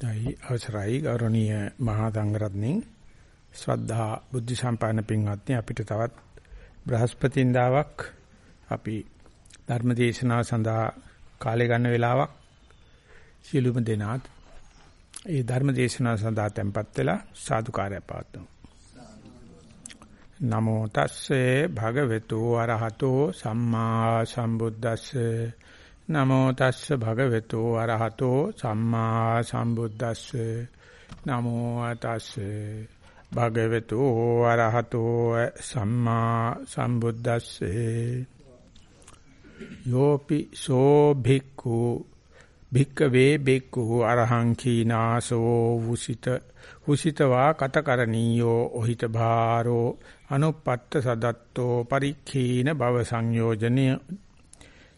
දැයි අවසරයි ගෞරවනීය මහා සංඝරත්නයන්. ශ්‍රද්ධා බුද්ධ සම්පන්න පින්වත්නි අපිට තවත් බ්‍රහස්පතින්දාවක් අපි ධර්ම දේශනාව සඳහා කාලය ගන්න වෙලාවක්. සියලුම දෙනාත් ඒ ධර්ම දේශනාව සඳහා tempත් වෙලා සාදුකාරය පවත්වමු. නමෝ තස්සේ භගවතු වරහතෝ සම්මා සම්බුද්දස්සේ. නමෝ තස්ස භගවතු අරහතෝ සම්මා සම්බුද්දස්ස. නමෝ තස්ස භගවතු අරහතෝ සම්මා සම්බුද්දස්සේ. යෝපි සෝ භික්ඛු භික්ඛවේ භික්ඛු අරහං කීනාසෝ වුසිත වුසිතවා කතකරණීයෝ ඔහිත භාරෝ අනුපත්ත සදත්තෝ පරික්ඛීන භව සංයෝජනීය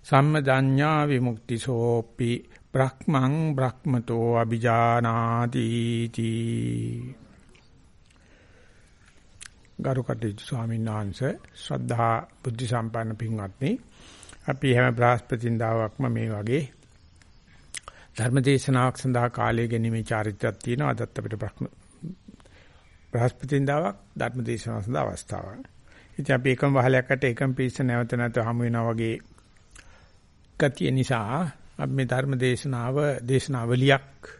සම්මදඤ්ඤා විමුක්තිසෝපි බ්‍රහ්මං බ්‍රහ්මතෝ අ비ජානාති තී ගරුකටයුතු ස්වාමීන් වහන්සේ ශ්‍රද්ධා බුද්ධ සම්පන්න පින්වත්නි අපි හැම බ්‍රහස්පතින්දාවක්ම මේ වගේ ධර්ම දේශනාවක් සඳහා කාලය ගැනීමේ චාරිත්‍රාක් තියෙනවා අදත් අපිට බ්‍රහ්ම බ්‍රහස්පතින්දාවක් ධර්ම දේශනාවක් සඳහා අවස්ථාවක්. ඉතින් අපි එකම වහලයකට එකම පිරිස නැවත නැවත හමු වෙනා වගේ ගතිය නිසා අපි මේ ධර්ම දේශනාව දේශනාවලියක්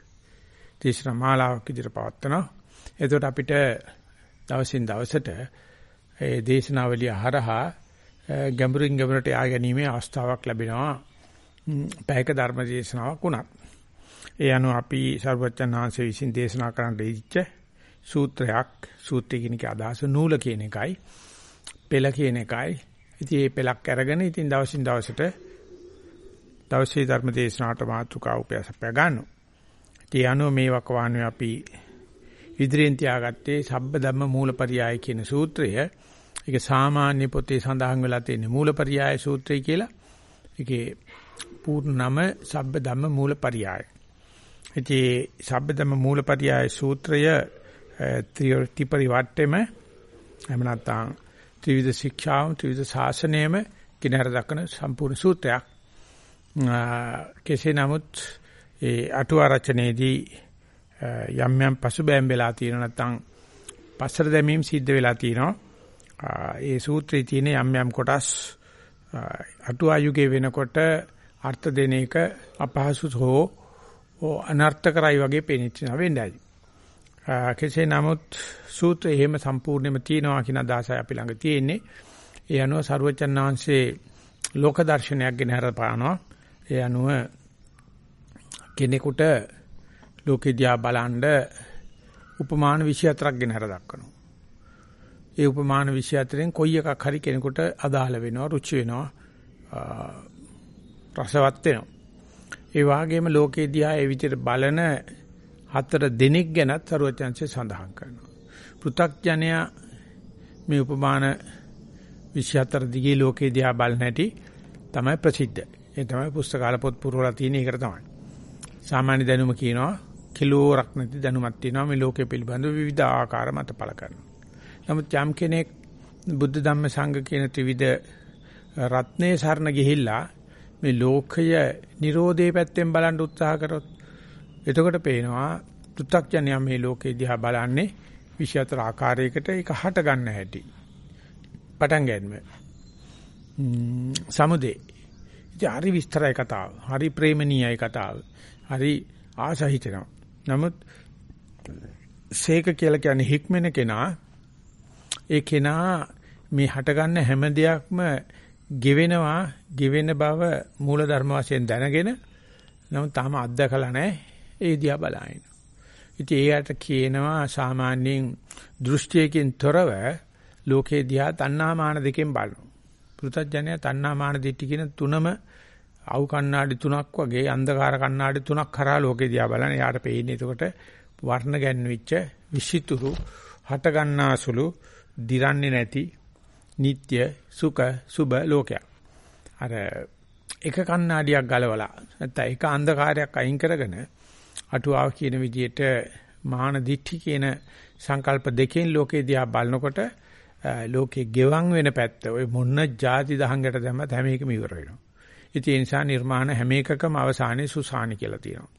දේශනා මාලාවක් විදිහට පවත්වනවා. එතකොට අපිට දවසින් දවසට ඒ දේශනාවලිය හරහා ගැඹුරින් ගැඹුරට යා ගැනීමේ අවස්ථාවක් ලැබෙනවා. පැයක ධර්ම දේශනාවක් වුණත්. ඒ අනුව අපි සර්වඥාන් වහන්සේ විසින් දේශනා කරන්න දීච්ච සූත්‍රයක් සූත්‍රය කියන එක අදහස නූල කියන එකයි පෙළ කියන එකයි. ඉතින් මේ පෙළක් අරගෙන ඉතින් දවසින් දවසට දවසේ ධර්ම දේශනාවට මාතෘකාව උපයසපය ගන්නවා. ඒ අනුව මේ වකවානුවේ අපි ඉදිරියෙන් තියාගත්තේ සබ්බ ධම්ම මූලපරියාය කියන සූත්‍රය. ඒක සාමාන්‍ය පොතේ සඳහන් වෙලා තියෙන මූලපරියාය සූත්‍රය කියලා. ඒකේ පූර්ණ නම සබ්බ ධම්ම මූලපරියාය. ඉතින් සබ්බ ධම්ම මූලපරියාය සූත්‍රය ත්‍රිපරිවට්ටෙම එහෙම නැත්නම් ත්‍රිවිධ ශික්ෂාව ත්‍රිවිධ ශාසනයම කිනහර දක්වන සම්පූර්ණ සූත්‍රයක්. කෙසේ නමුත් ඒ අටුවා රචනයේදී යම් යම් පසුබෑම් වෙලා තියෙන නැත්නම් පස්සට දැමීම් සිද්ධ වෙලා තියෙනවා. ඒ සූත්‍රයේ තියෙන යම් යම් කොටස් අටුවා යුගයේ වෙනකොට අර්ථ දෙන එක අපහසු හෝ අනර්ථකරයි වගේ පෙනෙන්න වෙන්නයි. කෙසේ නමුත් සූත්‍රය එහෙම සම්පූර්ණයෙන්ම තියෙනවා කියන අදහසයි අපි ළඟ තියෙන්නේ. ඒ අනුව සරුවචන් වහන්සේ ලෝක දර්ශනයක් ගෙන හරපානවා. ඒ අනුව කෙනෙකුට ලෝකෙ දිහා බලනද උපමාන 24ක් ගෙන හර දක්වනවා. ඒ උපමාන 24න් කොයි එකක් හරි කෙනෙකුට අදාළ වෙනවා, රුචි වෙනවා, රසවත් වෙනවා. ඒ වගේම ලෝකෙ දිහා ඒ විදිහට බලන හතර දෙනෙක් ගැනත් සරුවචන්සේ සඳහන් කරනවා. පෘ탁ජනයා මේ උපමාන 24 දිගේ ලෝකේ දිහා බලන හැටි තමයි ප්‍රසිද්ධ. ඒ තමයි පුස්තකාල පොත් පුරවලා තියෙන එකට තමයි. සාමාන්‍ය දැනුම කියනවා කිලෝරක් නැති දැනුමක් තියෙනවා මේ ලෝකයේ පිළිබඳව විවිධ ආකාර මත පළ කරනවා. නමුත් යම් කෙනෙක් බුද්ධ ධම්ම සංඝ කියන ත්‍රිවිධ රත්නේ සරණ ගිහිල්ලා මේ ලෝකය Nirodhe පැත්තෙන් බලන්න උත්සාහ කරොත් එතකොට පේනවා පෘථග්ජනයා මේ ලෝකේ දිහා බලන්නේ 24 ආකාරයකට ඒක හට ගන්න හැටි. පටන් ගන්නම. සමුදේ ඉතින් හරි විස්තරයි කතාව. හරි ප්‍රේමණීයයි කතාව. හරි ආසහිතනවා. නමුත් සේක කියලා කියන්නේ හික්මෙන කෙනා ඒ කෙනා මේ හටගන්න හැම දෙයක්ම ගෙවෙනවා ගෙවෙන බව මූල ධර්ම වශයෙන් දැනගෙන නම් තාම අත්දකලා නැහැ ඒ දිහා බලائیں. ඉතින් ඒකට කියනවා සාමාන්‍යයෙන් දෘෂ්ටියකින් තොරව ලෝකේ දිහා තණ්හාමාන දෙකෙන් බලනවා. පෘථජ්ජනය තණ්හාමාන දිට්ඨි කියන තුනම අවු කණ්ණාඩි තුනක් වගේ අන්ධකාර කණ්ණාඩි තුනක් කරා ලෝකෙ දිහා බලන යාට පේන්නේ. එතකොට වර්ණ ගැන්විච්ච විසිතුරු හට ගන්නාසුළු දිරන්නේ නැති නিত্য සුඛ සුබ ලෝකයක්. අර එක කණ්ණාඩියක් ගලවලා නැත්නම් එක අන්ධකාරයක් අයින් කරගෙන අටුවාව කියන විදිහට මහාන දිට්ඨි කියන සංකල්ප දෙකෙන් ලෝකෙ දිහා බලනකොට ලෝකේ ගෙවන් වෙන පැත්ත ওই මොන જાති දහංගට දැම්මත් හැම එකම ඉවර වෙනවා. ඉතින් ඒ නිසා නිර්මාණ හැම එකකම අවසානයේ සුසානි කියලා තියෙනවා.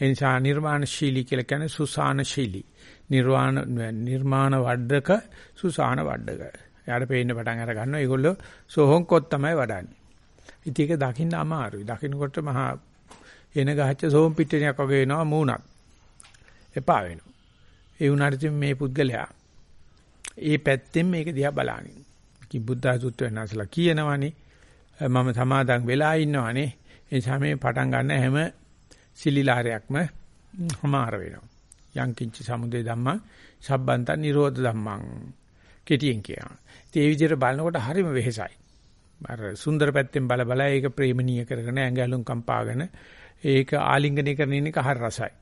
ඒ නිසා නිර්මාණශීලී කියලා කියන්නේ සුසානශීලී. නිර්වාණ නිර්මාණ වඩක සුසාන වඩක. එයාට පේන්න පටන් අර ගන්නවා. ඒගොල්ලෝ සෝහොන්කොත් තමයි වඩන්නේ. ඉතින් ඒක දකින්න අමාරුයි. දකින්නකොට මහා එන ගහච්ච සෝම් පිටිනියක් වගේ වෙනවා මූණක්. එපා වෙනවා. ඒ වුණාට මේ පුද්ගලයා ඒ පැත්තෙන් මේක දිහා බලන්නේ. කිබ්බුද්ධ සූත්‍ර වෙනසලා කියනවනේ මම සමාදන් වෙලා ඉන්නවනේ. ඒ නිසා මේ පටන් ගන්න හැම සිලිලාරයක්ම හමාර වෙනවා. යංකින්ච සමුදේ ධම්මං සබ්බන්ත නිරෝධ ධම්මං කෙටියෙන් කියනවා. ඉතින් ඒ විදිහට බලනකොට හරිම වෙහෙසයි. අර සුන්දර පැත්තෙන් බල බල ඒක ප්‍රේමණීය කරගෙන ඇඟලුම් කම්පාගෙන ඒක ආලිංගනය කරන එක හර රසයි.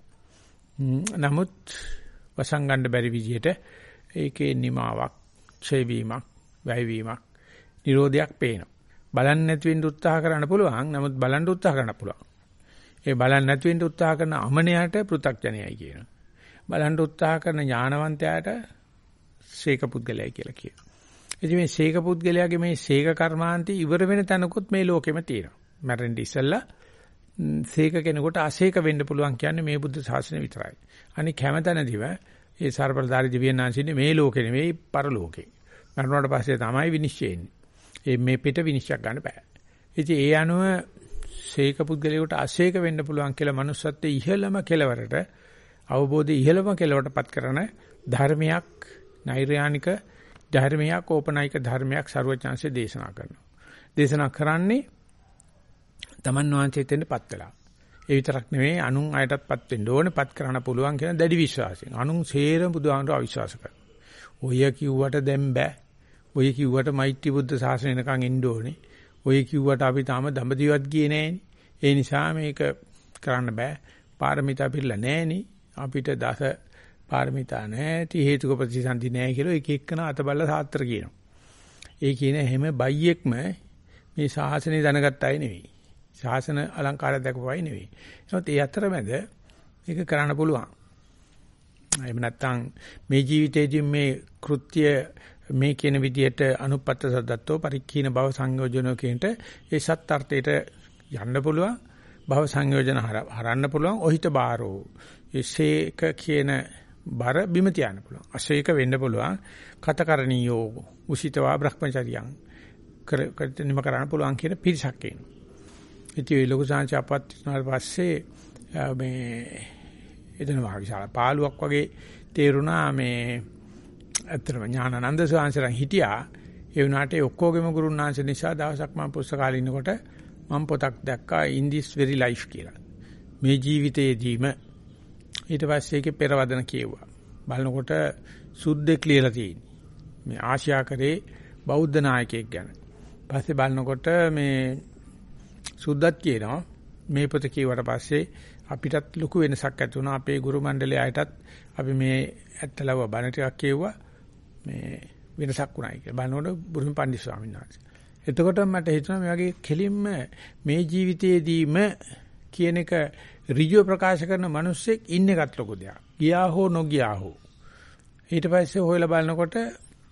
නමුත් වසංගණ්ඩ බැරි විදිහට ඒකේ නිමාවක්, ඡේ වීමක්, වැය වීමක්, නිරෝධයක් පේනවා. බලන්න නැති වෙන්න උත්සාහ කරන්න පුළුවන්. නමුත් බලන්න උත්සාහ කරන්න පුළුවන්. ඒ බලන්න නැති වෙන්න උත්සාහ කරන අමනයාට පෘ탁ජනයයි කියනවා. බලන්න උත්සාහ කරන ඥානවන්තයාට සීක පුද්ගලයයි කියලා කියනවා. ඉතින් මේ සීක පුද්ගලයාගේ මේ සීක කර්මාන්තي ඉවර වෙන තැනකුත් මේ ලෝකෙම තියෙනවා. මැරෙන්න ඉස්සෙල්ලා සීක කෙනෙකුට අසීක වෙන්න පුළුවන් කියන්නේ මේ බුද්ධ ශාසනය විතරයි. අනික හැමතැනදීම ඒ සර්පලධාරී දිව්‍යඥාන්සින්නේ මේ ලෝකෙ නෙවෙයි පරලෝකේ. මරණයට පස්සේ තමයි විනිශ්චය එන්නේ. ඒ මේ පිට විනිශ්චයක් ගන්න බෑ. ඉතින් ඒ අනුව සීක පුද්ගලයාට අසීක වෙන්න පුළුවන් කියලා manussත්වයේ ඉහළම කෙලවරට අවබෝධය ඉහළම කෙලවරටපත් කරන ධර්මයක් නෛර්යානික ධර්මයක් ඕපනායික ධර්මයක් ਸਰවඥාන්සේ දේශනා කරනවා. දේශනා කරන්නේ තමන් වහන්සේට එන්නපත් වෙලා. ඒ විතරක් නෙවෙයි අනුන් අයටත්පත් වෙන්න ඕනේ පත් කරන්න පුළුවන් කියන දැඩි විශ්වාසයෙන්. අනුන් සේරම බුදුහාමුදුර අවිශ්වාස කරනවා. ඔය කිව්වට දැන් බෑ. ඔය කිව්වට මෛත්‍රී බුද්ධ ශාසනය එනකන් එන්න ඕනේ. ඔය කිව්වට අපි තාම දඹදිවත් ගියේ නෑනේ. ඒ නිසා මේක කරන්න බෑ. පාරමිතා පිළිලා නෑනේ. අපිට දස පාරමිතා නැහැ, ති හේතුක ප්‍රතිසන්දි නැහැ කියලා එක එක්කන අතබල්ල සාත්‍තර කියනවා. ඒ කියන හැම බයියෙක්ම මේ ශාසනය දැනගත් අය නෙවෙයි. ශාසන අලංකාරය දැකපුවයි නෙවෙයි. ඒත් ඒ අතරමැද මේක කරන්න පුළුවන්. එහෙම නැත්නම් මේ ජීවිතයේදී මේ කෘත්‍ය මේ කියන විදිහට අනුපත්ත සද්දත්තෝ පරික්ඛීන භව සංයෝජනෝ කියනට ඒ සත් අර්ථයට යන්න පුළුවන් භව සංයෝජන හරන්න පුළුවන් ඔහිත බාරෝ ඒසේක කියන බර බිම තියන්න පුළුවන්. අශේක වෙන්න පුළුවන්. කතකරණීයෝ උසිතවා බ්‍රහ්මචරියං කර නිම කරන්න පුළුවන් කියන පිරිසක් ඉන්නවා. ඉතින් ලොකු සංච අපත් වුණාට පස්සේ මේ එදෙන වාග්ශාල පාළුවක් වගේ තේරුණා මේ ඇත්තටම ඥානানন্দ ස්වාමීන් හිටියා. ඒ වුණාට ඒ ඔක්කොගෙම ගුරුන්නාංශ නිසා දවසක් මම පුස්තකාලේ ඉන්නකොට මම පොතක් දැක්කා in this very life කියලා. මේ ජීවිතයේදීම ඊට පස්සේ ඒකේ පෙරවදන කියුවා. බලනකොට සුද්දෙක් ලියලා තියෙන්නේ. මේ ආසියා කරේ බෞද්ධ නායකයෙක් ගැන. පස්සේ බලනකොට මේ සුද්දත් කියනවා මේ පොත කියවට පස්සේ අපිටත් ලොකු වෙනසක් ඇති වුණා අපේ ගුරු මණ්ඩලය අයටත් අපි මේ ඇත්තලව බණ ටිකක් කියුවා මේ වෙනසක් වුණායි කියලා. බලනකොට බුදුන් පන්දි ස්වාමීන් වහන්සේ. එතකොට මට හිතුණා මේ වගේ කෙලින්ම මේ ජීවිතයේදීම කියන එක ඍජුව ප්‍රකාශ කරන මිනිස්සෙක් ඉන්න එකත් ලොකු දෙයක්. ගියා හෝ නොගියා හෝ. ඊට පස්සේ හොයලා බලනකොට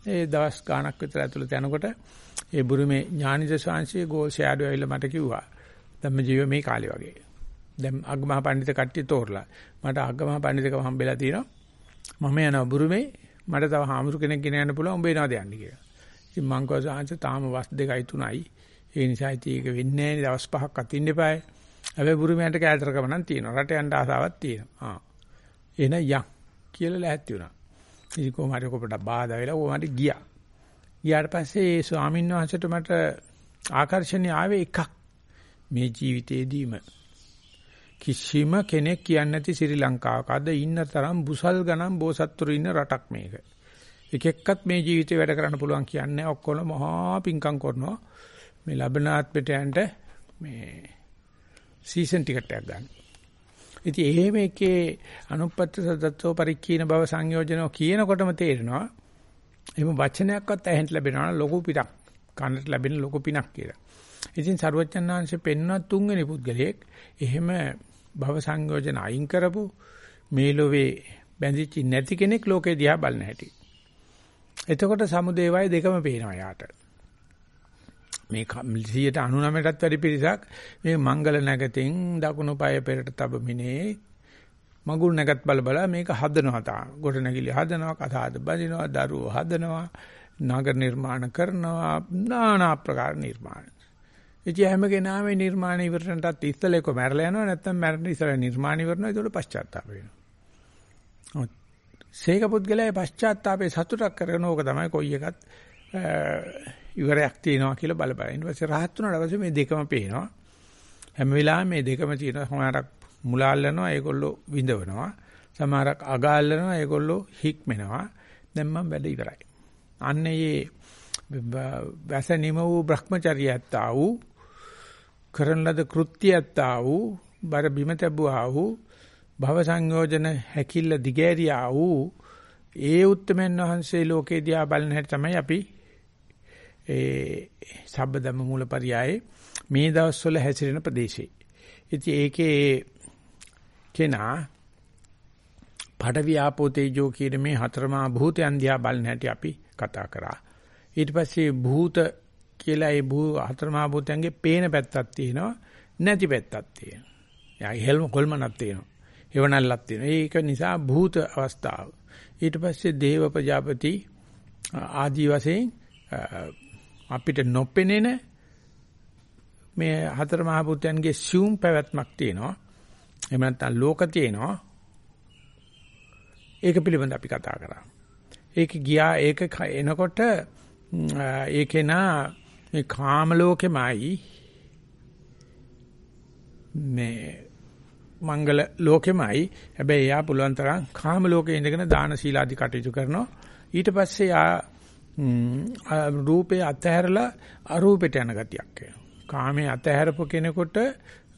ඒ දවස් ගාණක් විතර ඇතුළත යනකොට ඒ බුරුමේ ඥානිද ශාංශයේ ගෝ ෂැඩෝ ඇවිල්ලා මට කිව්වා. ධම්ම ජීව මේ කාලේ වගේ. දැන් අග්ගමහා පඬිත කට්ටිය තෝරලා මට අග්ගමහා පඬිතකම හම්බෙලා තියෙනවා. මම යනවා බුරුමේ මට තව හාමුදුර කෙනෙක් ගෙන යන්න පුළුවන් උඹ එනවාද යන්න කියලා. ඉතින් මං කව සාංශ තාම වස් දෙකයි තුනයි. ඒ නිසා ඉතින් ඒක වෙන්නේ නැහැ දවස් පහක් අතින්න එපායි. හැබැයි බුරුමයන්ට කෑදරකම නම් තියෙනවා. රට යන්න ආසාවක් තියෙනවා. ආ. එන යන් කියලා ලැහැත්ති වුණා. ඉතින් කොහොම හරි කොපට බාධා වෙලා කොහොම හරි ගියා. ගියාට පස්සේ ඒ ස්වාමීන් වහන්සේට මට ආකර්ෂණීය ආවේ එකක්. මේ ජීවිතේදීම කිසිම කෙනෙක් කියන්නේ නැති ශ්‍රී ලංකාවක අද ඉන්න තරම් බුසල් ගණන් බෝසත්තුරු ඉන්න රටක් මේක. එක එක්කත් මේ ජීවිතේ වැඩ කරන්න පුළුවන් කියන්නේ ඔක්කොම මහා පිංකම් කරනවා. මේ ලබනාත්මයට යන්න මේ සීසන් ටිකට් එකක් ගන්න. ඉතින් එහෙම එකේ අනුපත්ත සදත්තෝ පරික්කීන බව සංයෝජනෝ කියනකොටම තේරෙනවා එහෙම වචනයක්වත් ඇහෙන්න ලැබෙනවා ලොකු පිටක් කනට ලැබෙන ලොකු පිනක් කියලා. ඉතින් සරුවච්චන්හන්සේ පෙන්වන තුන්වෙනි පුද්ගලයෙක් එහෙම භව සංයෝජන අයින් කරපු මේ ලෝවේ බැඳිච්ච නැති කෙනෙක් ලෝකේ දිහා බලන හැටි. එතකොට සමුදේවය දෙකම පේනවා යාට. මේ 199ටත් වැඩි පිරිසක් මේ මංගල නැගතින් දකුණු පාය පෙරට තබමිනේ මගුල් නැගත් බල බල මේක හදනවා තා. ගොඩ නැගිලි හදනවා, කතාද බඳිනවා, දරුවෝ හදනවා, නගර නිර්මාණ කරනවා, নানা ආකාර නිර්මාණ. ඉතින් හැම කෙනාම නිර්මාණ ඉවරනටත් ඉස්සෙල්ලා මැරලා යනවා නැත්නම් මැරෙන ඉස්සෙල්ලා නිර්මාණ ඉවරනවා ඒකට පශ්චාත්තාප වෙනවා. සේක පුද්ගලයා පශ්චාත්තාපේ සතුටක් කරගෙන ඕක තමයි කොයි එකත් ඉවරයක් තියෙනවා කියලා බල බල. ඊට පස්සේ rahat වුණාට පස්සේ මේ දෙකම පේනවා. හැම වෙලාවෙම මේ දෙකම තියෙනවා. සමහරක් මුලාල්ලනවා ඒගොල්ලෝ විඳවනවා. සමහරක් අගාල්ලනවා ඒගොල්ලෝ හික්මෙනවා. දැන් මම වැඩ ඉවරයි. අන්න ඒ වැස නිම වූ Brahmacharyaත් ආ වූ කරන ලද කෘත්‍යයත් ආ වූ බර බිම තැබුවා වූ භව සංයෝජන හැකිල්ල දිගෑරියා වූ ඒ උත්තමයන් වහන්සේ ලෝකේ දිහා බලන හැටි තමයි අපි ඒ සබ්බදම මූලපරියායේ මේ දවස්වල හැසිරෙන ප්‍රදේශේ. ඉතින් ඒකේ කෙනා පඩවි ආපෝ තේජෝ කියන මේ හතරමා භූතයන් දිහා බලන හැටි අපි කතා කරා. ඊට පස්සේ භූත කියලා ඒ භූ හතරමා භූතයන්ගේ පේන පැත්තක් තියෙනවා නැති පැත්තක් තියෙනවා. යායි හෙල්ම කොල්මනක් තියෙනවා. එවනල්ලක් තියෙනවා. ඒක නිසා භූත අවස්ථාව. ඊට පස්සේ දේව ප්‍රජාපති ආදී වශයෙන් අපිට නොපෙනෙන මේ හතර මහ භූතයන්ගේ සියුම් පැවැත්මක් තියෙනවා. එහෙම නැත්නම් ලෝක තියෙනවා. ඒක පිළිබඳ අපි කතා කරා. ඒක ගියා ඒක එනකොට ඒකේනා මේ කාම ලෝකෙමයි මේ මංගල ලෝකෙමයි. හැබැයි එයා පුළුවන් තරම් කාම ලෝකේ ඉඳගෙන දාන සීලාදී කටයුතු කරනවා. ඊට පස්සේ යා රූපේ අතහැරලා අරූපෙට යන ගතියක් එනවා. කාමයේ අතහැරපු කෙනෙකුට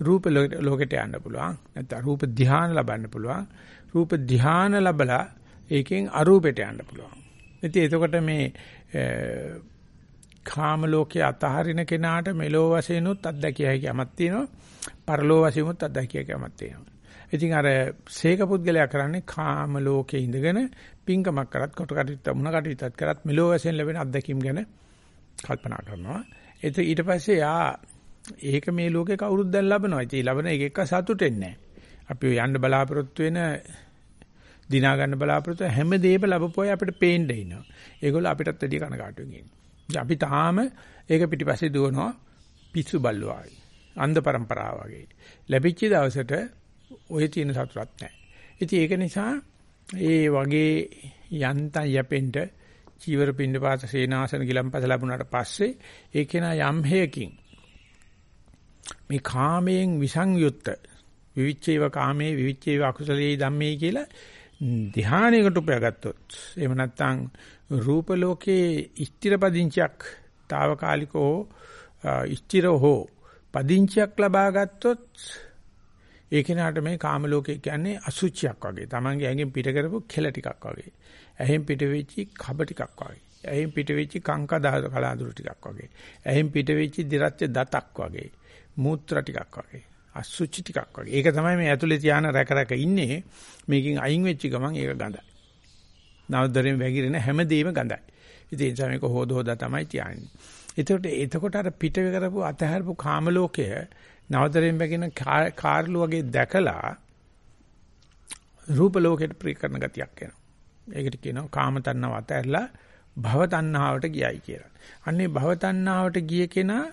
රූප ලෝකෙට යන්න පුළුවන්. නැත්නම් රූප ධ්‍යාන ලබන්න පුළුවන්. රූප ධ්‍යාන ලැබලා ඒකෙන් අරූපෙට යන්න පුළුවන්. ඉතින් එතකොට මේ කාම ලෝකයේ අතහරින කෙනාට මෙලෝ වශයෙන්ුත් අත්දැකිය හැකි යමක් තියෙනවා. පරලෝ වශයෙන්ුත් අත්දැකිය හැකි යමක් තියෙනවා. ඉතින් අර සීක පුද්ගලයා කරන්නේ කාම ලෝකයේ ඉඳගෙන පිංකමක් කරත් කොට කටිට මුණ කටිටත් කරත් මෙලෝ වශයෙන් ලැබෙන අත්දැකීම් ගැන කල්පනා කරනවා. ඒත් ඊට පස්සේ යා ඒක මේ ලෝකේ කවුරුත් දැන් ලබනවා. ඉතින් ලබන එක එක සතුටෙන්නේ නැහැ. අපි යන්න බලාපොරොත්තු වෙන දිනා ගන්න බලාපොරොත්තු හැම දෙයක්ම ලැබපුවයි අපිට පේන්න ඉන්නවා. ඒගොල්ලෝ අපිටත් වැඩි කනකාටුවෙන් ඉන්නවා. අපි තාම ඒක පිටිපස්සේ දුවනවා පිස්සු බල්ලෝ වගේ. අන්ධ પરම්පරාව වගේ. ලැබිච්ච දවසට ඔය තියෙන සතුටක් නැහැ. ඉතින් ඒක නිසා ඒ වගේ යන්තම් යැපෙන්න චීවර පින්න පාත සේනාසන ගිලම්පස ලැබුණාට පස්සේ ඒක නා යම් හේකින් මේ කාමයෙන් විසංයුක්ත විවිච්චේව කාමේ විවිච්චේව අකුසලයේ ධම්මේ කියලා ධානයකට උපයාගත්තොත් එහෙම නැත්නම් රූප ලෝකේ ස්ථිර පදිංචයක් తాවකාලිකව ස්ථිර හෝ පදිංචයක් ලබා ගත්තොත් ඒ කෙනාට මේ කාම ලෝකේ කියන්නේ අසුචියක් වගේ. Tamange ඇඟෙන් පිට කරපු කෙල ටිකක් වගේ. ඇහෙන් පිට වෙච්චි කබ ටිකක් වගේ. ඇහෙන් පිට වෙච්චි කංක දහ කලාඳුරු ටිකක් වගේ. ඇහෙන් පිට වෙච්චි දිරච්ච දතක් වගේ. මූත්‍රා ටිකක් වගේ. අසුචි ටිකක් වගේ. ඒක තමයි මේ ඇතුලේ තියාන රැක රැක ඉන්නේ. මේකෙන් අයින් වෙච්ච ගමන් ඒක ගඳයි. නවදරෙන් වැగిරෙන හැමදේම ගඳයි. ඉතින් ඒ නිසා මේක හොද හොදා තමයි තියන්නේ. එතකොට එතකොට අර පිට කරපු අතහැරපු කාම ලෝකය නවදරෙන් වැగిන කාර්ලු වගේ දැකලා රූප ලෝකයට ප්‍රී කරන ගතියක් එනවා. ඒකට කියනවා කාම තණ්හාව අතහැරලා භව තණ්හාවට ගියයි කියලා. අන්නේ භව තණ්හාවට ගිය කෙනා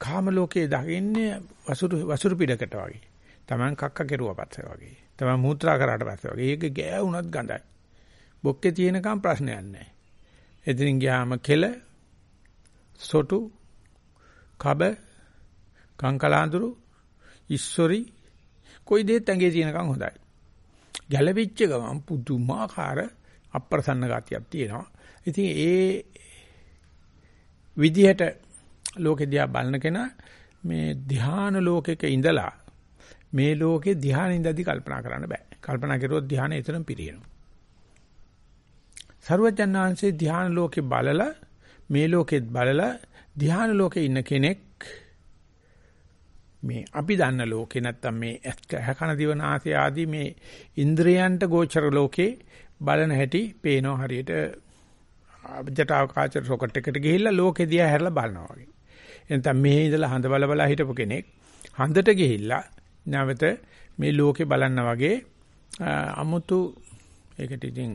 කාම ලෝකයේ දකින්නේ වසුරු වසුරු පිටකට වගේ. Taman කක්ක කෙරුවා පස්සේ වගේ. Taman මූත්‍රා කරාට පස්සේ වගේ. ඒක ගෑවුනත් ගඳයි. බොක්කේ තියෙනකම් ප්‍රශ්නයක් නැහැ. එදින් ගියාම කෙල සොටු කබ කංකලාඳුරු ඉස්සොරි කොයි දෙයක් ඇඟේ තියෙනකම් හොඳයි. ගැළවිච්ච ගමන් පුදුමාකාර අප්‍රසන්න ගතියක් තියෙනවා. ඉතින් ඒ විදිහට ලෝකෙ දිහා බලන කෙනා මේ ධ්‍යාන ලෝකෙක ඉඳලා මේ ලෝකේ ධ්‍යාන ඉඳදී කල්පනා කරන්න බෑ. කල්පනා කරුවොත් ධ්‍යාන එතරම් පිරියෙනවා. සරුවචනාංශේ ධ්‍යාන ලෝකේ බලලා මේ ලෝකෙත් බලලා ධ්‍යාන ලෝකේ ඉන්න කෙනෙක් මේ අපි දන්න ලෝකේ නැත්තම් මේ ඇහකන දිවනාසය ආදී මේ ඉන්ද්‍රයන්ට ගෝචර ලෝකේ බලන හැටි පේනවා හරියට ජටාවකාශ රොකට් එකට ගිහිල්ලා ලෝකෙ දිහා හැරලා බලනවා වගේ. එතන මේ ඉඳලා හඳ බල බල හිටපු කෙනෙක් හඳට ගිහිල්ලා නැවත මේ ලෝකේ බලන්න වගේ අමුතු ඒකට ඉතින්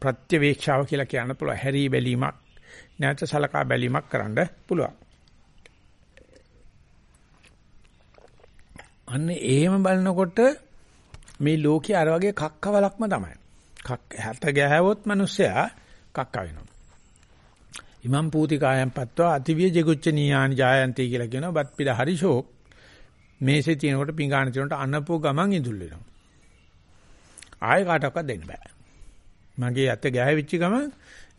ප්‍රත්‍යවේක්ෂාව කියලා කියන්න පුළුවන්. හැරී බැලීමක් නැත්නම් සලකා බැලීමක් කරන්න පුළුවන්. අන්න එහෙම බලනකොට මේ ලෝකේ අර වගේ කක්කවලක්ම තමයි. කක් හැත ගෑවොත් මිනිස්සයා කක්ක වෙනවා. ඉමම් පූතිකායන් පත්වා අතිවිය ජෙගුච්ච නීයානි ජායන්ති කියලා කියනවා. බත් පිළ හරිෂෝක් මේසේ තියෙනකොට පිඟාන තියෙනකොට අනපෝ ගමන් ඉඳුල් වෙනවා. ආයෙ කාටවත් දෙන්න බෑ. මගේ අත ගෑවිච්ච ගමන්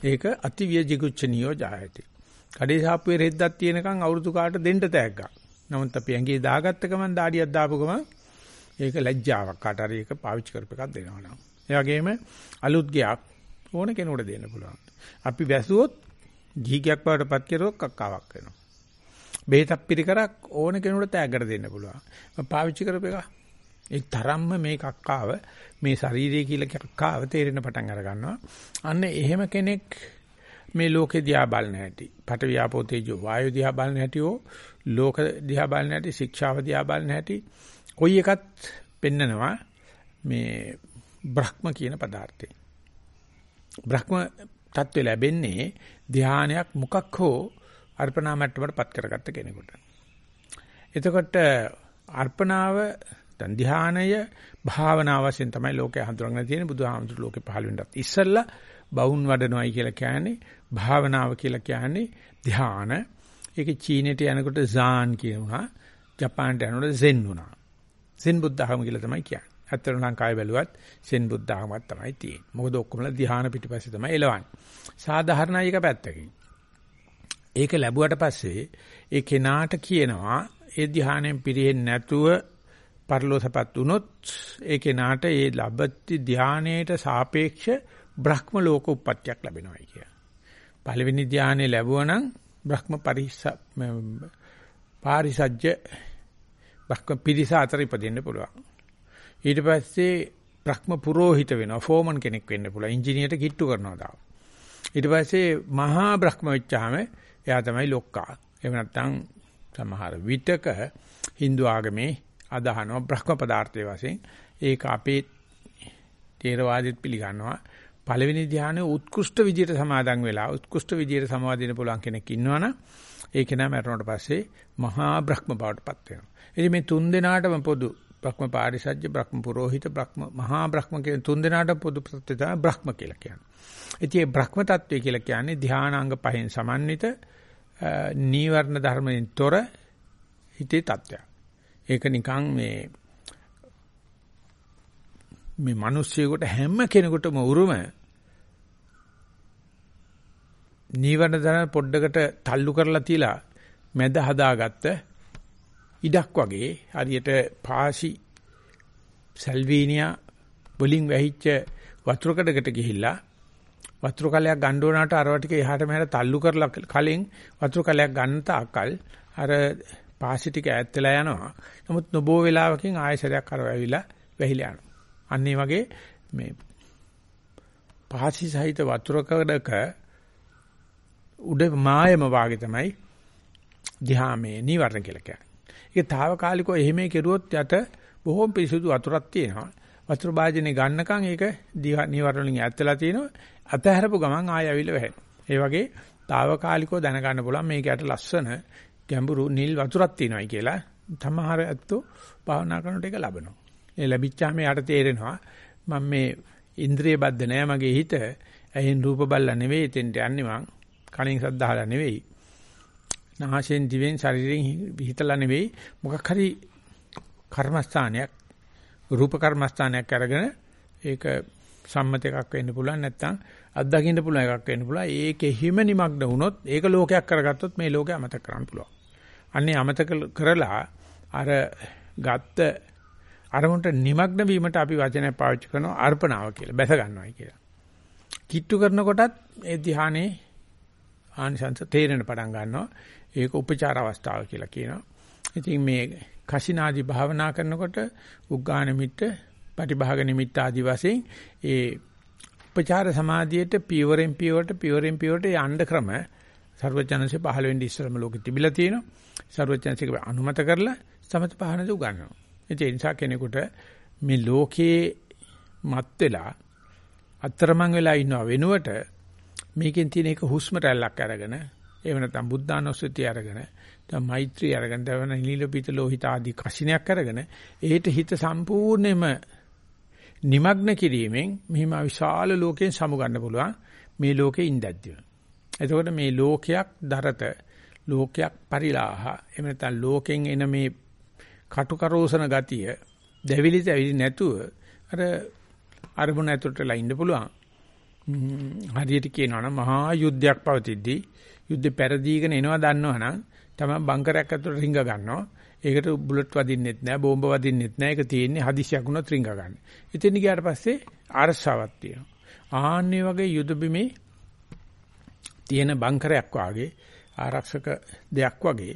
ඒක අතිවිය ජිගුච්ඡනියෝ ජායති. කඩේ සාප්පුවේ රෙද්දක් තියෙනකන් අවුරුදු කාට දෙන්න තෑග්ගක්. නමුත් අපි ඇඟේ දාගත්ත ගමන් දාඩියක් දාපු ගමන් ඒක ලැජ්ජාවක් කාට හරි ඒක පාවිච්චි කරපු එකක් දෙනවා නම්. ඒ වගේම අලුත් ගයක් ඕන කෙනෙකුට දෙන්න පුළුවන්. අපි වැසුවොත් ගීගයක් බවටපත් කරුවොත් කක්කාවක් වෙනවා. බෙහෙතක් පිළිකරක් ඕන කෙනෙකුට තෑග්ගට දෙන්න පුළුවන්. මම පාවිච්චි කරපු එක. ඒ තරම්ම මේ කක්කාව මේ ශරීරය කියලා කක්කාව තේරෙන පටන් අර ගන්නවා. අන්න එහෙම කෙනෙක් මේ ලෝකේ දිහා බලන හැටි, පට වියාපෝ තේජෝ වායු දිහා බලන හැටි, ලෝක දිහා බලන හැටි, ශික්ෂාව දිහා බලන හැටි, කොයි එකත් පෙන්නනවා මේ බ්‍රහ්ම කියන පදාර්ථය. බ්‍රහ්ම තත්ත්වය ලැබෙන්නේ ධානයක් මොකක් හෝ අර්පණා මට්ටමටපත් කරගත්ත කෙනෙකුට. එතකොට අර්පණාව දැන් ධානය භාවනා වශයෙන් තමයි ලෝකේ හඳුනගෙන තියෙන්නේ බුදුහාමුදුරු ලෝකේ පහළ වෙන්නත් ඉස්සෙල්ලා බවුන් වඩනවයි කියලා කියන්නේ භාවනාව කියලා කියන්නේ ධාන. ඒක චීනෙට යනකොට සාන් කියනවා. ජපානට යනකොට සෙන් වුණා. සෙන් බුද්ධහම කියලා තමයි කියන්නේ. ඇත්තට ලංකාවේ බැලුවත් සෙන් බුද්ධහමක් තමයි තියෙන්නේ. මොකද ඔක්කොමලා ධාන පිටිපස්සේ තමයි එලවන්නේ. සාධාරණයි එක පැත්තකින්. ඒක ලැබුවට පස්සේ ඒ කෙනාට කියනවා ඒ ධානයෙන් පිරෙන්නේ නැතුව පරලෝසපත් වුනොත් ඒ කෙනාට ඒ ලබති ධානයේට සාපේක්ෂ බ්‍රහ්ම ලෝක උප්පත්තියක් ලැබෙනවායි කිය. පළවෙනි ධානය ලැබුවනම් බ්‍රහ්ම පරිස පාරිසජ්‍ය බ්‍රහ්ම පිරිස අතර ඉපදෙන්න පුළුවන්. ඊට පස්සේ බ්‍රහ්ම පුරোহিত වෙනවා ෆෝමන් කෙනෙක් වෙන්න පුළුවන් ඉංජිනේරට කිට්ටු කරනවා තාම. ඊට පස්සේ මහා බ්‍රහ්ම වෙච්චාම එයා තමයි ලොක්කා. එහෙම නැත්නම් සමහර විතක Hindu ආගමේ අදහනවා බ්‍රහ්ම පදාර්ථයේ වශයෙන් ඒක අපේ තේරවාදෙත් පිළිගන්නවා පළවෙනි ධානයේ උත්කෘෂ්ඨ විදියට සමාදන් වෙලා උත්කෘෂ්ඨ විදියට සමාදින පුළුවන් කෙනෙක් ඉන්නවනම් ඒ කෙනා මරණයට පස්සේ මහා බ්‍රහ්ම බවටපත් වෙනවා. ඉතින් මේ තුන් දෙනාටම පොදු බ්‍රහ්ම පාරිසජ්‍ය බ්‍රහ්ම පුරোহিত බ්‍රහ්ම මහා බ්‍රහ්ම කියන තුන් දෙනාට පොදු ප්‍රත්‍ය තමයි බ්‍රහ්ම කියලා කියන්නේ. ඉතින් මේ බ්‍රහ්ම තත්වය කියලා කියන්නේ ධානාංග පහෙන් සමන්විත නීවරණ ධර්මයෙන් තොර හිතේ තත්වයක්. ඒක නිකන් මේ මේ මිනිස්සුයෙකුට හැම කෙනෙකුටම උරුම නීවරණ දරන පොඩ්ඩකට තල්ලු කරලා තියලා මැද හදාගත්ත ඉඩක් වගේ හරියට පාසි සල්වීනියා වලින් වැහිච්ච වතුර කඩකට ගිහිල්ලා වතුර කලයක් ගන්න උනාට අරව ටික එහාට මෙහාට තල්ලු කරලා කලින් වතුර කලයක් ගන්න තාක්කල් අර පාසි ටික ඈත් වෙලා යනවා. නමුත් නොබෝ වෙලාවකින් ආයසරයක් අර ඇවිල්ලා වැහිලා යනවා. අන්න ඒ වගේ මේ පාසි සහිත වතුරකඩක උඩ මායම වාගේ තමයි ධ්‍යාමේ නිවර්ණ කියලා කියන්නේ. ඒක తాවකාලිකව එහෙම කෙරුවොත් යට බොහොම පිරිසුදු වතුරක් තියෙනවා. වතුර භාජනේ ගන්නකම් ඒක නිවර්ණ වලින් ඈත්ලා තියෙනවා. අතහැරපු ගමන් ආය ඇවිල්ලා වැහෙනවා. ඒ වගේ తాවකාලිකව දැනගන්න පුළුවන් මේකට ලස්සන ගැඹුරු නිල් වතුරක් තියෙනවායි කියලා තමහර ඇත්තෝ භාවනා කරනකොට ඒක ලබනවා. ඒ ලැබිච්චාම යාට තේරෙනවා මම මේ ඉන්ද්‍රිය බද්ධ නෑ මගේ හිත. ඇහෙන් රූප බල්ලා නෙවෙයි එතෙන්ට යන්නේ මං. කලින් සද්දාහලා නෙවෙයි. නාසයෙන් දිවෙන් ශරීරයෙන් හිතලා නෙවෙයි මොකක් හරි කර්මස්ථානයක් රූප කර්මස්ථානයක් අරගෙන ඒක සම්මත එකක් වෙන්න පුළුවන් නැත්නම් අත්දකින්න පුළුවන් එකක් වෙන්න පුළුවන් ඒකෙහිම නිමග්න වුණොත් ඒක ලෝකයක් කරගත්තොත් මේ ලෝකය අමතක කරන්න පුළුවන් අන්නේ අමතක කරලා අර ගත්ත අරමුණට নিমগ্ন වීමට අපි වචනය පාවිච්චි කරනවා අර්පණාව කියලා බැස ගන්නවායි කියලා. කිට්ටු කරනකොටත් ඒ ධ්‍යානයේ ආනිසංස තේරෙන පටන් ගන්නවා. ඒක උපචාර අවස්ථාව කියලා කියනවා. ඉතින් මේ කසිනාදි භාවනා කරනකොට උග්ගා නිමිත්ත, පටිභාග නිමිත්ත ආදි වශයෙන් ඒ උපචාර සමාධියට පියවරෙන් පියවරට පියවරෙන් පියවරට යන්න ක්‍රම සර්වඥාන්සේ පහළ වෙන්නේ ඉස්සරම ලෝකෙ තිබිලා තියෙනවා. සර්වඥාන්සේක අනුමත කරලා සමත පහනද උගන්වනවා. ඒ නිසා කෙනෙකුට මේ ලෝකේ මත් වෙලා අතරමං වෙලා ඉන්නව වෙනුවට මේකෙන් තියෙන එක හුස්ම රැල්ලක් අරගෙන එහෙම නැත්නම් බුද්ධානුස්සතිය අරගෙන දැන් මෛත්‍රී අරගෙන දැන් නිලපිත ලෝහිත ආදී කසිනයක් අරගෙන ඒට හිත සම්පූර්ණයෙන්ම নিমগ্ন කිරීමෙන් මෙහිම විශාල ලෝකයෙන් සමු ගන්න පුළුවන් මේ ලෝකේ ඉඳද්දිව. එතකොට මේ ලෝකයක් දරත ලෝකයක් පරිලාහ එහෙම නැත්නම් ලෝකෙන් එන මේ කටුකරෝසන ගතිය දෙවිලි දෙවිලි නැතුව අර අරමුණ ඇතුළටලා ඉන්න පුළුවන්. හරියට කියනවා නම් මහා යුද්ධයක් පවතිද්දී යුද්ධ පෙරදීගෙන එනවා දන්නවනම් තමයි බංකරයක් ඇතුළට රිංග ගන්නවා. ඒකට බුලට් වදින්නෙත් නැහැ, බෝම්බ වදින්නෙත් නැහැ. ඒක තියෙන්නේ හදිසියක් වුණොත් රිංග ගන්න. ඉතින් ගියාට පස්සේ ආරස්සාවක් තියෙනවා. ආන්නේ වගේ යුද බිමේ තියෙන බංකරයක් වාගේ ආරක්ෂක දෙයක් වගේ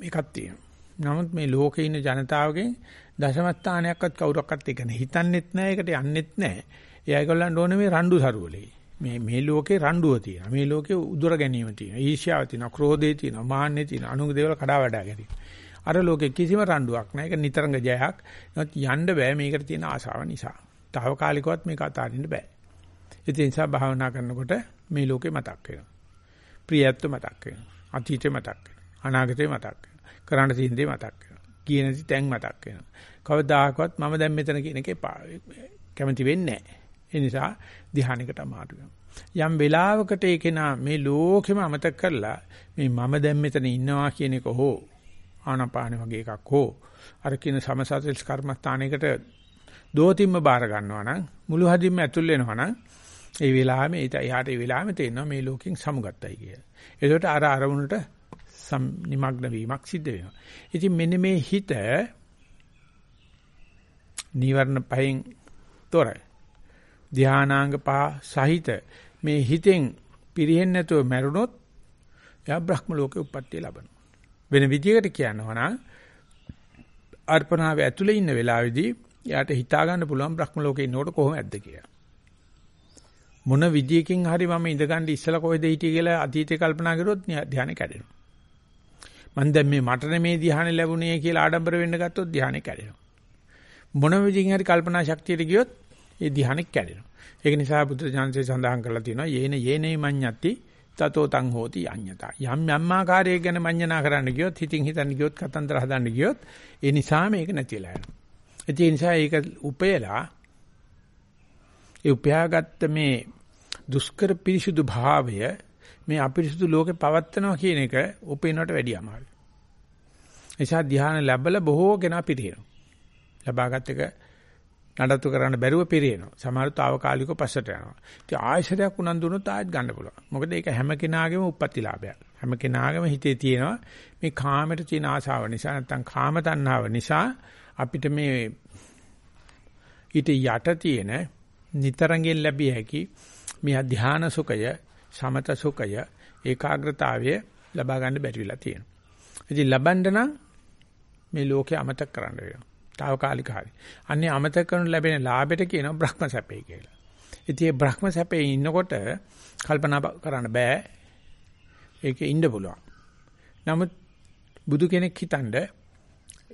එකක් තියෙනවා. නමුත් මේ ලෝකේ ඉන්න ජනතාවගෙන් දශමස්ථානයක්වත් කවුරක්වත් ඒක හිතන්නෙත් නැහැ, ඒකට යන්නෙත් නැහැ. ඒ අයගොල්ලන්ට ඕනේ මේ රණ්ඩු සරුවලේ. මේ මේ ලෝකේ රණ්ඩුව තියෙනවා. මේ ලෝකේ උදුර ගැනීම තියෙනවා. ඊර්ෂ්‍යාව තියෙනවා, ක්‍රෝධය තියෙනවා, මාන්නය තියෙනවා. අනුගේ දේවල් කඩා වඩා ගැනීම. අර ලෝකේ කිසිම රණ්ඩුවක් නැහැ. ඒක නිතරංග ජයක්. නමුත් යන්න බෑ මේකට තියෙන ආශාව නිසා. తాවකාලිකවත් මේක අතාරින්න බෑ. ඒ නිසා භාවනා කරනකොට මේ ලෝකේ මතක් වෙනවා. ප්‍රියත්ව මතක් වෙනවා. අතීතේ මතක් වෙනවා. අනාගතේ මතක් වෙනවා. කරන්න තියෙන දේ මතක් වෙනවා. කියන දේ තැන් මතක් වෙනවා. කවදාකවත් මම දැන් මෙතන කියන එක එපා. කැමති වෙන්නේ නැහැ. ඒ නිසා ධ්‍යානයකට අමාරු යම් වෙලාවකට ඒ කෙනා මේ ලෝකෙම අමතක කරලා මේ මම දැන් මෙතන ඉන්නවා කියන එක හෝ ආනාපාන වගේ එකක් හෝ අර කියන සමසතල් කර්මස්ථානයකට දෝතිම්ම බාර ගන්නවා නම් මුළු හදින්ම ඇතුල් වෙනවා නම් ඒ වෙලාවෙම ඒ එහාට ඒ වෙලාවෙම තේරෙනවා මේ ලෝකෙන් සමුගත්තයි කියලා. ඒකට අර අරමුණට නිමග්න වීමක් සිද්ධ වෙනවා. ඉතින් මෙන්න මේ හිත නීවරණ පහෙන් තොරයි. ධානාංග පහ සහිත මේ හිතෙන් පිරෙහෙන්නේ නැතුව මැරුණොත් එයා බ්‍රහ්ම ලෝකේ උප්පත්තිය ලබනවා. වෙන විදිහකට කියනවා නම් අර්පණාවේ ඇතුලේ ඉන්න වෙලාවේදී එයාට හිතා ගන්න පුළුවන් බ්‍රහ්ම ලෝකේ ඉන්නකොට කොහොමද කියලා. මොන විදියකින් හරි මම ඉඳගන්න ඉස්සලා කොහෙද හිටියේ කියලා අතීතේ කල්පනා කරොත් ධානය කැඩෙනවා. මම දැන් මේ මට මේ ධානය ලැබුණේ කියලා ආඩම්බර වෙන්න ගත්තොත් ධානය කැඩෙනවා. මොන විදිහින් හරි කල්පනා ශක්තියට ගියොත් ඒ ධ්‍යානෙ කැඩෙනවා. ඒක නිසා බුදු දානසේ සඳහන් කරලා තියෙනවා යේන යේනේ මඤ්ඤත්ති තතෝ තං හෝති අඤ්ඤතා. යම් යම් ආකාරයක ගැන මඤ්ඤණා කරන්න ගියොත් හිතින් හිතන්න ගියොත් කතන්දර හදන්න ගියොත් ඒ නිසා මේක නැතිලා යනවා. ඒ නිසා ඒක උපයලා ඒ උපයාගත්ත මේ දුෂ්කර පිරිසුදු භාවය මේ අපිරිසුදු ලෝකේ පවත්නවා කියන එක උපේනට වැඩිය අමාරුයි. එසා ධ්‍යාන ලැබලා බොහෝ කෙනා පිරිනව. ලබාගත් එක නඩත්තු කරන්න බැරුව පිරෙනවා. සමහරවිට తాවකාලිකව පස්සට යනවා. ඉතින් ආයශරයක් උනන්දු වුණොත් ආයෙත් ගන්න පුළුවන්. මොකද ඒක හැම කෙනාගේම උප්පත්තිලාභයක්. හැම කෙනාගේම හිතේ තියෙනවා මේ කාමයට තියෙන ආශාව නිසා නැත්නම් කාම තණ්හාව නිසා අපිට මේ ඊට යට තියෙන නිතරංගෙන් ලැබිය හැකි මේ ධානා සුඛය, සමත සුඛය, ඒකාග්‍රතාවය ලබා ගන්න බැරි වෙලා තියෙනවා. ඉතින් ලබන්න නම් මේ ලෝකේ අමතක කරන්න වෙනවා. తాවකාලික හරි. අන්නේ අමතක කරන ලැබෙන ලාභයට කියනවා බ්‍රහ්ම සැපේ කියලා. ඉතින් මේ බ්‍රහ්ම සැපේ ඉන්නකොට කල්පනා කරන්න බෑ. ඒකේ ඉන්න පුළුවන්. නමුත් බුදු කෙනෙක් හිතනද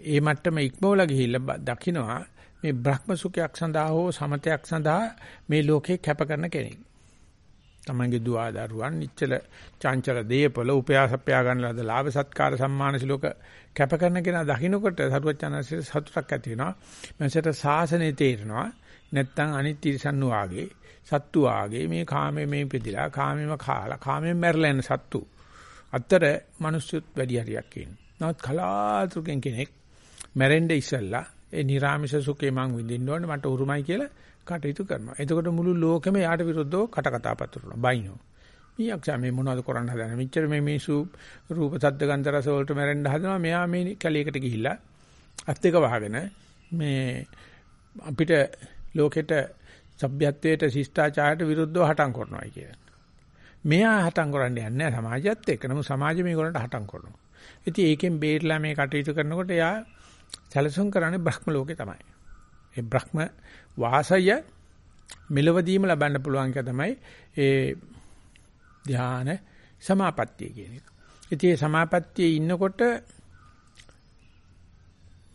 ඒ මට්ටම ඉක්මවලා ගිහිල්ලා දකින්නවා මේ බ්‍රහ්ම සුඛයක් සඳහා හෝ සමතයක් සඳහා මේ ලෝකේ කැප කරන කෙනෙක්. තමන්ගේ දුව දරුවන් නිච්චල චංචල දේපල උපයාසප්පයා ගන්න ලද ලාභ සත්කාර සම්මාන සිලෝක කැප කරන කෙනා දකින්නකොට සරුවචනන්සේ සතුටක් ඇති වෙනවා. මනසට සාසනේ තේරෙනවා. නැත්තම් අනිත් තිරසන්නු වාගේ සත්තු වාගේ මේ කාමයේ මේ පිටිලා කාමෙම කාලා කාමෙන් මැරලා යන සත්තු. අතර මිනිස්සුත් වැඩි හරියක් ඉන්නවා. නමුත් කලාතුරකින් කෙනෙක් මැරෙන්න ඉස්සෙල්ලා ඒ නිර්ාමිෂ සුඛේ මං විඳින්න ඕනේ මට උරුමයි කියලා කටයුතු කරනවා. එතකොට මුළු ලෝකෙම යාට විරුද්ධව කට කතා පතුරනවා. බයිනෝ. මේ යක්ෂයා මේ මොනවද කරන්න හදන්නේ? මෙච්චර මේ මිනිස්සු රූප සද්ද ගන්ධ රස වලට මැරෙන්න හදනවා. මෙයා මේ කැලේකට ගිහිල්ලා අත් දෙක වහගෙන මේ අපිට ලෝකෙට සભ્યත්වයට ශිෂ්ටාචාරයට විරුද්ධව හටන් කරනවා කියලා. මෙයා හටන් කරන්නේ නැහැ සමාජයත් එක්ක. නමුත් සමාජය මේගොල්ලන්ට හටන් කරනවා. ඉතින් ඒකෙන් බේරලා මේ කටයුතු කරනකොට එයා සැලසුම් කරන්නේ බ්‍රහ්ම ලෝකේ තමයි. ඒ බ්‍රහ්ම වාසය මෙලවදීම ලබන්න පුළුවන් එක තමයි ඒ ධ්‍යාන සමාපත්තිය කියන එක. ඉතින් මේ සමාපත්තියේ ඉන්නකොට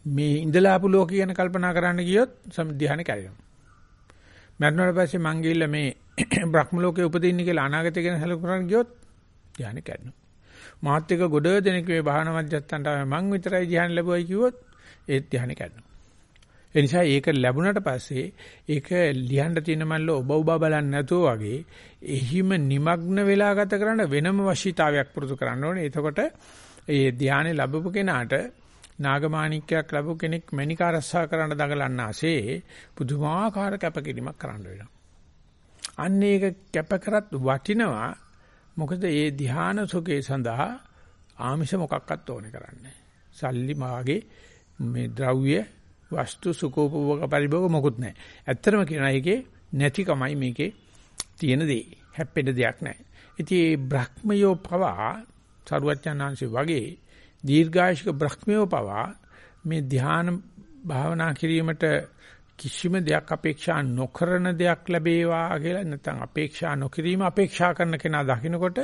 මේ ඉඳලා ආපු ලෝකය ගැන කල්පනා කරන්න ගියොත් ධ්‍යාන කැඩෙනවා. මරණයට පස්සේ මං ගිහිල්ලා මේ බ්‍රහ්ම ලෝකේ උපදින්න කියලා අනාගතය ගැන සැලකුම් ගියොත් ධ්‍යාන කැඩෙනවා. මාත් එක ගොඩ දෙනෙක් මේ භාවනා මධ්‍යස්ථානට මං විතරයි ධ්‍යාන ලැබුවයි කිව්වොත් ඒ ධ්‍යාන කැඩෙනවා. ඒ නිසා ඒක ලැබුණට පස්සේ ඒක ලියන්න තියෙන මල්ල ඔබ ඔබ බලන්නේ නැතුව වගේ එහිම নিমগ্ন වෙලා ගත කරන්න වෙනම වශීතාවයක් පුරුදු කරන්න ඕනේ. එතකොට ඒ ධානය ලැබපු කෙනාට නාගමාණික්කයක් ලැබු කෙනෙක් මණිකා රස්සා කරන්න දඟලන්න ASCII පුදුමාකාර කැපකිරීමක් කරන්න වෙනවා. අන්න ඒක කැප කරත් වටිනවා. මොකද ඒ ධාන සුඛේ සඳහා ආමිෂ මොකක්වත් ඕනේ කරන්නේ. සල්ලි මාගේ මේ ද්‍රව්‍ය වස්තු සුඛෝපභෝග පරිභෝග මොකුත් නැහැ. ඇත්තටම කියනවා ඒකේ නැතිකමයි මේකේ තියෙන දේ. හැප්පෙන්න දෙයක් නැහැ. ඉතින් මේ බ්‍රහ්මයෝ පවා සරුවච්චන්හන්සේ වගේ දීර්ඝායුෂක බ්‍රහ්මයෝ පවා මේ ධ්‍යාන භාවනා කිරීමට කිසිම දෙයක් අපේක්ෂා නොකරන දෙයක් ලැබේවා කියලා නැත්නම් අපේක්ෂා නොකිරීම අපේක්ෂා කරන කෙනා දකින්නකොට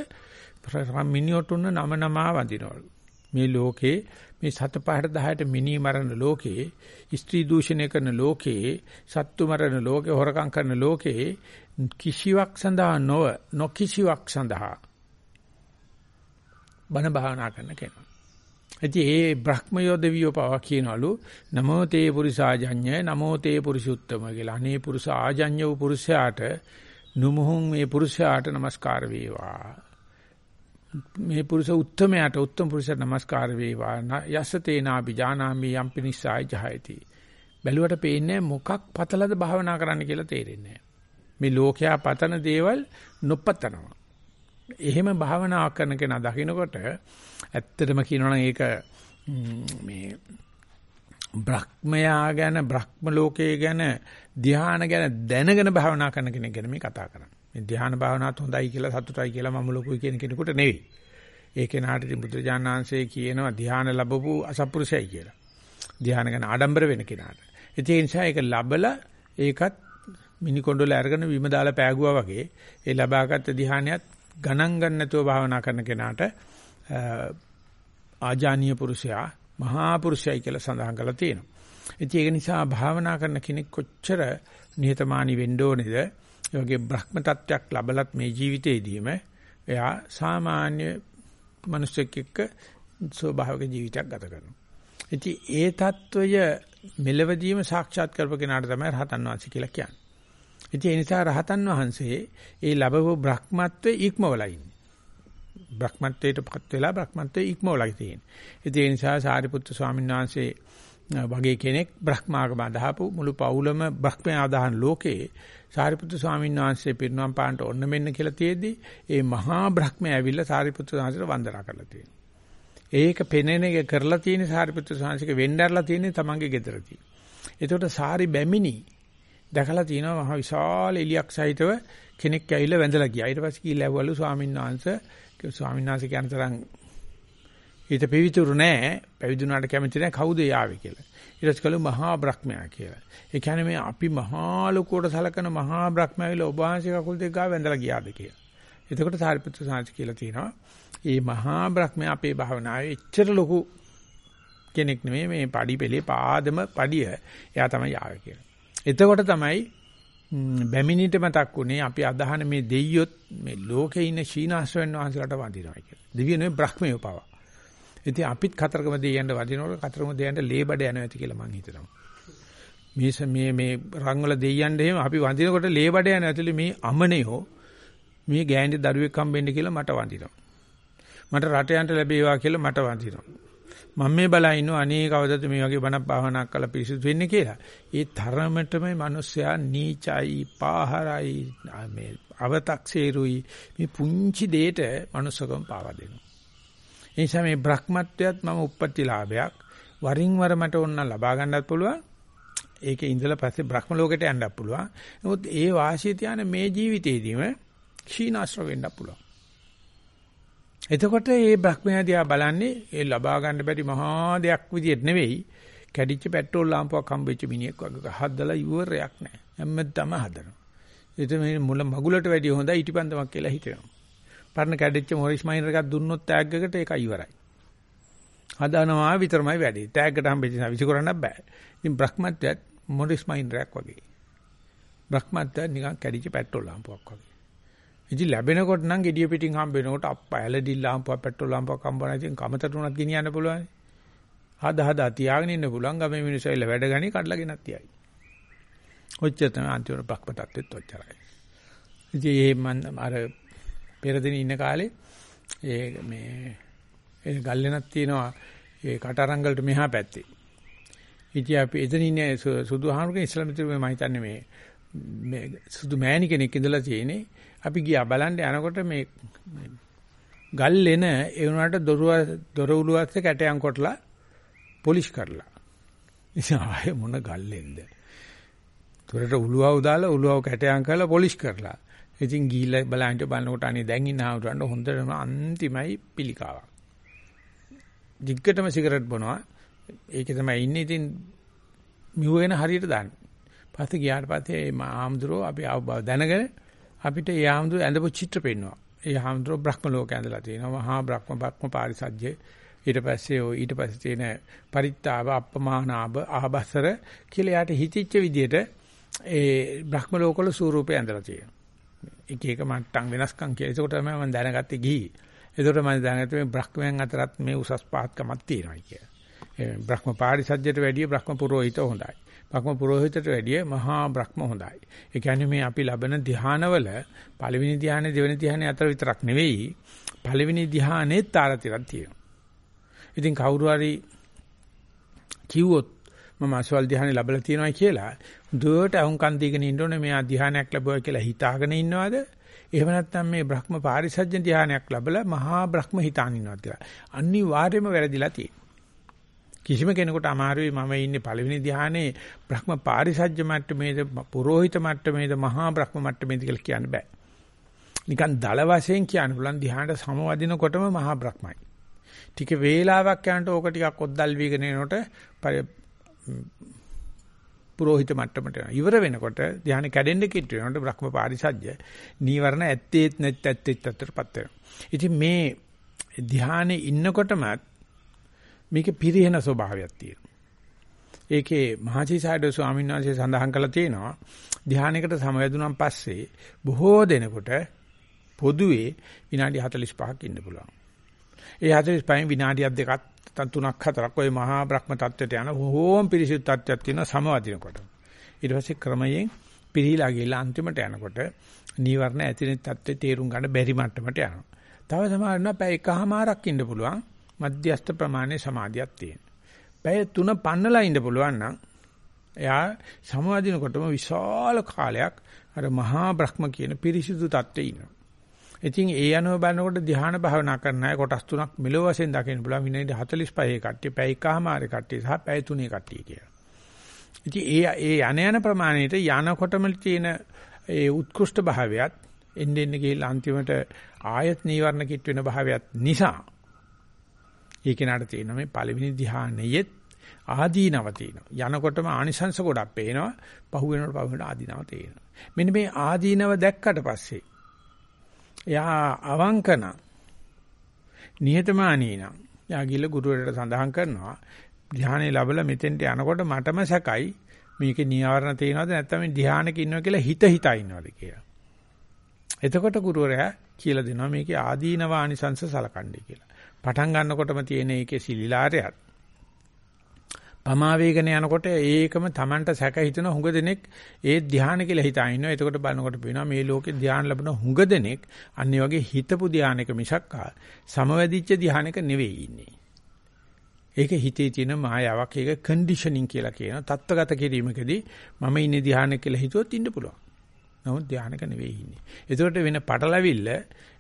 මිනිඔටුන්න නම නමා වඳිනවලු. මේ ලෝකේ මේ සත පහට 10ට මිනි මරන ලෝකේ ස්ත්‍රී දූෂණය කරන ලෝකේ සත්තු මරන ලෝකේ හොරකම් කරන ලෝකේ කිසිවක් සඳහා නොව නොකිසිවක් සඳහා බණ භාවනා කරන කෙනා. ඉතින් ඒ බ්‍රහ්මයෝ දෙවියෝ පවා කියනවලු නමෝ තේ පුරිසාජඤ්ඤ නමෝ තේ පුරිසුත්තම කියලා. අනේ පුරුෂ ආජඤ්ඤ වූ පුරුෂයාට නුමුහුන් මේ පුරුෂයාට নমස්කාර වේවා. මේ පුරුෂ උත්තමයාට උත්තම පුරුෂයාට নমස්කාර වේවා. යස්ස තේනාපි ජානාමි යම්පි නිස්සාය ජහයති. බැලුවට පේන්නේ මොකක් පතලද භාවනා කරන්න කියලා තේරෙන්නේ මේ ලෝකයා පතන දේවල් නොපතනවා. එහෙම භාවනා කරන කෙනා දකින්නකොට ඇත්තටම කියනවා නම් ඒක මේ බ්‍රහ්මයා ගැන බ්‍රහ්ම ලෝකයේ ගැන ධ්‍යාන ගැන දැනගෙන භාවනා කරන කෙනෙක් ගැන මේ කතා කරන්නේ. මේ ධ්‍යාන භාවනාවත් හොඳයි කියලා සතුටයි කියලා මම ලොකුයි කියන කෙනෙකුට නෙවෙයි. ඒකේ නාටි බුදුජානනාංශයේ කියනවා ධ්‍යාන ලැබපු අසත්පුරුෂයයි කියලා. ධ්‍යාන ගැන ආඩම්බර වෙන කෙනාට. ඒ නිසා ඒක ලබලා ඒකත් මිනි කොණ්ඩල අරගෙන විම දාලා පෑගුවා වගේ ඒ ලබාගත් ධ්‍යානයත් ගණන් ගන්න නැතුව භාවනා කරන කෙනාට ආජානීය පුරුෂයා මහා පුරුෂයයි කියලා සඳහන් කරලා තියෙනවා. ඉතින් ඒක නිසා භාවනා කරන කෙනෙක් කොච්චර නිහතමානී වෙන්න ඕනේද? ඒ වගේ බ්‍රහ්ම තත්වයක් ලැබලත් මේ ජීවිතේදීම එයා සාමාන්‍ය මිනිසෙක් එක්ක ස්වභාවික ජීවිතයක් ගත කරනවා. ඉතින් ඒ తত্ত্বය මෙලවදීම සාක්ෂාත් කරපගෙනාට තමයි රහතන් වහන්සේ කියලා කියන්නේ. ඉතින් ඒ නිසා රහතන් වහන්සේ ඒ ලැබව බ්‍රහ්මත්වයේ ඉක්මවලා ඉන්නේ. බ්‍රහ්මත්වයටපත් වෙලා බ්‍රහ්මත්වයේ ඉක්මවලා තියෙන්නේ. ඉතින් ඒ නිසා සාරිපුත්තු ස්වාමීන් වහන්සේ වගේ කෙනෙක් බ්‍රහ්මාගම අදහපු මුළු පවුලම බ්‍රහ්මයා අදහන ලෝකේ සාරිපුත්තු ස්වාමීන් වහන්සේ පිරිනවම් පාන්ට ඔන්න මෙන්න කියලා තියෙද්දි ඒ මහා බ්‍රහ්මයා ඇවිල්ලා සාරිපුත්තු ස්වාමීන්ට වන්දනා කරලා තියෙනවා. ඒක පෙනෙන එක කරලා තියෙන සාරිපුත්තු ස්වාමීන්ගේ වෙන්නර්ලා තියෙන්නේ තමන්ගේ ගෙදරදී. එතකොට සාරි බැමිනි දැකලා තියෙනවා මහ විශාල එලියක් සහිතව කෙනෙක් ඇවිල්ලා වැඳලා ගියා. ඊට පස්සේ කීලා ඇව්වලු ස්වාමීන් වහන්සේ ස්වාමීන් වහන්සේ කියන තරම් ඊට පිවිතුරු නෑ පැවිදුණාට කැමති නෑ කවුද යාවේ කියලා. ඊට පස්සේ කළු මහා බ්‍රහ්මයා කියලා. ඒ කියන්නේ මේ අපි මහා ලෝකෝට සලකන මහා බ්‍රහ්මයා විල ඔබ වහන්සේ කකුල් දෙක ගාව වැඳලා ගියාද කියලා. එතකොට සාරිපුත්‍ර සාංශ කියලා තියෙනවා. මේ මහා බ්‍රහ්මයා අපේ භාවනාවේ එච්චර ලොකු කෙනෙක් නෙමෙයි මේ padi පෙලේ පාදම padiය එයා තමයි ආවේ කියලා. එතකොට තමයි බැමිණිට මතක් වුණේ අපි අදහන මේ දෙයියොත් මේ ලෝකේ ඉන්න ශීනාශ්‍රයන් වහන්සේලාට වඳිනවා කියලා. දෙවියෝ නෙවෙයි බ්‍රහ්මයෝ පවා. ඉතින් අපිත් කතරගම දෙයියන්ට වදිනකොට කතරගම දෙයියන්ට ලේබඩ යනවා ඇති කියලා මං හිතනවා. මේ මේ මේ රංගවල දෙයියන්ට එහෙම අපි වඳිනකොට ලේබඩ යන ඇතුලේ මේ අමනයෝ මේ ගෑණි දරුවෙක් හම්බෙන්න කියලා මට වඳිනවා. මට රට යන්න ලැබේවා කියලා මට වඳිනවා. මම මේ බලා ඉන්නවා අනේ කවදද මේ වගේ බණක් භාවනා කරලා පිරිසිදු වෙන්නේ කියලා. ඒ තරමටම මිනිස්සයා නීචයි, පාහරයි, මේ අව탁සේරුයි මේ පුංචි දෙයට මනුස්සකම පාවා දෙනවා. ඒ නිසා මේ බ්‍රහ්මත්වයත් මම උප්පත්තිලාභයක් වරින් වර මට ඕන ලබා ගන්නත් පුළුවන්. ඒකේ ඉඳලා පස්සේ බ්‍රහ්ම ලෝකෙට යන්නත් පුළුවන්. නමුත් ඒ වාසිය තියාන මේ ජීවිතේදීම ක්ෂීණාශ්‍ර වෙන්න පුළුවන්. එතකොට මේ බ්‍රහ්මයා දිහා බලන්නේ ඒ ලබා ගන්න බැරි මහා දෙයක් විදියට නෙවෙයි කැඩිච්ච පෙට්‍රෝල් ලාම්පුවක් හම්බෙච්ච මිනිහෙක් වගේ හදලා ඉවරයක් නැහැ. හැමදම හදනවා. ඒක මේ මුල මගුලට වැඩිය හොඳයි ඊටිපන්දමක් කියලා හිතෙනවා. පරණ කැඩිච්ච මොරිස් මයිනර් එකක් දුන්නොත් ටැග් එකට ඒක ඉවරයි. හදනවා විතරමයි වැඩි. ටැග්ගට හම්බෙච්ච නිසා විසි කරන්න බෑ. ඉතින් බ්‍රහ්මත්වයත් මොඩිස් මයින්ඩ් එකක් වගේ. බ්‍රහ්මත්වය නිකන් කැඩිච්ච පෙට්‍රල් ලාම්පුවක් වගේ. ඉතින් ලැබෙනකොට නම් gediya පිටින් හම්බ වෙනකොට අප්පා ඇලඩිල් ලාම්පුවක් පෙට්‍රල් ලාම්පුවක් හම්බවන ඉතින් කමතට උනත් ගෙනියන්න පුළුවන්. හදා හදා තියාගෙන ඉන්න පුළුවන් ගමේ මිනිස්සු ඇවිල්ලා වැඩ ගනි කඩලා ගෙනත් තියයි. ඔච්චර තමයි අන්තිම බ්‍රහ්ම tattweත් ඔච්චරයි. ඉතින් ඒ මන් අර පෙරදින ඉන්න කාලේ ඒ මේ ඒ ගල්ලෙනක් තියෙනවා ඒ කටරංගලට මෙහා පැත්තේ. ඉතින් අපි එතන ඉන්නේ සුදු හාමුදුරනේ ඉස්ලාම මිත්‍රයෝ මම හිතන්නේ මේ මේ සුදු මෑණි කෙනෙක් ඉඳලා තියෙන්නේ. අපි ගියා බලන්න යනකොට මේ ගල්ලෙන ඒ වුණාට දොරුව දොර උළුවස්සේ කැටයන් කොටලා පොලිෂ් කරලා. ඉතින් ආයේ මොන ගල්ලෙන්ද? දොරට උළුවව දාලා උළුවව කැටයන් කරලා පොලිෂ් කරලා. ඉතින් ගිහිල්ලා බලන්න බලනකොට අනේ දැන් ඉන්න ආවුරන්න හොඳටම අන්තිමයි පිළිකාවක්. දිග්ගටම සිගරට් බොනවා. ඒකේ තමයි ඉන්නේ. ඉතින් මිහුවෙන හරියට දාන්නේ. පස්සේ ගියාට පස්සේ මේ ආම්දුරෝ අපි ආව බව දැනගෙන අපිට ඒ ආම්දුර ඇඳපු චිත්‍ර පෙන්නවා. ඒ ආම්දුරෝ බ්‍රහ්ම ලෝකේ ඇඳලා තියෙනවා. මහා බ්‍රහ්ම බ්‍රහ්ම පාරිසජ්ජේ ඊට පස්සේ ඔය ඊට පස්සේ තියෙන පරිත්තාව අපමානාබ ආබස්සර කියලා යාට හිතිච්ච විදිහට ඒ බ්‍රහ්ම ලෝකවල ස්වරූපය ඇඳලා තියෙනවා. එක එක මට්ටම් වෙනස්කම් කියලා. ඒක තමයි මම දැනගත්තේ ගිහි. ඒකට මම දැනගත්තේ මේ බ්‍රහ්මයන් අතරත් මේ උසස් පහත්කමක් තියෙනවා කියලා. බ්‍රහ්ම පාරිසජ්‍යයට වැඩිය බ්‍රහ්ම පුරোহিত හොඳයි. බ්‍රහ්ම පුරোহিতට වැඩිය මහා බ්‍රහ්ම හොඳයි. ඒ කියන්නේ මේ අපි ලබන ධානවල පළවෙනි ධානය දෙවෙනි ධානය අතර විතරක් නෙවෙයි පළවෙනි ධානයේ තාරතිරක් තියෙනවා. ඉතින් කවුරු හරි කිව්වොත් මම අසවල් ධානය ලැබලා තියෙනවා කියලා දුවට අහුම්කන් දීගෙන ඉන්න ඕනේ මෙයා ධ්‍යානයක් ලැබුවා කියලා හිතාගෙන ඉන්නවද? එහෙම නැත්නම් මේ බ්‍රහ්ම පාරිසජ්‍ය ධ්‍යානයක් ලැබලා මහා බ්‍රහ්ම හිතාන ඉන්නවද කියලා. අනිවාර්යයෙන්ම වැරදිලා තියෙනවා. කිසිම කෙනෙකුට අමාරුයි මම ඉන්නේ පළවෙනි ධ්‍යානයේ බ්‍රහ්ම පාරිසජ්‍ය මට්ටමේද පුරোহিত මට්ටමේද මහා බ්‍රහ්ම මට්ටමේද කියලා කියන්න බෑ. නිකන් දල වශයෙන් කියන්න පුළුවන් ධ්‍යානට සමවදිනකොටම මහා බ්‍රහ්මයි. ටික වේලාවක් යනකොට ඕක ටිකක් ඔද්දල් වීගෙන එනකොට පුරোহিত මට්ටමට යනවා. ඉවර වෙනකොට ධ්‍යාන කැඩෙන්න කිට් වෙනකොට බ්‍රහ්ම පාරිසජ්‍ය නීවරණ ඇත්තේත් නැත් ඇත්තේත් අතරපත් වෙනවා. ඉතින් මේ ධ්‍යානේ ඉන්නකොටමත් මේකේ පිරිහෙන ස්වභාවයක් තියෙනවා. ඒකේ මහචීසාරද ස්වාමීන් වහන්සේ සඳහන් කළා තියෙනවා ධානයකට සමවැදුනන් පස්සේ බොහෝ දෙනෙකුට පොදුවේ විනාඩි 45ක් ඉන්න පුළුවන්. ඒ 45න් විනාඩියක් දෙකක් තුනක් හතරක් ওই මහා බ්‍රහ්ම තත්ත්වයට යන බොහෝම පිරිසිදු තත්ත්වයක් තියෙන සමවදිනකොට. ඊට පස්සේ ක්‍රමයෙන් පිරීලා ගිහලා අන්තිමට යනකොට නීවරණ ඇතිනේ තත්ත්වේ තේරුම් ගන්න බැරි මට්ටමට යනවා. තව සමහරවිට පැය එකහමාරක් ඉන්න පුළුවන්. මධ්‍යස්ථ ප්‍රමාණයේ සමාධියක් තියෙන. පැය තුන පන්නලා ඉන්න පුළුවන් නම් එයා සමාධිනකොටම විශාල කාලයක් අර මහා බ්‍රහ්ම කියන පිරිසිදු තත්ත්වේ ඉන්නවා. ඉතින් ඒ අනුව බලනකොට ධ්‍යාන භාවනා කරන අය කොටස් තුනක් මෙලොව වශයෙන් දකින්න පුළුවන් විනාඩි 45 කට්ටිය, පැය එකමාරේ කට්ටිය සහ පැය තුනේ කට්ටිය කියලා. ඉතින් ඒ ඒ යන යන ප්‍රමාණයට යනකොටම තියෙන ඒ උත්කෘෂ්ඨ භාවයත් එන්න එන්න ගිහිල්ලා අන්තිමට ආයත් නීවරණ කිට් වෙන භාවයත් නිසා ඒ කෙනාට තියෙන මේ පළවෙනි ධ්‍යානයේත් ආදීනව තියෙනවා. යනකොටම ආනිසංස ගොඩක් පේනවා. පහු වෙනකොට පහු වෙනකොට ආදීනව තේරෙනවා. මෙන්න මේ ආදීනව දැක්කට පස්සේ එයා අවංකන නිහතමානී නම් යා ගිල ගුරුවරට සඳහන් කරනවා ධ්‍යානෙ ලැබලා මෙතෙන්ට යනකොට මටම සැකයි මේකේ නියාවරණ තියෙනවද නැත්නම් මේ ධ්‍යානෙක ඉන්නවා කියලා හිත හිතා ඉන්නවද කියලා. එතකොට ගුරුවරයා කියලා දෙනවා මේකේ ආදීනව ආනිසංස සලකන්නේ කියලා. පටන් ගන්නකොටම තියෙන ඒකේ සිලිලාරයක් පමා වේගන යනකොට ඒකම Tamanට සැක හිතන හුඟ දෙනෙක් ඒ ධ්‍යාන කියලා හිතා ඉන්නවා. එතකොට බලනකොට පේනවා මේ ලෝකේ ධ්‍යාන ලැබුණ හුඟ දෙනෙක් අන්නේ වගේ හිතපු ධ්‍යානයක මිසක් සමවැදිච්ච ධ්‍යානයක නෙවෙයි ඉන්නේ. ඒක හිතේ තියෙන මායාවක් ඒක කන්ඩිෂනින් කියලා කියනවා. தත්වගත කිරීමකදී මම ඉන්නේ ධ්‍යාන කියලා හිතුවොත් ඉන්න පුළුවන්. නමුත් ධ්‍යානක නෙවෙයි ඉන්නේ. එතකොට වෙන පටලවිල්ල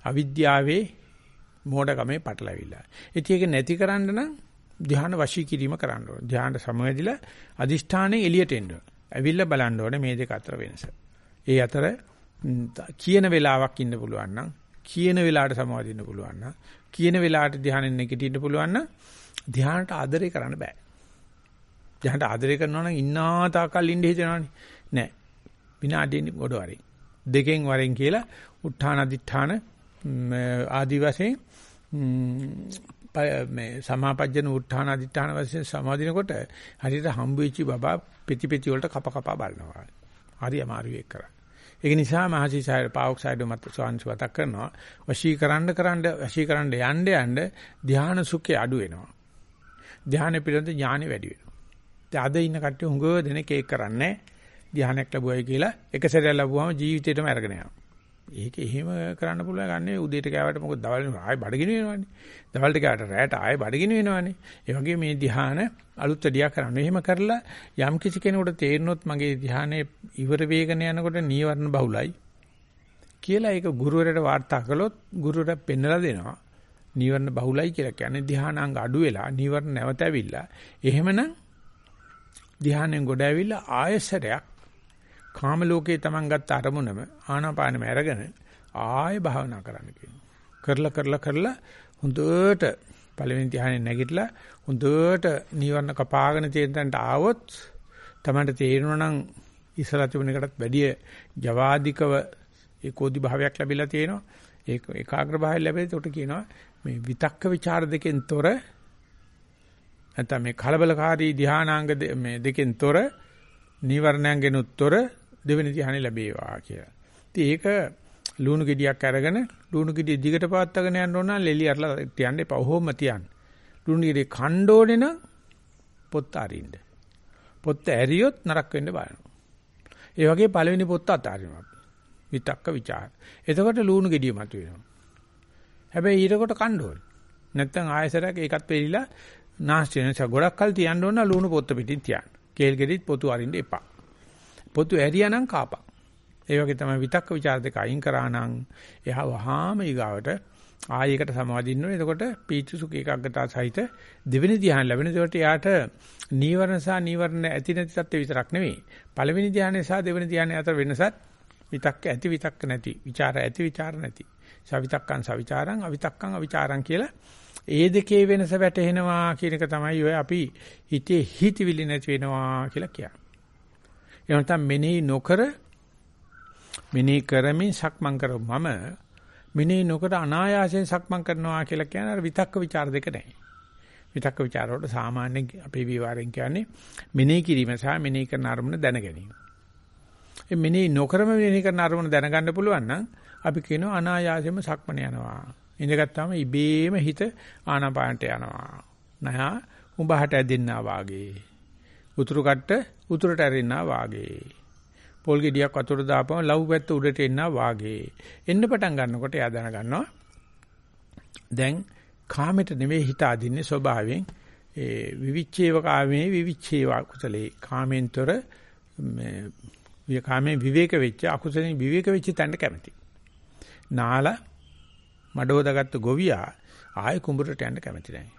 අවිද්‍යාවේ මෝඩකමේ පටලවිලා. ඉතින් ඒක නැති කරන්න නම් ධ්‍යාන වශී කිරීම කරන්න ඕනේ. ධ්‍යාන සමවැදිලා අදිෂ්ඨානයෙන් එළියට එන්න ඕනේ. ඇවිල්ලා බලන්න ඕනේ මේ දෙක අතර වෙනස. ඒ අතර කියන වෙලාවක් ඉන්න පුළුවන් නම් කියන වෙලාවට සමවදින්න පුළුවන් නම් කියන වෙලාවට ධ්‍යානෙන් නැගිටින්න පුළුවන් නම් ධ්‍යානට ආදරේ කරන්න බෑ. ධ්‍යානට ආදරේ කරනවා නම් ඉන්නා තාකල් ඉන්න හිතනවනේ. නෑ. විනාඩියෙන් ගොඩ වරින්. දෙකෙන් වරින් කියලා උත්හාන අදිඨාන ආදි වශයෙන් මේ සමාපජ්ජන උත්හාන අදිඨාන වශයෙන් සමාදිනකොට හරියට හම්බ වෙච්චි බබා පෙති පෙති වලට කප කප බලනවා. හරි අමාරු එක කරා. ඒක නිසා මහසි සායර පාවොක්සයිඩ් මත ස්වාංශ වතක් කරනවා. වශී කරන්න කරන්න වශී කරන්න යන්න යන්න ධානා සුඛේ අඩු වෙනවා. ධානය පිළිබඳ ඥානෙ වැඩි වෙනවා. දැන් අද ඉන්න කට්ටිය හුඟ දෙනෙක් ඒක කරන්නේ ධානයක් ලැබුවයි කියලා එක සැරයක් ලැබුවාම ජීවිතේටම අරගෙන යනවා. ඒක එහෙම කරන්න පුළුවන් ගන්නේ උදේට කෑවට මොකද දවල් ආයෙ බඩගිනි වෙනවනේ. දවල්ට කෑවට රැට ආයෙ බඩගිනි වෙනවනේ. ඒ වගේ මේ ධ්‍යාන අලුත් වැඩියා කරන්න. එහෙම කරලා යම් කිසි කෙනෙකුට තේරෙනොත් මගේ ධ්‍යානයේ ඉවර වේගන යනකොට නීවරණ බහුලයි කියලා ඒක ගුරුවරයාට වාර්තා කළොත් ගුරුවරයා පෙන්නලා දෙනවා. නීවරණ බහුලයි කියලා කියන්නේ ධ්‍යානාංග අඩු වෙලා නීවරණ නැවත ඇවිල්ලා. එහෙමනම් ධ්‍යානෙන් ගොඩ ඇවිල්ලා ආයසරයක් කාම ලෝකේ Taman ගත්ත අරමුණම ආනාපානෙම අරගෙන ආයෙ භාවනා කරන්න කියනවා. කරලා කරලා කරලා හොඳට පළවෙනි ධ්‍යානෙ නැගිටලා හොඳට නිවර්ණ කපාගෙන තේරෙන්නට ආවොත් Tamanට තේරෙනවා නම් ඉස්සලා තිබුණ එකටත් වැඩිය ජවාදිකව ඒකෝදි භාවයක් ලැබිලා තියෙනවා. ඒක ඒකාග්‍ර භාවය ලැබෙද්දී උට කියනවා මේ විතක්ක ਵਿਚාර දෙකෙන් තොර නැත්නම් මේ කලබලකාරී ධානාංග මේ දෙකෙන් තොර නීවරණයන්ගෙන් උත්තර දෙවෙනි ධ්‍යානෙ ලැබේවා කියලා. ඉතින් ඒක ලුණු ගෙඩියක් අරගෙන ලුණු ගෙඩිය දිගට පාත්තගෙන යන්න ඕන නම් ලෙලි අරලා තියන්න එපා. ඔහොම තියන්න. ලුණු ගෙඩිය කණ්ඩ ඕනේ නම් පොත් අරින්න. පොත් ඇරියොත් නරක වෙන්න බලනවා. ඒ වගේ පළවෙනි පොත් අතාරිනවා. විතක්ක ਵਿਚාර. එතකොට ලුණු ගෙඩිය මතුවෙනවා. හැබැයි ඊටකොට කණ්ඩ ඕනේ. නැත්තම් ආයසරයක් ඒකත් පෙරිලා නාස්ති වෙනවා. ගොඩක් කල් තියන්න ඕන ලුණු පොත් පිටින් තියන්න. කේල් ගෙඩිත් පොතු අරින්න එපා. පොතු ඇරියානම් කාපා. ඒ වගේ තමයි විතක්ක ਵਿਚාර දෙක අයින් කරා නම් එහා වහාම ඊගාවට ආයෙකට සමාදින්න ඕනේ. එතකොට පීචු සුඛ ඒකාග්‍රතාව සහිත දෙවෙනි ධ්‍යාන ලැබෙන ඒකට යාට නීවරණ සහ නීවරණ ඇති නැති තත්ත්ව විතරක් නෙවෙයි. පළවෙනි ධ්‍යානය සහ දෙවෙනි ධ්‍යානය අතර වෙනසත් විතක්ක ඇති විතක්ක නැති, ਵਿਚාර ඇති ਵਿਚාර නැති. සවිතක්කං සවිචාරං අවිතක්කං අවිචාරං කියලා ඒ දෙකේ වෙනස වැටහෙනවා කියන එක තමයි ඔය අපි හිතේ හිතවිලි නැති වෙනවා කියලා කියන්නේ. එහෙම නැත්නම් මෙනෙහි නොකර මෙනෙහි කරමින් සක්මන් කරව මම මෙනෙහි නොකර අනායාසයෙන් සක්මන් කරනවා කියලා කියන අර විතක්ක ਵਿਚාර දෙක නැහැ. විතක්ක ਵਿਚාර වලට සාමාන්‍ය අපේ විවරෙන් කියන්නේ මෙනෙහි කිරීම සහ මෙනෙහි කරන අරමුණ දැන ගැනීම. ඒ මෙනෙහි නොකරම මෙනෙහි කරන අරමුණ දැනගන්න පුළුවන් නම් අපි කියනවා අනායාසයෙන්ම සක්මන යනවා. ඉඳගත්තාම ඉබේම හිත ආනාපානට යනවා. නහා උඹහට ඇදෙන්නා වාගේ උතුරු කට්ට උතුරට ඇරෙන්නා වාගේ. පොල් ගෙඩියක් වතුර දාපම ලව් පැත්ත උඩට එන්නා වාගේ. එන්න පටන් ගන්නකොට එයා දැනගන්නවා. දැන් කාමයට නෙවෙයි හිත අදින්නේ ස්වභාවයෙන් ඒ විවිච්ඡේව කාමේ විවිච්ඡේව කුසලේ කාමෙන්තර මේ කාමේ විවේක වෙච්ච අකුසලෙන් විවේක වෙච්ච තැනට කැමති. නාලා මඩෝදාගත්තු ගොවියා ආයෙ කුඹුරට යන්න කැමති නැහැ.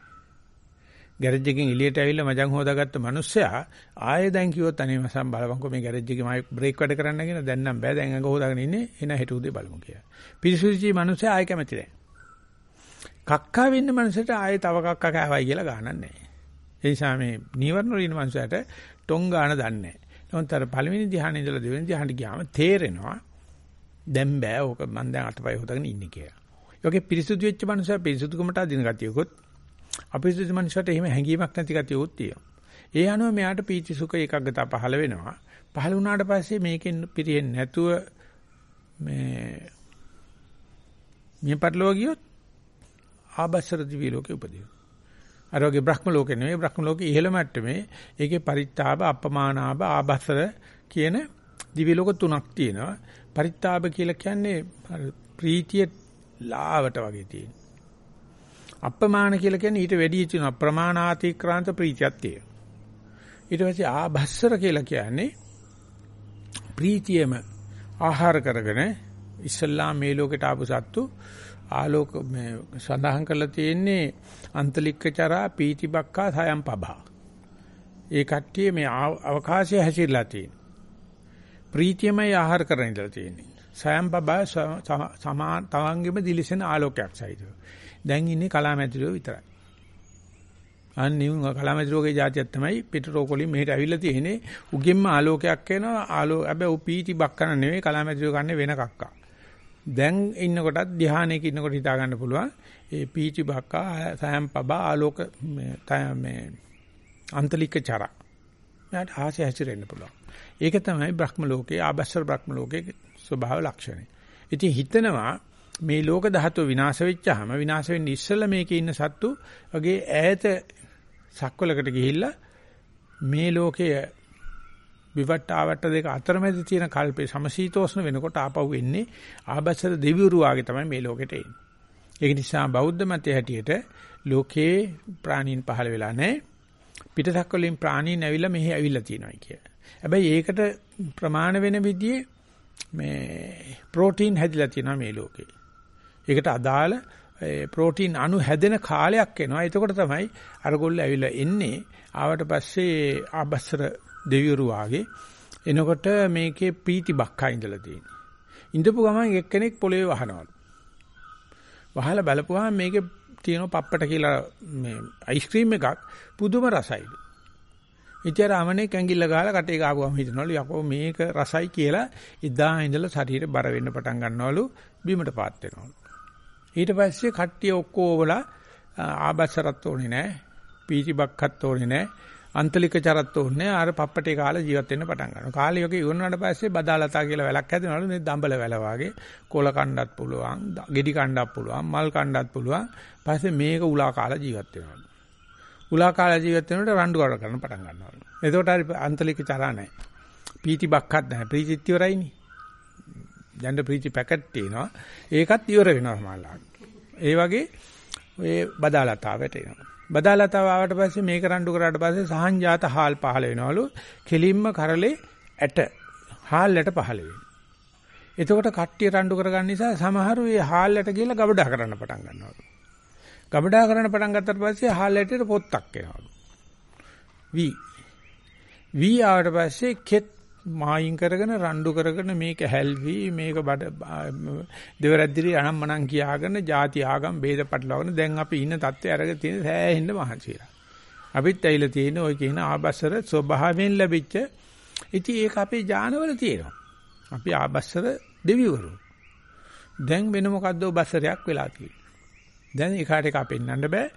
ගෑරේජ් එකෙන් එළියට ඇවිල්ලා මජං හොදාගත්ත මිනිස්සයා ආයෙ දැන් කිව්වොත් අනේ මසම් බලපන්කෝ මේ ගෑරේජ් එකේ මම බ්‍රේක් වැඩ කරන්න කියන දැන් නම් බෑ දැන් අඟ හොදාගෙන ඉන්නේ එන හෙට උදේ බලමු කියලා. පිරිසුදුචි මිනිස්සයා ආයෙ කැමති නැහැ. කක්කා වෙන්න මිනිසට ආයෙ තව කක්කා කෑවයි කියලා ගානක් නැහැ. ඒ නිසා මේ නීවරණ වල ඉන්න මිනිසයාට ටොං ගාන දන්නේ නැහැ. නමුත් අර පළවෙනි ධ්‍යානෙ ඉඳලා දෙවෙනි ධ්‍යානෙට ගියාම තේරෙනවා දැන් බෑ ඕක මම දැන් අතපය හොදාගෙන ඉන්නේ කියලා. යෝගේ පිරිසුදු වෙච්ච මනුස්සයා පිරිසුදුකමට අදින ගතියකොත් අපිරිසුදු මනුස්සයට එහෙම හැඟීමක් නැති ගතියකුත් තියෙනවා. ඒ අනුව මෙයාට පීති සුඛ ඒකග්ගතා පහළ වෙනවා. පහළ වුණාට පස්සේ මේකෙන් පිරෙන්නේ නැතුව මේ මේ පරිලෝක ගියොත් ආබස්සර දිවි ලෝකේ උපදිනවා. අර වගේ බ්‍රහ්ම ලෝකේ නෙවෙයි බ්‍රහ්ම ලෝකේ ඉහළ මට්ටමේ ඒකේ පරිත්තාබ අපමානාබ ආබස්සර කියන දිවි ලෝක තුනක් තියෙනවා. පරිත්තාබ කියලා කියන්නේ ප්‍රීතිය ලාවට වගේ තියෙන. අප්‍රමාණ කියලා කියන්නේ ඊට වැඩි තියෙන අප්‍රමාණාතික්‍රාන්ත ප්‍රීතියක් තියෙනවා. ඊට පස්සේ ආභස්සර කියලා කියන්නේ ප්‍රීතියම ආහාර කරගෙන ඉස්ලාම් මේ ලෝකයට ආපු සත්තු ආලෝක මේ සඳහන් කරලා තියෙන්නේ අන්තලික්කචරා පීතිබක්කා සයම් පබා. ඒ කට්ටිය මේ අවකාශය හැසිරලා තියෙන. ප්‍රීතියමයි ආහාර කරගෙන ඉඳලා තියෙන්නේ. සයම්බබා සමාන තවංගෙම දිලිසෙන ආලෝකයක් සහිතව. දැන් ඉන්නේ කලාමැදිරියෝ විතරයි. අනිත් කලාමැදිරියෝගේ જાතියක් තමයි පිටරෝකොලින් මෙහෙට ඇවිල්ලා තියෙන්නේ. උගෙන්ම ආලෝකයක් එනවා. ආලෝ හැබැයි උ පීටි බක්කන නෙවෙයි කලාමැදිරියෝ ගන්න වෙන කක්කා. දැන් ඉන්නකොටත් ධානයක ඉන්නකොට හිතා ගන්න පුළුවන් ඒ පීචි බක්කා සයම් පබා ආලෝක මේ අන්තලික චර. මෙයාට ආසය හැසිරෙන්න පුළුවන්. ඒක තමයි බ්‍රහ්ම ලෝකයේ ආබස්සර බ්‍රහ්ම ලෝකයේ ස්වභාව ලක්ෂණය. ඉතින් හිතනවා මේ ලෝක ධාතුව විනාශ වෙච්චාම විනාශ වෙන්න ඉස්සෙල්ලා මේකේ ඉන්න සත්තු වගේ ඈත සක්වලකට ගිහිල්ලා මේ ලෝකයේ විවට ආවට දෙක අතරමැද තියෙන කල්පේ සමශීතෝෂ්ණ වෙනකොට ආපහු එන්නේ ආබස්සර දෙවිවරු වාගේ තමයි මේ ලෝකෙට එන්නේ. ඒක නිසා බෞද්ධ මතය හැටියට ලෝකේ ප්‍රාණීන් පහළ වෙලා නැහැ. පිටසක් වලින් ප්‍රාණීන් ඇවිල්ලා මෙහි ඇවිල්ලා තියෙනවා කිය. හැබැයි ඒකට ප්‍රමාණ වෙන විදිහේ මේ ප්‍රෝටීන් හැදිලා තියෙනවා මේ ලෝකේ. ඒකට අදාළ ප්‍රෝටීන් අණු හැදෙන කාලයක් එනවා. එතකොට තමයි අරගොල්ලෝ ඇවිල්ලා එන්නේ. ආවට පස්සේ ආබස්සර දෙවිවරු වාගේ එනකොට මේකේ පීති බක්කා ඉඳලා තියෙන්නේ. ඉඳපු ගමන් එක්කෙනෙක් පොළවේ වහනවලු. වහලා බලපුවාම මේකේ තියෙන පප්පට කියලා මේ අයිස්ක්‍රීම් එකක් පුදුම රසයිලු. ඉතින් අමනේ කැංගිල්ල ගහලා කටේ ගාපුවම හිතනවලු යකෝ මේක රසයි කියලා ඉදා ඉඳලා ශරීරේ බර වෙන්න පටන් ගන්නවලු බීමට පාත් වෙනවලු. ඊට පස්සේ කට්ටිය ඔක්කොවලා ආබස්සරත් ඕනේ නැහැ. පීටි බක්කත් ඕනේ නැහැ. අන්තලික චරත් ඕනේ අර පප්පටේ කාලා ජීවත් වෙන්න පටන් ගන්නවා. කාලේ යෝගේ ඉවරනාට පස්සේ බදාලතා කියලා වැලක් හැදෙනවලු මේ දඹල වැල වගේ කොල කණ්ඩත් පුළුවන්, ගෙඩි කණ්ඩත් පුළුවන්, මල් කණ්ඩත් පුළුවන්. පස්සේ මේක උලා කාලා ජීවත් වෙනවලු. උලා කාලා ජීවත් වෙනකොට රණ්ඩු කර කරන්න පටන් ගන්නවලු. එතකොට හරි අන්තලික චරා නැහැ. පීටි බක්කත් නැහැ. ප්‍රීතිත් ඉවරයිනේ. දැන් ප්‍රීති පැකට් තියෙනවා. ඒකත් ඉවර වෙනවා සමහරවිට. ඒ වගේ ඔය බදාලතාවට එනවා. බදාලතාව ආවට පස්සේ මේක රණ්ඩු කරාට පස්සේ සහංජාත හාල් පහල වෙනවලු. කෙලින්ම කරලේ ඇට හාල් ඇට පහල වෙනවා. එතකොට කට්ටිය රණ්ඩු කරගන්න නිසා සමහරු මේ හාල් ඇට කියලා ගබඩා කරන්න පටන් ගන්නවලු. ගබඩා කරන්න පටන් ගත්තට පස්සේ හාල් ඇටේට පොත්තක් එනවලු. වී වී ආවට පස්සේ කෙත් මායින් කරගෙන රණ්ඩු කරගෙන මේක හැල්වි මේක බඩ දෙවරද්දිරි අනම්මනම් කියාගෙන ಜಾති ආගම් ભેද පටලවගෙන දැන් අපි ඉන්න තත්ත්වය අරගෙන තියෙන සෑහෙන්න මහන්සියලා. අපිත් ඇවිල්ලා තියෙන ওই කියන ආබස්සර ස්වභාවයෙන් ලැබිච්ච ඉතින් ඒක අපේ ඥානවල තියෙනවා. අපි ආබස්සර දෙවිවරු. දැන් වෙන මොකද්ද ඔබස්සරයක් වෙලා තියෙන්නේ. දැන් එකාට එක අපෙන්නන්න බෑ.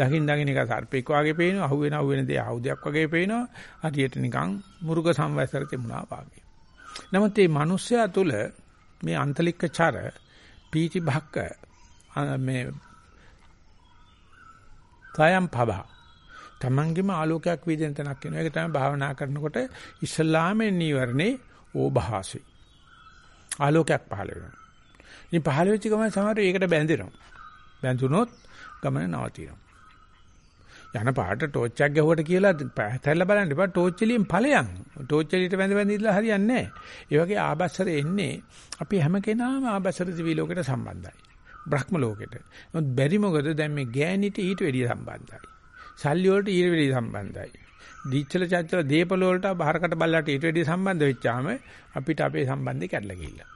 දකින් දකින් එක සර්පෙක් වගේ පේනවා අහුවෙන අහුවෙන දේ ආයුධයක් වගේ පේනවා. හරියට නිකන් මුර්ග සංවැසර තිබුණා වගේ. නමුත් මේ මිනිස්සයා තුල මේ අන්තලික්ක චර පීති භක්ක මේ තයම් පබා තමන්ගේම ආලෝකයක් වීදෙන තැනක් වෙනවා ඒක තමයි භාවනා කරනකොට ඉස්ලාමයේ නීවරණේ ඕභාසයි. ආලෝකයක් පහළ වෙනවා. ඉතින් පහළ වෙච්ච ගමන් සමහර ඒකට බැඳෙනවා. බැඳුනොත් ගමන නවතිනවා. යන පාට ටෝච් එකක් ගැහුවට කියලා පැහැතැල්ල බලන්න එපා ටෝච් එළියෙන් ඵලයන්. ටෝච් එළියට වැඳ වැඳ ඉඳලා හරියන්නේ නැහැ. ඒ වගේ ආබස්සර එන්නේ අපි හැම කෙනාම ආබස්සර දිවි ලෝකයට සම්බන්ධයි. බ්‍රහ්ම ලෝකෙට. මොකද බැරි මොකද දැන් මේ ගෑනිට ඊට වැඩිය සම්බන්ධයි. සල්ලි වලට ඊට වැඩිය සම්බන්ධයි. දීච්චල චච්චල දීපල වලට බහරකට බල්ලට ඊට වැඩිය සම්බන්ධ වෙච්චාම අපිට අපේ සම්බන්ධය කැඩලා ගිහිල්ලා.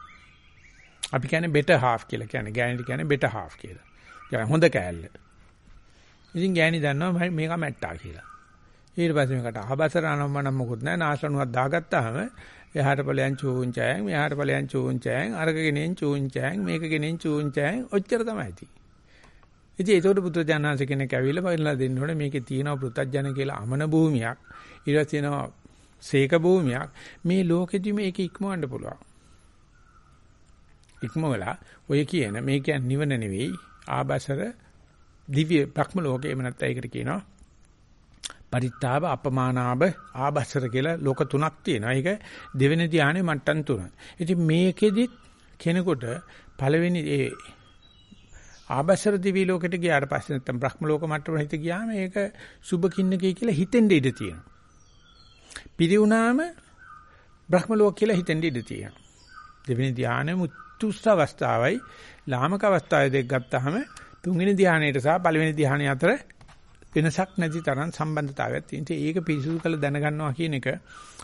අපි කියන්නේ better half කියලා කියන්නේ ගෑනිට කියන්නේ better half කියලා. හොඳ කෑල්ල. ඉතින් ගෑණි දන්නවා මේක මැට්ටා කියලා. ඊට පස්සේ මේකට අහබසර අනම්මනම් මොකුත් නැහැ. නාසලනුවක් දාගත්තාම එහාට ඵලයන් චූංචයන්, මෙහාට ඵලයන් චූංචයන්, අරකගෙනෙන් චූංචයන්, මේකගෙනෙන් චූංචයන් ඔච්චර තමයි තියෙන්නේ. ඉතින් ඒතකොට පුත්‍රජානංශ කෙනෙක් ඇවිල්ලා බලලා දෙන්න ඕනේ මේකේ තියෙනවා පුත්‍රජන කියලා අමන භූමියක්. ඊට පස්සේ තියෙනවා සීක භූමියක්. මේ ලෝකෙදි මේක ඉක්මවන්න පුළුවන්. ඉක්මවලා ඔය කියන මේ කියන්නේ නිවන නෙවෙයි ආබසර දිව්‍ය භක්ම ලෝකේ එහෙම නැත්නම් ඒකට කියනවා පරිත්තාව අපමානාබ ආබස්සර කියලා ලෝක තුනක් තියෙනවා. ඒක දෙවෙනි ධානයේ මට්ටම් තුන. ඉතින් මේකෙදි කෙනෙකුට පළවෙනි ඒ ආබස්සර දිවි ලෝකෙට ගියාට පස්සේ නැත්නම් බ්‍රහ්ම ලෝක මට්ටමට හිත ගියාම ඒක සුබ කින්නකේ කියලා හිතෙන් ඉඩ තියෙනවා. පිරි වුණාම බ්‍රහ්ම ලෝක කියලා හිතෙන් ඉඩ තියෙනවා. දෙවෙනි ධානයේ මුත්තුස්ස අවස්ථාවයි ලාමක අවස්ථාවේ දෙක ගත්තාම තුන්වෙනි ධානයේට සහ පළවෙනි ධානය අතර වෙනසක් නැති තරම් සම්බන්ධතාවයක් තියෙනවා. ඒක පිරිසුදු කරලා දැනගන්නවා කියන එක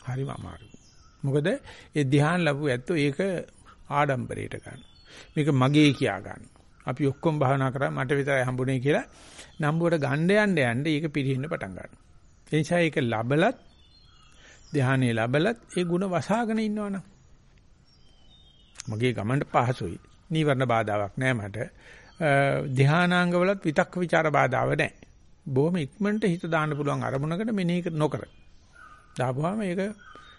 හරිම අමාරුයි. මොකද ඒ ධ්‍යාන ලැබුව ඇත්තෝ ඒක ආඩම්බරයට ගන්න. මේක මගේ කියා ගන්න. අපි ඔක්කොම භාවනා කරා මට විතරයි හම්බුනේ කියලා නම්බුවට ගන්න යන්න යන්න ඒක පිරෙන්න පටන් ගන්නවා. ඒ නිසා ඒක ලබලත් ධ්‍යානෙ ලබලත් ඒ ಗುಣ වසාගෙන ඉන්නවනම් මගේ ගමන්ට පහසුයි. නීවරණ බාධාවක් නැහැ මට. ධානාංගවලත් විතක්ක ਵਿਚාර බාධාව නැහැ. බොහොම ඉක්මනට හිත දාන්න පුළුවන් අරමුණකට මෙනෙහි නොකර. දාපුවාම ඒක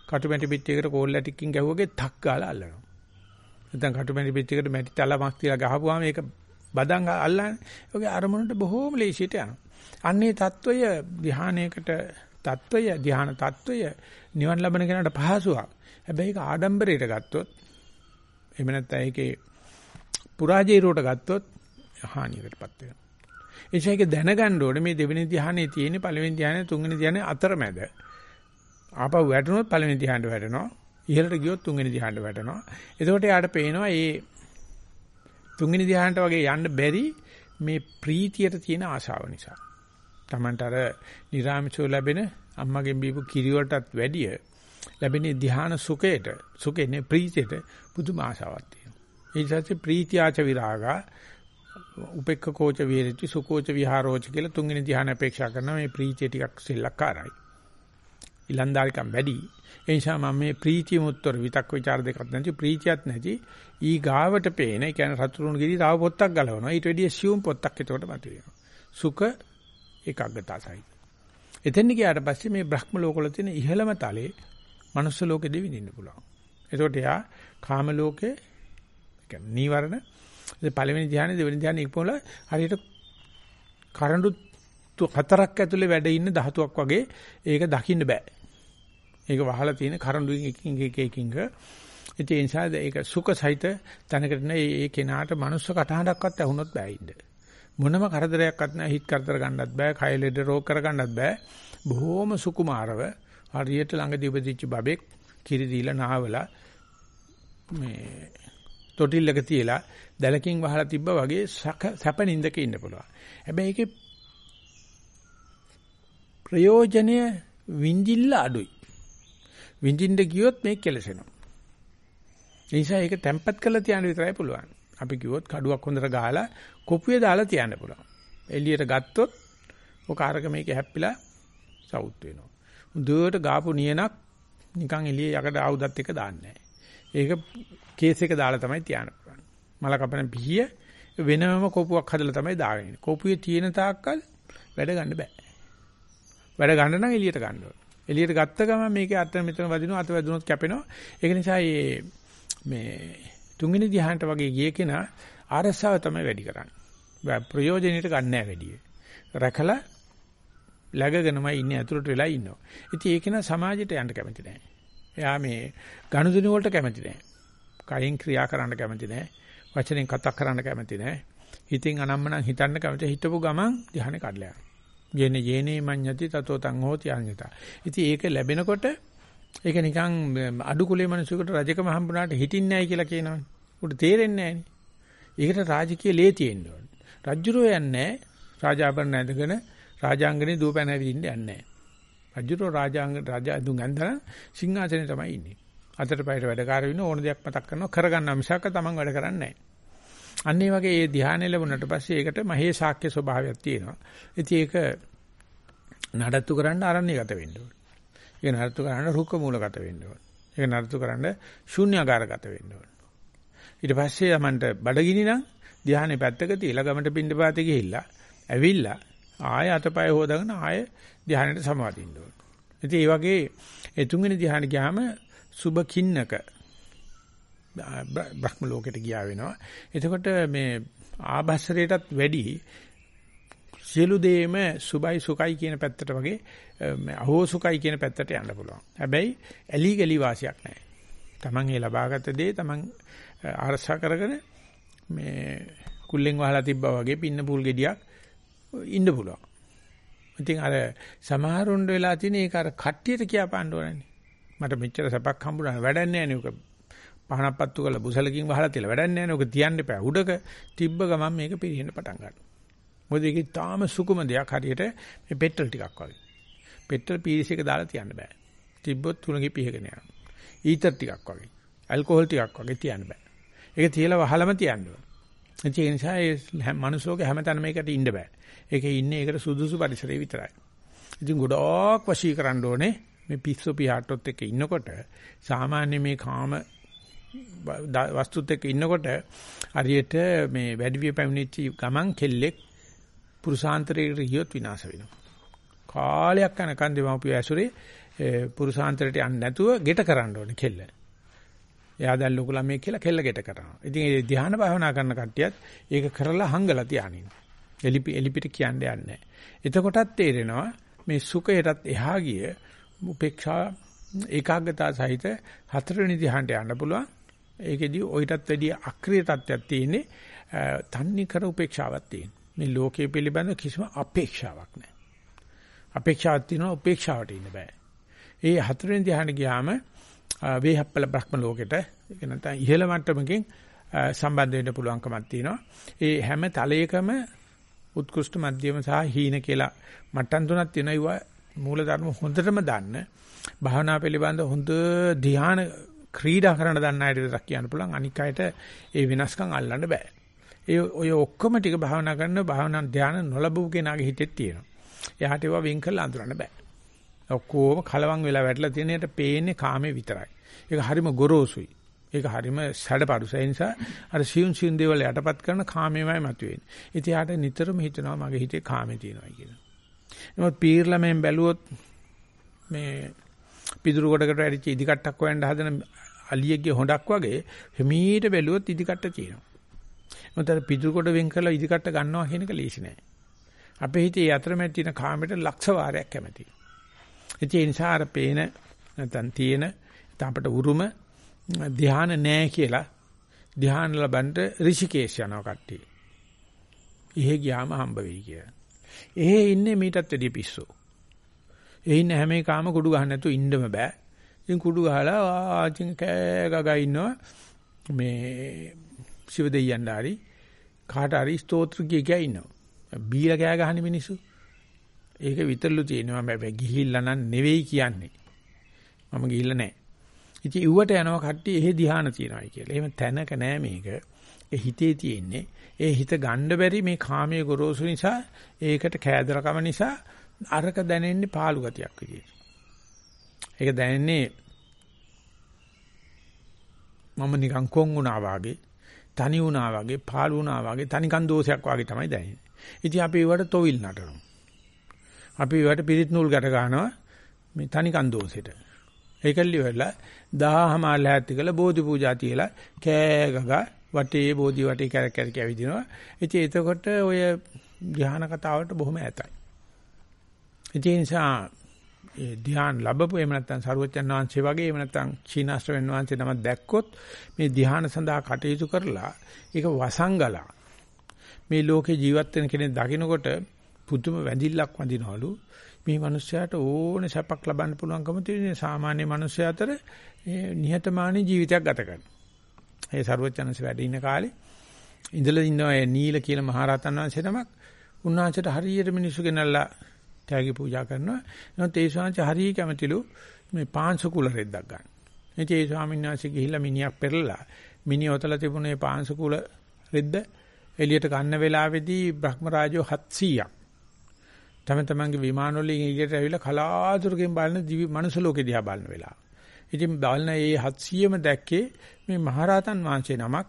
කටුමැටි පිටියකට කෝල් ඇටික්කින් ගැහුවගේ තක් ගාලා අල්ලනවා. නැත්නම් කටුමැටි පිටියකට මැටි තලා මස් තියලා ගහපුවාම ඒක බදන් අල්ලන්නේ. ඒකේ අරමුණට බොහොම ලේසියට යනවා. අන්නේ తত্ত্বය ධානයකට తত্ত্বය ධාන తত্ত্বය නිවන් ලබන කෙනාට පහසුවක්. හැබැයි ඒක ආඩම්බරයට ගත්තොත් එහෙම නැත්නම් ඒකේ පුරාජීරුවට ගත්තොත් හානියකටපත් වෙනවා. එනිසා ඒක දැනගන්න ඕනේ මේ දෙවෙනි ධ්‍යානයේ තියෙන පළවෙනි ධ්‍යානය තුන්වෙනි ධ්‍යානය අතරමැද. ආපහු වැටුනොත් පළවෙනි ධ්‍යානට වැටෙනවා. ඉහළට ගියොත් තුන්වෙනි ධ්‍යානට වැටෙනවා. එතකොට යාට පේනවා මේ තුන්වෙනි ධ්‍යානට වගේ යන්න බැරි මේ ප්‍රීතියට තියෙන ආශාව නිසා. Tamanට අර නිරාමිෂෝ ලැබෙන අම්මගෙන් බීපු කිරි වලටත් වැඩිය ලැබෙන ධ්‍යාන සුඛයට සුඛේ ප්‍රීතියට පුදුම ආශාවක් තියෙනවා. ඒ නිසා ප්‍රීතියාච විරාගා උපෙක්ඛ කෝච විහෙරති සුකෝච විහාරෝච කියලා තුන්වෙනි ධ්‍යාන අපේක්ෂා කරන මේ ප්‍රීතිය ටිකක් සෙල්ලක්කාරයි. ඊලන්දාරිකම් වැඩි. ඒ නිසා මම මේ ප්‍රීතියම උත්තර විතක් ਵਿਚාර දෙකක් නැති ප්‍රීතියක් නැති ඊ ගාවට පේන ඒ කියන්නේ රතුරුණු ගිරි තව පොත්තක් ගලවනවා. ඊට වැඩිය සියුම් පොත්තක් එතකොට මතුවෙනවා. සුඛ ඒකාග්‍රතාවයි. එතෙන් ගියාට පස්සේ මේ බ්‍රහ්ම ලෝකවල තියෙන ඉහළම තලයේ මනුස්ස ලෝකෙ දෙවිඳින්න පුළුවන්. එතකොට යා කාම ලෝකේ කියන්නේ නීවරණ ඉතින් පළවෙනි ධ්‍යානෙ දෙවෙනි ධ්‍යානෙ ඉක්මවල හරියට කරඬු හතරක් ඇතුලේ වැඩ ඉන්න ධාතුවක් වගේ ඒක දකින්න බෑ. ඒක වහලා තියෙන කරඬුකින් එකින් එක එකින් ඉතින් ඒ නිසා ඒක සුඛ සහිත තැනකට නේ ඒ කෙනාට මනුස්ස කටහඬක්වත් ඇහුනොත් බෑ ඉන්න. මොනම කරදරයක්වත් නැහැ හිත කරදර ගන්නත් බෑ, කය ලෙඩ රෝග කර ගන්නත් බෑ. බොහොම සුකුමාරව හරියට ළඟදී උපදිච්ච බබෙක් කිරි දීලා නාවලා මේ තොටිල්ලක තියලා දැලකින් වහලා තිබ්බා වගේ සැප නින්දක ඉන්න පුළුවන්. හැබැයි ඒකේ ප්‍රයෝජනය විඳින්න අඩුයි. විඳින්න ගියොත් මේ කෙලසෙනවා. ඒ නිසා ඒක තැම්පත් කරලා තියන්න විතරයි පුළුවන්. අපි කිව්වොත් කඩුවක් හොඳට ගහලා කොපුවේ දාලා තියන්න පුළුවන්. එළියට ගත්තොත් ඔක අරක මේක හැප්පිලා සවුත් වෙනවා. දුවට ගාපු නියනක් නිකන් එළියේ යකඩ ආයුධත් එක දාන්නේ ඒක කේස් එක දාලා තමයි තියන්න පුළුවන්. මල කපන පිහිය වෙනම කොපුවක් හදලා තමයි දාගෙන ඉන්නේ. කොපුවේ තියෙන තාක්කල් වැඩ ගන්න බෑ. වැඩ ගන්න නම් එළියට ගන්න ඕන. එළියට ගත්ත ගමන් මේකේ අත මෙතන වදිනවා අත වැදුනොත් කැපෙනවා. ඒක නිසා මේ තුන්වෙනි ධ්‍යානට වගේ ගිය කෙනා ආරස්සාව තමයි වැඩි කරන්නේ. ප්‍රයෝජනෙට ගන්න නැහැ වැඩි. රැකලා läගගෙනමයි ඉන්නේ අතුරට වෙලා ඉන්නවා. ඉතින් ඒක නා සමාජයට යන්න කැමති නැහැ. එයා මේ ගනුදෙනු වලට කැමති නැහැ. කයින් ක්‍රියා කරන්න කැමති නැහැ. වචනෙන් කතා කරන්න කැමති නැහැ. හිතින් අනම්මනම් හිතන්න කැමති හිතපු ගමන් ධ්‍යානෙ කඩලා යනවා. යේන යේනේ මඤ්ඤති තතෝ තං හෝති අඤ්ඤත. ඉතින් ඒක ලැබෙනකොට ඒක නිකන් අඩු කුලේ මිනිසෙකුට රජකම හම්බුනාට හිටින්නේ නැහැ කියලා කියනවනේ. උට තේරෙන්නේ නැහනේ. ඒකට රාජකීය ලේ තියෙන්න ඕනේ. රජ්ජුරෝ යන්නේ රාජාභරණ ඇඳගෙන රාජාංගනේ දුවපැන ඇවිදින්න යන්නේ නැහැ. රජ්ජුරෝ රාජාංග රාජා දුන් ඇඳලා සිංහාසනේ තමයි ඉන්නේ. අතට පයට වැඩකාර වෙන ඕන දෙයක් මතක් කරනවා කරගන්නවා මිසක තමන් වැඩ කරන්නේ නැහැ. අන්න ඒ වගේ ඒ ධ්‍යානෙ ලැබුණට පස්සේ ඒකට මහේ ශාක්‍ය ස්වභාවයක් තියෙනවා. ඉතින් ඒක නඩත්තු කරන්න ආරණ්‍යගත වෙන්න ඕනේ. ඒක නඩත්තු කරන්න රුක්ක මූලගත වෙන්න ඕනේ. ඒක නඩත්තු කරන්න ශූන්‍යාකාරගත වෙන්න ඕනේ. ඊට පස්සේ යමන්ට බඩගිනි නම් ධ්‍යානෙ පැත්තක තියලා ගමට පින්න පාතේ ගිහිල්ලා ඇවිල්ලා ආය අතපය හොදාගෙන ආය ධ්‍යානෙට සමාදින්න ඕනේ. ඉතින් ඒ වගේ ඒ තුන්වෙනි ධ්‍යානෙ ගියාම සුබ කින්නක බ්‍රහ්ම ලෝකෙට ගියා වෙනවා. එතකොට මේ ආභස්සරයටත් වැඩි සියලු දේම සුබයි සුඛයි කියන පැත්තට වගේ අහෝ සුඛයි කියන පැත්තට යන්න පුළුවන්. හැබැයි ඇලි ගලි වාසියක් නැහැ. Taman ඒ ලබාගත් දේ Taman ආරක්ෂා කරගෙන මේ කුල්ලෙන් වහලා තිබ්බා වගේ පින්න පූල් ගෙඩියක් ඉන්න පුළුවන්. ඉතින් අර සමහරුන් වෙලා තියෙන ඒක අර කට්ටියට කියපාන්න ඕනනේ. මට මෙච්චර සැපක් හම්බුණා වැඩක් නැහැ නේ. ඔක පහනක් පත්තු කරලා බුසලකින් වහලා තියලා වැඩක් නැහැ නේ. ඔක තියන්න එපා. උඩක තිබ්බ ගමන් මේක පිරෙන්න පටන් ගන්නවා. මොකද ඒකේ තාම සුකුම දෙයක් හරියට මේ පෙට්‍රල් ටිකක් වගේ. පෙට්‍රල් පීරිස් එක දාලා තියන්න බෑ. තිබ්බොත් තුනකි පිහගෙන යනවා. ඊතර් ටිකක් වගේ. ඇල්කොහොල් ටිකක් වගේ තියන්න බෑ. ඒක තියලා වහලම තියන්න ඕන. ඒ නිසා ඒ මනුස්සෝගේ හැමතැනම මේකට ඉන්න බෑ. ඒකේ ඉන්නේ ඒකට සුදුසු පරිසරය විතරයි. ඉතින් ගොඩක් වශී කරන්න ඕනේ මේ පිස්සු පියාට්ටොත් එක්ක ඉන්නකොට සාමාන්‍ය මේ කාම වස්තුත් එක්ක ඉන්නකොට හරියට මේ වැඩිවිය පැමිණිච්ච ගමන් කෙල්ලෙක් පුරුෂාන්තරයට ගියොත් විනාශ වෙනවා. කාලයක් යනකන් දෙමව්පිය ඇසුරේ පුරුෂාන්තරයට යන්නේ නැතුව ගෙට කරන්න ඕනේ කෙල්ල. එයා දැන් ලොකු ළමයි කියලා කෙල්ල ගෙට කරනවා. ඉතින් ඒ ධ්‍යාන භාවනා කරන කට්ටියත් ඒක කරලා හංගලා තියානින්. එලිපි එලිපිට කියන්නේ නැහැ. එතකොටත් තේරෙනවා මේ සුඛයටත් එහා ගිය උපේක්ෂා ඒකාග්‍රතාව සහිත හතරවෙනි ධ්‍යානට යන්න පුළුවන්. ඒකෙදී ඔయితත් වැඩිය අක්‍රීය තත්ත්වයක් තියෙන්නේ තන්නේ කර උපේක්ෂාවක් තියෙන. මේ ලෝකයේ පිළිබඳ කිසිම අපේක්ෂාවක් නැහැ. අපේක්ෂාවක් තියෙනවා උපේක්ෂාවට ඉන්න බෑ. ඒ හතරවෙනි ධ්‍යානෙ ගියාම වේහප්පල බ්‍රහ්ම ලෝකෙට ඒක නැත්නම් ඉහළ මට්ටමකින් සම්බන්ධ වෙන්න පුළුවන්කමක් තියෙනවා. ඒ හැම තලයකම උත්කෘෂ්ඨ මධ්‍යම සහ හීන කියලා මට්ටම් තුනක් තියෙනවා. මූල ධර්ම හොඳටම දන්න භාවනා පිළිබඳ හොඳ ධ්‍යාන ක්‍රීඩා කරන්න දන්න අයට විතරක් කියන්න පුළුවන් අනික් අයට ඒ වෙනස්කම් අල්ලන්න බෑ. ඒ ඔය ඔක්කොම ටික භාවනා කරන භාවනා ධ්‍යාන නොලබපු කෙනාගේ හිතෙත් තියෙනවා. එයාට ඒවා වෙන් කරලා අඳුරන්න බෑ. ඔක්කොම කලවම් වෙලා වැටලා තියෙන එකට පේන්නේ කාමේ විතරයි. ඒක හරිම ගොරෝසුයි. ඒක හරිම සැඩපරුස. ඒ නිසා අර සියුම් සියුම් දේවල් යටපත් කරන කාමේමයි මතුවෙන්නේ. ඉතින් යාට නිතරම හිතනවා මගේ හිතේ කාමේ තියෙනවා කියලා. නමුත් පීර්ලමෙන් බැලුවොත් මේ පිදුරු කොටකට වැඩිච්ච ඉදි කට්ටක් හොයන්න හදන අලියෙක්ගේ හොඬක් වගේ හිමීට බැලුවොත් ඉදි කට්ට තියෙනවා. මොකද පිදුරු කොට වෙන් කරලා ඉදි කට්ට ගන්නවා කියන එක ලේසි නෑ. අපේ හිතේ අතරමැද තියෙන කාමයට ලක්ෂ වාරයක් කැමතියි. ඒ නිසා අර පේන නැත්නම් තියෙන අපට උරුම ධ්‍යාන නෑ කියලා ධ්‍යාන ලබන්න ඍෂිකේශ යනවා කට්ටිය. එහෙ ගියාම හම්බ වෙයි කියලා. එහෙ ඉන්නේ මීටත් වැඩිය පිස්සෝ. ඒ ඉන්න හැම එකම කුඩු ගහන්න නැතුව ඉන්නම බෑ. ඉතින් කුඩු ගහලා ආචින් කෑ ගගා ඉන්නවා මේ සිව දෙයියන් හරි කාට හරි ස්තෝත්‍ර කිය කිය ඉන්නවා. බීලා කෑ ගහන මිනිස්සු. ඒක විතරලු තියෙනවා මම ගිහිල්ලා නම් නෙවෙයි කියන්නේ. මම ගිහිල්ලා නැහැ. ඉතින් ඉව්වට යනවා කට්ටිය එහෙ ධ්‍යාන තියනවායි කියලා. එහෙම තැනක නෑ මේක. ඒ හිතේ තියෙන්නේ. ඒ හිත ගන්න බැරි මේ කාමයේ ගොරෝසු නිසා ඒකට කෑදරකම නිසා අරක දැනෙන්නේ පාළු ගතියක් විදියට. ඒක දැනෙන්නේ මම නිකන් කොන් වුණා වගේ, තනි වුණා වගේ, පාළු වුණා වගේ, තනිකන් දෝෂයක් වගේ තමයි දැනෙන්නේ. ඉතින් අපි ඒවට තොවිල් නටනවා. අපි ඒවට පිරිත් නූල් ගැට ගන්නවා මේ තනිකන් දෝෂෙට. ඒකල්ලි වෙලා දහහම ආලහැත්ති කළ බෝධි පූජා තියලා කෑ ගගා වටේ බෝධි වටේ කැරක් කැරක් ඇවිදිනවා. ඉතින් එතකොට ඔය ධ්‍යාන කතාවට බොහොම ඈතයි. ඒ නිසා ඒ ධ්‍යාන ලැබපු එහෙම නැත්නම් සරුවචන් වහන්සේ වගේ එහෙම නැත්නම් චීනාස්ත්‍රවෙන් වහන්සේ නම දැක්කොත් මේ ධ්‍යාන සඳහා කටයුතු කරලා ඒක වසංගලා මේ ලෝකේ ජීවත් වෙන කෙනෙක් දකිනකොට පුදුම වැඳිල්ලක් වඳිනවලු මේ මිනිස්යාට ඕනේ සැපක් ලබන්න පුළුවන්කම තියෙන සාමාන්‍ය මිනිස්යා අතර නිහතමානී ජීවිතයක් ගත කරන. ඒ සරුවචනන්ස වැඩ ඉන්න කාලේ ඉඳලා ඉන්නවා ඒ නීල කියන මහරහතන් වහන්සේ නමක් උන්වහන්සේට හරියට මිනිස්සු ගෙනල්ලා ත්‍යාගී පූජා කරනවා. එහෙනම් ඒ ස්වාමීන් හරිය කැමතිලු මේ පාංශ කුල රෙද්දක් ගන්න. ඉතින් ඒ ස්වාමීන් වහන්සේ ගිහිල්ලා මිනිහක් පෙරලා මිනිහ ඔතල තිබුණේ පාංශ කුල රෙද්ද එළියට ගන්න වෙලාවේදී බ්‍රහ්ම රාජෝ 700ක් තම තමන්ගේ විමාන වලින් එළියට ඇවිල්ලා කලාතුරකින් බලන දිවි මනුස්ස ලෝකෙ දිහා බලන වෙලාව. ඉතින් බලන මේ 700ම දැක්කේ මේ මහරහතන් වහන්සේ නමක්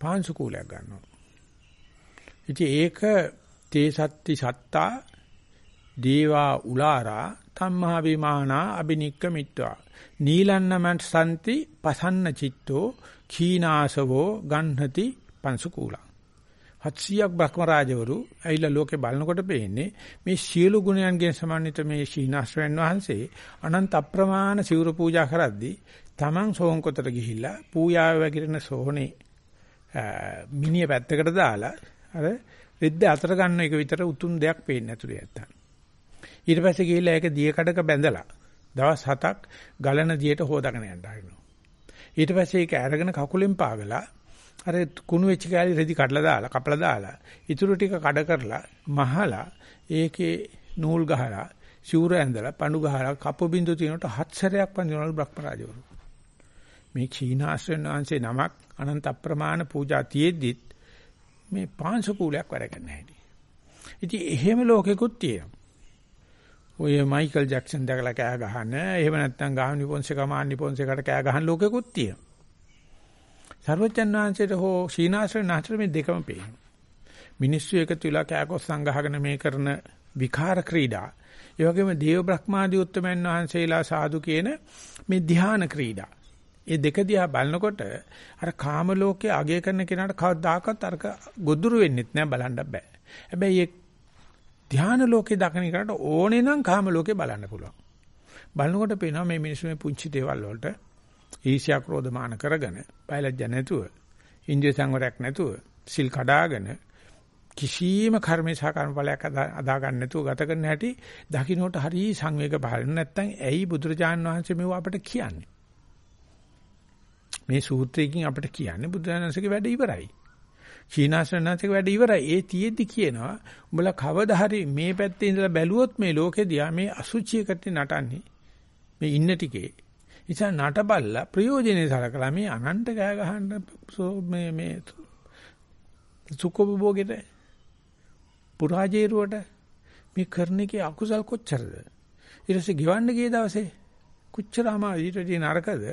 පාංශ කුලයක් ගන්නවා. ඉතින් ඒක තේ සත්‍ති සත්තා දේවා උලාරා තම්මහා විමානා අබිනික්කමිත්වා නීලන්නමන් සම්ති පසන්න චිත්තෝ කීනාසවෝ ගන්හති පංසුකූලං 700ක් බ්‍රහ්මරාජවරු ඇවිල්ලා ලෝකේ බලනකොට පේන්නේ මේ සියලු ගුණයන්ගෙන් සමන්විත මේ ශීනාශ්‍රයන් වහන්සේ අනන්ත අප්‍රමාණ සිවුරු පූජා කරද්දී Taman සෝංකොතට ගිහිල්ලා පූජාව වැගිරෙන සෝහනේ මිනිය පැත්තකට දාලා අර රෙද්ද අතර ගන්න එක විතර උතුම් දෙයක් පේන්නේ නැතුළු යත්තා. ඊට පස්සේ ගිහිල්ලා ඒක දිය කඩක බැඳලා දවස් 7ක් ගලන දියට හොදාගෙන යන්න හරිනවා. ඊට පස්සේ ඒක අරගෙන කකුලෙන් පාගලා අර කුණු වෙච්ච කෑලි රෙදි කඩලා දාලා කපලා දාලා ඉතුරු ටික කඩ කරලා මහලා ඒකේ නූල් ගහලා සිවුර ඇඳලා පණු ගහලා කපු බින්දු තිනකොට හත් සැරයක් වඳිනවලු බ්‍රහ්මරාජවරු. මේ ක්ෂීණාශ්‍රයන් වහන්සේ නමක් අනන්ත අප්‍රමාණ පූජා තියේද්දිත් මේ පාංශ කූලයක් වැඩ කරන්න හැටි. ඉතින් එහෙම ලෝකෙකුත් තියෙනවා. ඔය මයිකල් ජැක්සන් දැකලා කෑ ගහන එහෙම නැත්නම් ගාමිණි පොන්සේක මාන්නි පොන්සේකට කෑ ගහන ලෝකෙකුත් තියෙනවා. සර්වජන් වහන්සේට හෝ ශීනාශ්‍රය නාචර මේ දෙකම පේනවා. මිනිස්සු එකතු වෙලා කෑකොස් සංගහගෙන මේ කරන විකාර ක්‍රීඩා. ඒ වගේම දේව බ්‍රහ්මාදී උත්තමයන් වහන්සේලා සාදු කියන මේ ධ්‍යාන ක්‍රීඩා. ඒ දෙක දිහා බලනකොට අර කාම ලෝකයේ අගය කරන කෙනාට කවදාකවත් අරක ගොදුරු වෙන්නෙත් නෑ බලන්න බෑ. හැබැයි ඒ ධ්‍යාන ලෝකේ දකින එකට ඕනේ නම් කාම ලෝකේ බලන්න පුළුවන්. බලනකොට පේනවා මේ මිනිස්සු මේ පුංචි දේවල් වලට ඊර්ෂ්‍යා ක්‍රෝධ මාන කරගෙන, බයලජ්ජ නැතුව, ඉන්ද්‍රිය සංවරයක් නැතුව, සිල් කඩාගෙන කිසියම් කර්මේ සහ කර්මඵලයක් අදා ගන්න නැතුව ගත කරන හැටි දකින්නට හරි සංවේග පහළ නැත්නම් ඇයි බුදුරජාන් වහන්සේ මේව අපිට කියන්නේ? මේ සූත්‍රයෙන් අපිට කියන්නේ බුදුරජාණන්සේගේ වැඩ ඉවරයි. චීනාසනන්සේගේ වැඩ ඉවරයි. ඒ තියෙද්දි කියනවා උඹලා කවදා හරි මේ පැත්තේ ඉඳලා බැලුවොත් මේ ලෝකේ දිහා මේ අසුචියකට නටන්නේ. මේ ඉන්න ටිකේ ඉතින් නටබල්ලා ප්‍රයෝජනේ සලකලා මේ අනන්ත ගෑ ගහන්න මේ මේ සුඛෝපභෝගෙට පුරාජේරුවට මේ කරන එකේ අකුසල් කොච්චරද? ඊට පස්සේ ගෙවන්න ගිය දවසේ කොච්චර අමාරුයි නරකද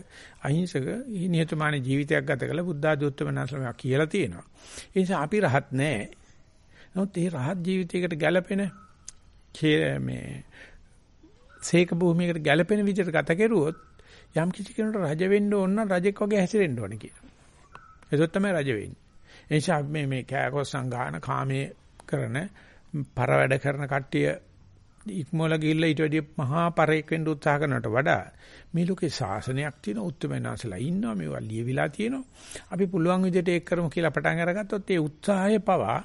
අහිංසක නිහතමානී ජීවිතයක් ගත කළ බුද්ධ ආධුත්තම නැසලම කියලා තියෙනවා. ඒ නිසා අපි රහත් නැහැ නමුත් ඒ රහත් ජීවිතයකට ගැළපෙන මේ සීක භූමියකට ගැළපෙන විදිහට ගත කෙරුවොත් යම් කිසි කෙනෙකුට රජ වෙන්න ඕන නම් රජෙක් වගේ හැසිරෙන්න ඕනේ කියලා. ඒක තමයි රජ වෙන්නේ. ඒ නිසා මේ මේ කෑකොස් සංගාන කාමයේ කරන පර වැඩ කරන කට්ටිය ඉක්මවල ගිහිල්ලා ඊට වැඩිය මහා පරේක් වෙන්න උත්සාහ කරනවට වඩා මේ ලෝකේ ශාසනයක් තියෙන උත්තරමනාසලා ඉන්නවා මේවා ලියවිලා තියෙනවා අපි පුළුවන් විදිහට ඒක කරමු කියලා පටන් අරගත්තොත් ඒ උත්සාහය පවා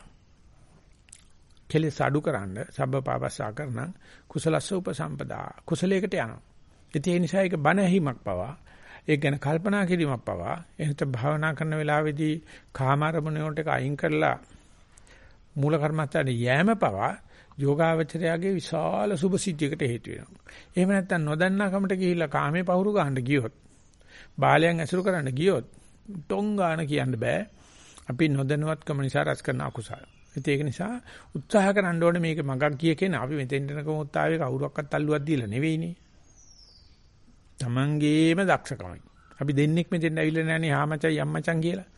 කෙලෙස් අඩු කරන්න සබ්බපාපස්සා කරන කුසලස්ස උපසම්පදා කුසලයකට යනවා ඉතින් ඒ නිසා ඒක බණ ඇහිමක් පවා ඒක ගැන කල්පනා කිරීමක් පවා එහෙනම් භාවනා කරන වෙලාවේදී කාමාරමුණ වලට අයින් කරලා මූල කර්මස්ථානේ යෑම පවා යෝගාවචරයාගේ විශාල සුභ සිද්ධියකට හේතු වෙනවා. එහෙම නැත්නම් නොදන්නා කමට ගිහිල්ලා කාමේ පහුරු ගන්න ගියොත්, බාලයන් ඇසුරු කරන්න ගියොත්, ටොං ගන්න කියන්න බෑ. අපි නොදැනුවත්කම නිසා රැස් කරන අකුසල. ඒක නිසා උත්සාහ කරන්න ඕනේ මේක මගක් කිය කෙනා අපි මෙතෙන් එනකම උත්සාහයේ කවුරක්වත් තල්ලුවක් දීලා නෙවෙයිනේ. Tamangeema දක්ෂකමයි. අපි දෙන්නෙක් මෙතෙන් ඇවිල්ලා නැණි හාමචයි අම්මචන් කියලා.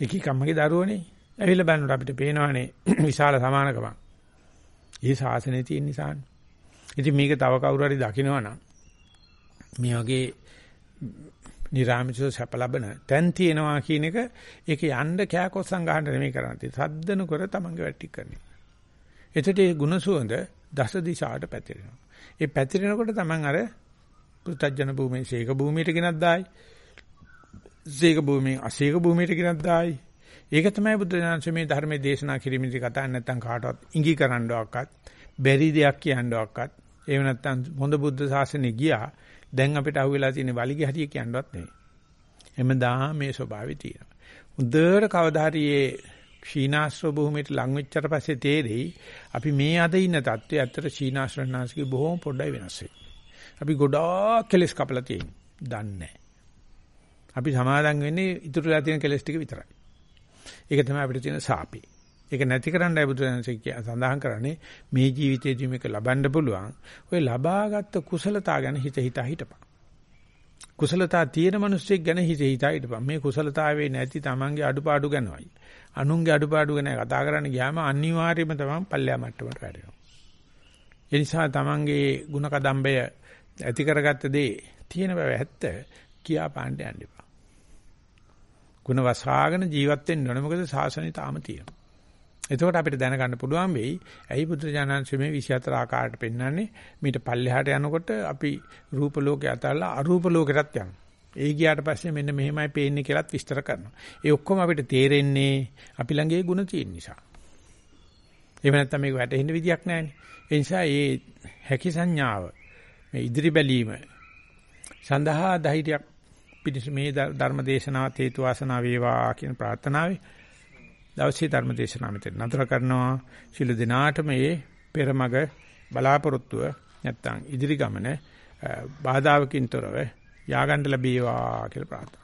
එකී කම්මගේ දරුවනේ. ඇවිල්ලා බලනකොට අපිට පේනවානේ විශාල සමානකමක්. ඒ ශාසනයේ තියෙන නිසානේ. ඉතින් මේක තව කවුරු හරි දකිනවනම් මේ වගේ නිරාමිෂව සැප ලබන තැන් තියෙනවා කියන එක ඒක යන්න කෑකොස්සන් ගහන්න නෙමෙයි කරන්නේ. සද්දන කර තමන්ගේ වැටි කරන්නේ. එතකොට ඒ ගුණ සුවඳ දස දිශාට පැතිරෙනවා. ඒ පැතිරෙනකොට තමන් අර පෘථජන භූමියෙන් සීක භූමියට ගෙනත් දායි. සීක භූමියෙන් අසීක භූමියට ගෙනත් දායි. ඒක තමයි බුද්ධ ඥානසේ මේ ධර්මයේ දේශනා කිරීමේදී කතා නැත්තම් කාටවත් ඉඟි කරන්නවක්වත් බැරි දෙයක් කියන්නවක්වත් එහෙම නැත්තම් හොඳ බුද්ධ ශාසනේ ගියා දැන් අපිට අහුවෙලා තියෙන වලිගේ හරිය කියන්නවත් නෙවෙයි. එමෙදා මේ ස්වභාවය තියෙනවා. උදේට කවදා හරි මේ ක්ෂීනාශ්‍ර භූමියට ලං වෙච්චට පස්සේ තේරෙයි අපි මේ අද ඉන්න தත්ත්වය ඇත්තට ක්ෂීනාශ්‍රණාංශිකේ බොහොම පොඩ්ඩයි වෙනස් වෙයි. අපි ගොඩාක් කෙලස් කපලා තියෙන්නේ. දන්නේ අපි සමාදම් වෙන්නේ ඉතුරුලා තියෙන කෙලස් ටික විතරයි. ඒක තමයි අපිට තියෙන සාපේ. ඒක නැති කරන්නයි බුදුරජාණන්සේ සඳහන් කරන්නේ මේ ජීවිතයේදී මේක ලබන්න පුළුවන්. ඔය ලබාගත් කුසලතා ගැන හිත හිතා හිටපන්. කුසලතා තියෙන මිනිස්සෙක් ගැන හිත හිතා හිටපන්. මේ කුසලතාවේ නැති Tamange අඩුපාඩු ගැනයි. අනුන්ගේ අඩුපාඩු ගැන කතා කරන්න ගියාම අනිවාර්යයෙන්ම තමන් පල්ලෙයා මට්ටමට වැටෙනවා. ඒ නිසා Tamange ಗುಣ කදම්බය ඇති කරගත්ත දේ තියෙන බව ඇත්ත කියා පාණ්ඩ යන්න එපා. ಗುಣ වසාගෙන ජීවත් වෙන්න ඕනේ. මොකද සාසනය තාම තියෙනවා. එතකොට අපිට දැනගන්න පුළුවන් වෙයි ඇයි බුදුරජාණන්සේ මේ 24 ආකාරයට පෙන්වන්නේ මීට පල්ලෙහාට යනකොට අපි රූප ලෝකේ අතල්ලා අරූප ලෝකෙටත් යනවා. ඒ ගියාට පස්සේ මෙන්න මෙහෙමයි පේන්නේ කියලාත් විස්තර කරනවා. ඒ ඔක්කොම අපිට තේරෙන්නේ අපි ළඟ ඒ ಗುಣ තියෙන නිසා. එහෙම නැත්නම් මේක වැටහෙන්න විදියක් නැහැනේ. ඒ නිසා මේ හැකි සංඥාව මේ ඉදිරි බැලීම සඳහා ධෛර්යයක් පිණිස මේ ධර්ම දේශනාවත් හේතු වාසනා වේවා කියන ප්‍රාර්ථනාවයි. දවසේ ධර්ම දේශනාව මෙතන නතර කරනවා. ශිළු දිනාට මේ පෙරමග බලාපොරොත්තුව නැත්තම් ඉදිරි ගමන බාධාවකින් තොරව ය아가න්න ලැබේවා කියලා ප්‍රාර්ථනා.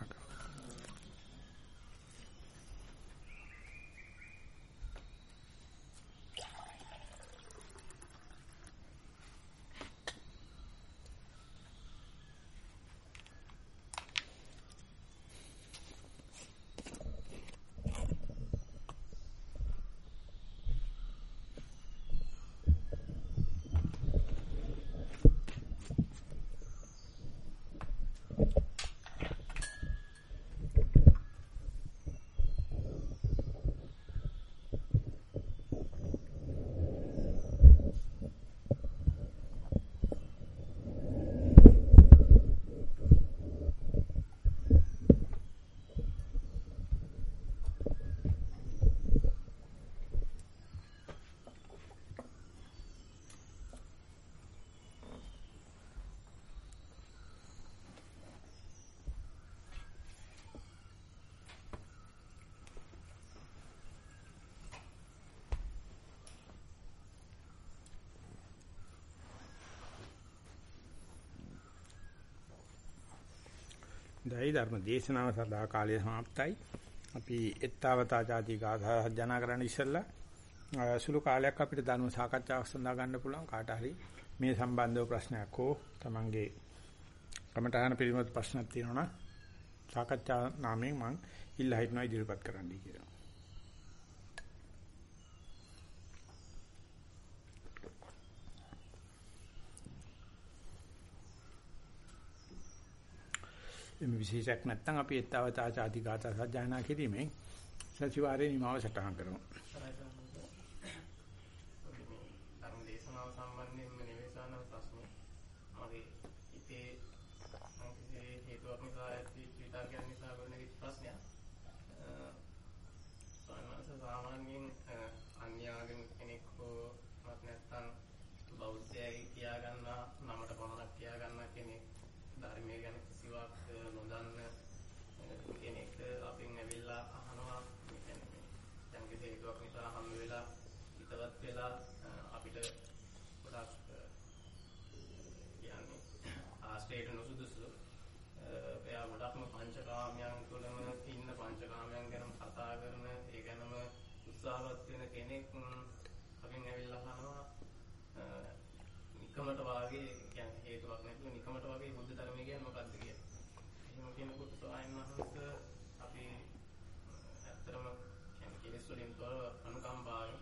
දැයි ධර්ම දේශනාව සඳහා කාලය සමාප්තයි. අපි ettavata jati ගාථා සජ්ජනා කරන්න ඉස්සෙල්ලා සුළු කාලයක් අපිට ධර්ම සාකච්ඡාවක් සඳහා ගන්න පුළුවන් කාට හරි මේ සම්බන්ධව ප්‍රශ්නයක් හෝ තමන්ගේ කමඨාන පිළිබඳ ප්‍රශ්නක් තියෙනවා නම් සාකච්ඡා නාමයෙන් මම ඉල්ලා හිටනවා ඉදිරිපත් කරන්නයි කියලා. එමෙ විශේෂයක් නැත්නම් අපි ettavata ආචාති ගාථා සජ්ජායනා කිරීමෙන් සතිವಾರේ නිමාව සටහන් කරමු. ධර්ම දේශනාව සම්බන්ධයෙන් නෙවෙයි සාන ප්‍රශ්නේ. මගේ හිතේ මොකද හේතුවක් නිසා ඇති විතර්කයන් නිසා වෙන ප්‍රශ්නයක්. සාමාන්‍ය සාමාන්‍යයෙන් අන්‍යාගම් කෙනෙක් හෝ නැත්නම් බෞද්ධයයි කියා ගන්නා නමට පමණක් කියා ගන්නා කෙනෙක් ධර්මයේ ගැන කිසිවක් නොදන්න කෙනෙක් අපින් ඇවිල්ලා අහනවා කියන්නේ දැන් කිසි හේතුවක් නිසා හම් වෙලා හිතවත් වෙලා අපිට ගොඩක් කියන්නේ ආශ්‍රේත නොසුදුසු එයා ගොඩක්ම පංචකාමයන් තුළම ඉන්න පංචකාමයන් ගැන කතා කරන ඒ ගැනම උත්සාහවත් වෙන කෙනෙක් අපින් ඇවිල්ලා අහනවා නිකමට වාගේ කියන්නේ හේතුවක් නැතුව නිකමට වාගේ බුද්ධ ධර්මය කියන්නේ මොකක්ද කියලා. එහෙම කෙනෙකුට සෝයන් වහන්ස අපි ඇත්තටම කියන්නේ කෙලෙස් වලින් තොරව අනුකම්පාවෙන්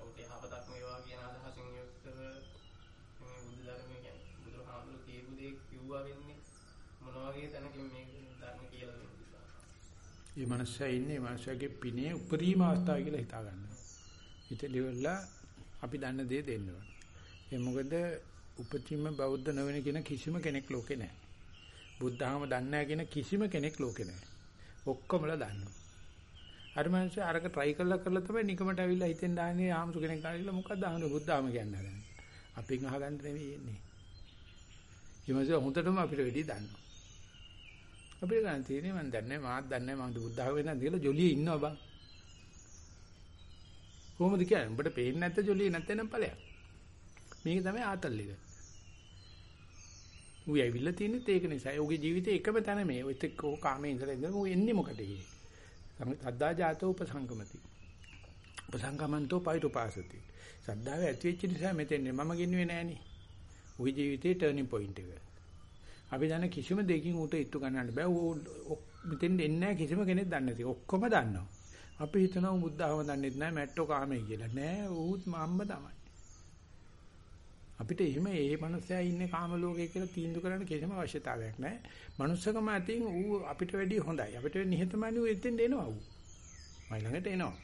ඔහුට යහපතක් මේවා කියන අදහසින් යුක්තව මේ බුද්ධ ධර්මය කියන්නේ බුදුහාමුදුරු කියපු දේ කිව්වා වෙන්නේ මොන වගේ තැනකින් මේ ධර්ම කියලා දෙන්නේ. මේ මනුස්සයා ඉන්නේ මනුස්සයාගේ පිනේ උපරිම අවස්ථාව කියලා හිතා ගන්නවා. හිතලිවලා අපි දන්න දේ දෙන්න ඕන. ඒ මොකද උපතිම බෞද්ධ නොවන කියන කිසිම කෙනෙක් ලෝකේ නැහැ. බුද්ධහම දන්නේ නැහැ කියන කිසිම කෙනෙක් ලෝකේ නැහැ. ඔක්කොමලා දන්නවා. අර මිනිස්සු අරක try කරලා කරලා තමයි නිකමට ඇවිල්ලා හිතෙන් දාන්නේ ආමතු කෙනෙක් කාරිලා මොකක්ද ආමතු බුද්ධහම කියන්නේ හදන්නේ. අපින් අහගන්න නෙවෙයි එන්නේ. ඊමණස හොඳටම අපිට වෙඩි දන්නවා. අපිට ගන්න තියෙන්නේ මම දන්නේ මාත් දන්නේ මම බුද්ධහම වෙනද කියලා ජොලියේ ඉන්නවා බං. කොහොමද කියන්නේ? උඹට පේන්නේ නැත්te ජොලියේ නැත්නම් ඵලයක්. මේක තමයි ආතල් එක. ඌ ඇවිල්ලා තින්නේ ඒක නිසා. ඌගේ ජීවිතේ එකම තැන මේ. ඔය එක්ක ඕ කාමේ ඉඳලා ඉඳලා ඌ එන්නේ මොකටද ඒ? සද්දා ජාතෝ උපසංගමති. උපසංගමන්තෝ පෛරුපාසති. සද්දාව ඇති වෙච්ච නිසා මෙතෙන්නේ මම ගින්නුවේ නෑනේ. ඌගේ ජීවිතේ ටර්නින් පොයින්ට් එක. අපි දන්න කිසිම දෙකින් ඌට ඉත්තු ගන්නන්න බෑ. ඌ මෙතෙන් එන්නේ නැහැ කිසිම කෙනෙක් දන්නේ නැති. ඔක්කොම දන්නවා. අපි හිතනවා බුද්ධහම දන්නෙත් නැහැ මැට්ටෝ කාමේ කියලා. නෑ ඌත් මම්ම තමයි. අපිට එහෙම ඒ මනුස්සයා ඉන්නේ කාම ලෝකයේ කියලා තීන්දුව කරන්න කිසිම අවශ්‍යතාවයක් නැහැ. මනුස්සකම අතින් ඌ අපිට වැඩිය හොඳයි. අපිට නිහතමානී ඌ එතෙන් එනවා ඌ. මයි ළඟට එනවා.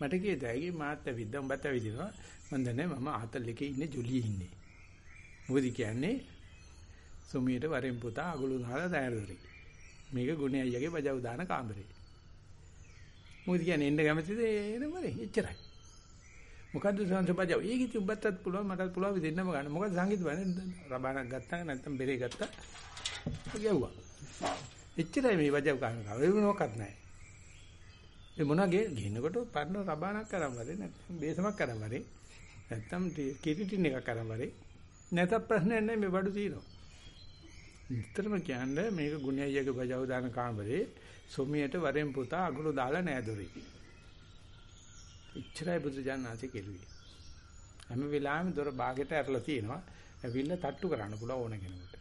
මට කියදැයි මාත් ඇවිද්ද උඹත් ඇවිදිනවා. මම දන්නේ මම ආතල් එකේ ඉන්නේ ජොලියේ ඉන්නේ. මොකද කියන්නේ? සුමියට වරෙන් පුතා අගලු ගහලා තෑරුරේ. මේක ගුණේ අයියාගේ බජව දාන කාමරේ. මොකද කියන්නේ එන්න කැමතිද එනමනේ එච්චරයි. මොකද්ද සංස බජව? ඒක ඉතින් උඹටත් පුළුවන් මටත් පුළුවන් විදින්නම ගන්න. මොකද සංගීත බන්නේ රබානක් ගත්තා නැත්නම් බෙරේ ගත්තා. ගැව්වා. එච්චරයි මේ බජව ගන්න කව. ඒ මොනවත් නැහැ. ඒ මොනගේ ගිනකොට පරණ රබානක් කරන් වරේ නැත්නම් බේසමක් කරන් වරේ නැත්නම් කිරිටින් එකක් කරන් වරේ නැතත් ප්‍රශ්නයක් නැහැ මේ බඩු තියෙනවා. නිතරම කියන්නේ මේක ගුණයයිගේ බජව දාන කාමරේ සොමියට වරෙන් පුතා අගුරු දාලා නෑදොරේ. ඉච්චරයි බුදුජානනාථේ කෙරුවේ. හැම වෙලාවෙම දොර බාගෙට ඇරලා තියෙනවා. ඇවිල්ලා තට්ටු කරන්න පුළුවන් ඕන කෙනෙකුට.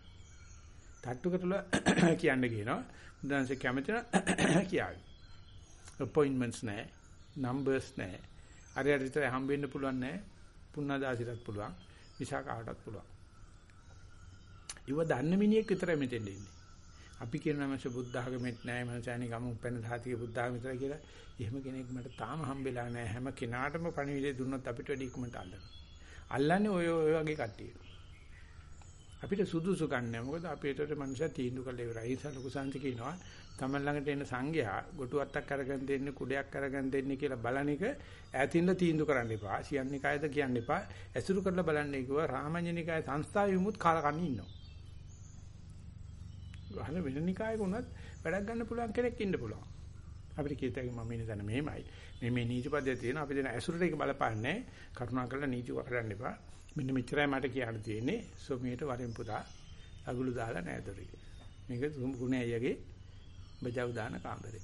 තට්ටු කරලා කියන්න කියනවා. බුදුන්සේ කැමති කියාවි. අපොයින්ට්මන්ට්ස් නැහැ. නම්බර්ස් නැහැ. අර අර විතර හම්බෙන්න පුළුවන් නැහැ. පුන්නදාසිරත් පුළුවන්. විසාකාටත් පුළුවන්. ඉව දන්න මිනිහෙක් විතරයි මෙතෙන් ඉන්නේ. අපි කියනවා මම බුද්ධ ආගමෙත් නැහැ මම සෑණි ගම උපැන්න සාතික බුද්ධ ආගම විතර කියලා. එහෙම කෙනෙක් මට තාම හම්බෙලා නැහැ. හැම කෙනාටම පණිවිඩය දුන්නොත් අපිට වැඩි ඉක්මනට අල්ලනවා. අල්ලන්නේ ඔය ඔය වගේ කට්ටිය. අපිට සුදුසු ගන්නෑ. මොකද අපිට මනුෂ්‍ය තීන්දුව කළ ඉවරයි. ඒ නිසා ලොකු සංති කියනවා තමන් ළඟට එන සංඝයා ගොටුවත්තක් අරගෙන දෙන්නේ කුඩයක් අරගෙන දෙන්නේ කියලා බලන එක ඈතින්ද තීන්දුව කරන්න එපා. සියන්නිකායද කියන්න එපා. ඇසුරු කරලා බලන්නේ කිව්වා රාමඤ්ඤනිකාය සංස්ථාවෙමුත් කාලකණි ඉන්නවා. අහන වෙන නිකායක උනත් වැඩක් ගන්න පුළුවන් කෙනෙක් ඉන්න පුළුවන්. අපිට කීතයි මම ඉන්නේ දැන මෙහෙමයි. මේ මේ නීති පදේ තියෙන අපි දෙන ඇසුරට ඒක බලපාන්නේ. කරුණාකරලා නීති කරන්න එපා. මෙන්න මෙච්චරයි මට කියන්න තියෙන්නේ. සොමියට වරෙන් පුතා අගුළු දාලා නෑදොරේ. මේක ගුණ අයියගේ බජව් දාන කාමරේ.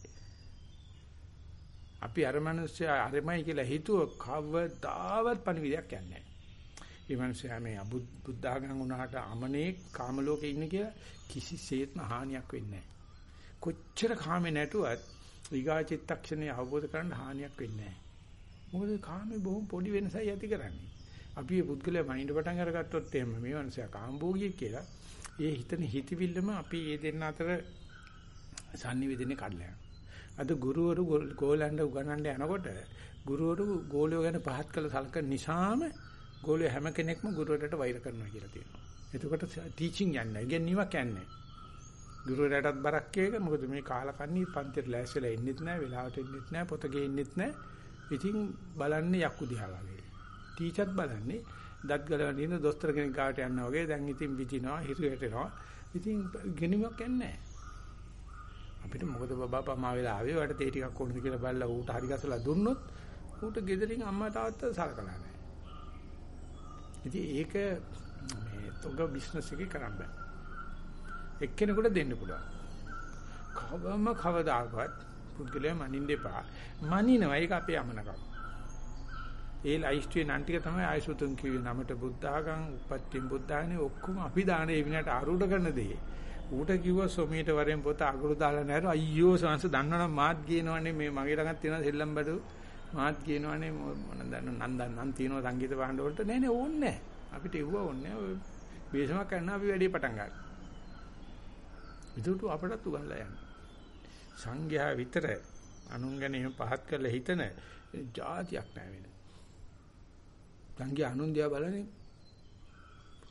අපි අර මිනිස්සයා අරමයි කියලා හිතුව කවදාවත් පණිවිඩයක් යන්නේ නැහැ. ඒ මිනිස්සයා මේ බුද්ධඝං වුණාට අමනේ කාම ලෝකේ ඉන්නේ කියලා කිසිසේත්ම හානියක් වෙන්නේ නැහැ. කොච්චර කාමේ නැටුවත් ඊගා චිත්තක්ෂණේ අවබෝධ කරගන්න හානියක් වෙන්නේ නැහැ. මොකද කාමේ බොහොම පොඩි වෙනසයි ඇති කරන්නේ. අපි මේ පුද්ගලයා මයින්ඩ් පටන් අරගත්තොත් එහෙම මේ මිනිස්සයා කාම්භෝගියෙක් කියලා ඒ හිතන හිතවිල්ලම අපි ඒ දෙන්න අතර sannivedane කඩලා යනවා. අද ගුරුවරු ගෝලයන්ට උගන්වන්න යනකොට ගුරුවරු ගෝලියෝ ගැන පහත් කළ සලකන නිසාම ගෝලිය හැම කෙනෙක්ම ගුරුවරට වෛර කරනවා කියලා තියෙනවා. එතකොට ටීචින් යන්නේ ඉගෙනීමක් යන්නේ. ගුරුවරයාටත් බරක් එක මොකද මේ කාලකන්ණි පන්තියට ලෑස්තිලා ඉන්නෙත් නැහැ වෙලාවට ඉන්නෙත් නැහැ පොත ගේන්නෙත් නැහැ. ඉතින් බලන්නේ යක්කු දිහා වගේ. ටීචර්ත් බලන්නේ දත් ගලවන ඉන්න දොස්තර කෙනෙක් ගාවට යනවා වගේ දැන් ඉතින් විදිනවා හිරු වැටෙනවා. ඉතින් ගෙනිමක් යන්නේ අපිට මොකද බබා පමා වෙලා ආවේ වට තේ ටිකක් ඕනද කියලා බලලා ඌට හරි ගසලා දුන්නොත් ඌට ගෙදරින් අම්මා තාත්තා සලකලා නැහැ. ඉතින් ඒක මේ තොග බිස්නස් එකේ කරන්න බෑ. එක්කෙනෙකුට දෙන්න පුළුවන්. කවම කවදාකවත් පුද්ගලයා මනින්න එපා. මනිනවා ඒක අපේ යමනකම. ඒ ලයිස්ට්ුවේ නම් ටික තමයි ආයසුතුන් කිව්වේ නමට බුද්ධාගම් උපත්තිම් බුද්ධාගනේ ඔක්කොම අපි දාන ඒ විනයට ආරූඪ කරන දේ. ඌට කිව්වා සොමීට වරෙන් පොත අගුරු දාලා නැර අයියෝ සංස දන්නවනම් මාත් කියනවනේ මේ මගේ ළඟත් තියෙන සෙල්ලම් බඩු මාත් කියනවනේ මොන දන්න නන්දන් නම් තියෙනවා සංගීත භාණ්ඩ වලට නෑ නෑ ඕන්නේ අපිට එව්ව ඕන්නේ ඔය බේසමක් කරන්න අපි වැඩි පටන් ගන්න. විදුට අපටත් උගන්ලා යන්න. සංඝයා විතර අනුන් ගැන එහෙම පහත් කරලා හිතන જાතියක් නෑ වෙන. සංඝයා අනුන් දිහා බලන්නේ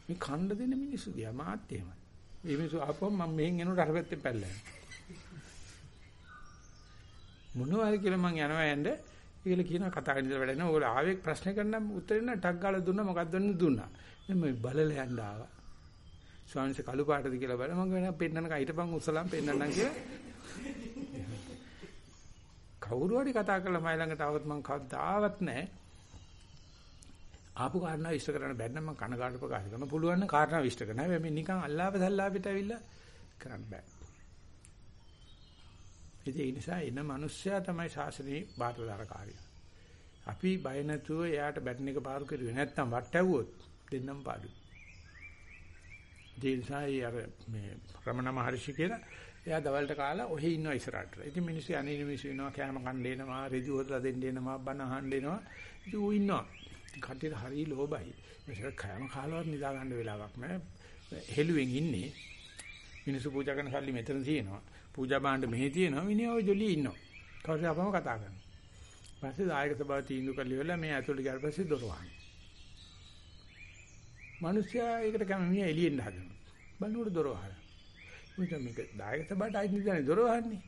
මේ ඛණ්ඩ දෙන මිනිස්සු දිහා මාත් එහෙමයි. මේ මිනිස්සු ආපුවම මම මෙහෙන් එනකොට අර පැත්තෙන් පැල්ලලා මොනවා හරි කියලා මං යනවා යන්නේ ඒකල කියනවා කතා කරන ඉඳලා වැඩ නැහැ. ඕගොල්ලෝ ආවේ ප්‍රශ්න කරන්න උත්තර දෙන්න ටක් ගාලා දුන්නා මොකක්ද වෙන්නේ දුන්නා. මම බලලා යන්න ආවා. ස්වාමීන් වහන්සේ කළු පාටද කියලා බලලා මම වෙන පෙන්නන කයිටපන් උසලම් පෙන්නන්නම් කියලා. කවුරු හරි කතා කළා මයි ළඟට આવත් මම කවදාවත් නැහැ. ආපු කාරණා ඉෂ්ට කරන්න බැන්න මම කනගාටු ප්‍රකාශ කරන්න පුළුවන් නම් කාරණා ඉෂ්ට කරන්න. හැබැයි මේ නිකන් අල්ලාප සල්ලාපිට ඇවිල්ලා කරන්න බෑ. ඒ නිසා එන මිනිස්සයා තමයි ශාසනයේ බාටදාරකාරය. අපි බය නැතුව එයාට බැටන් එක පාරු කරුවේ නැත්තම් වට්ටවුවොත් දෙන්නම් පාඩුයි. ඒ නිසා අර මේ රමණ මහර්ෂි කියලා එයා දවල්ට කාලා ඔහෙ ඉන්නවා ඉස්සරහට. ඉතින් මිනිස්සු අනේ මිනිස්සු ඉන්නවා කෑම කන්න එනවා, රෙදි හොදලා දෙන්න එනවා, බන අහන්න එනවා. ඉතින් ඌ ඉන්නවා. කටියට හරි ලෝභයි. මේක කෑම කාලවත් නිදා ගන්න වෙලාවක් නෑ. හෙළුවෙන් ඉන්නේ. මිනිස්සු පූජා කරන සල්ලි මෙතන තියෙනවා. පූජා භාණ්ඩ මෙහි තියෙනවා මිනිහව ජොලිය ඉන්නවා. කවුරු අපම කතා කරනවා. පස්සේ දායක සභාව තීන්දුව කරලා ඉවරලා මේ ඇතුළට ගියාට පස්සේ දොර වහනවා. මිනිස්සයා ඒකට කැම මිනිහා එළියෙන් හදනවා. බලනකොට දොර වහලා. මොකද මේක දායක සභාවට ආයිත් නිදානේ දොර වහන්නේ.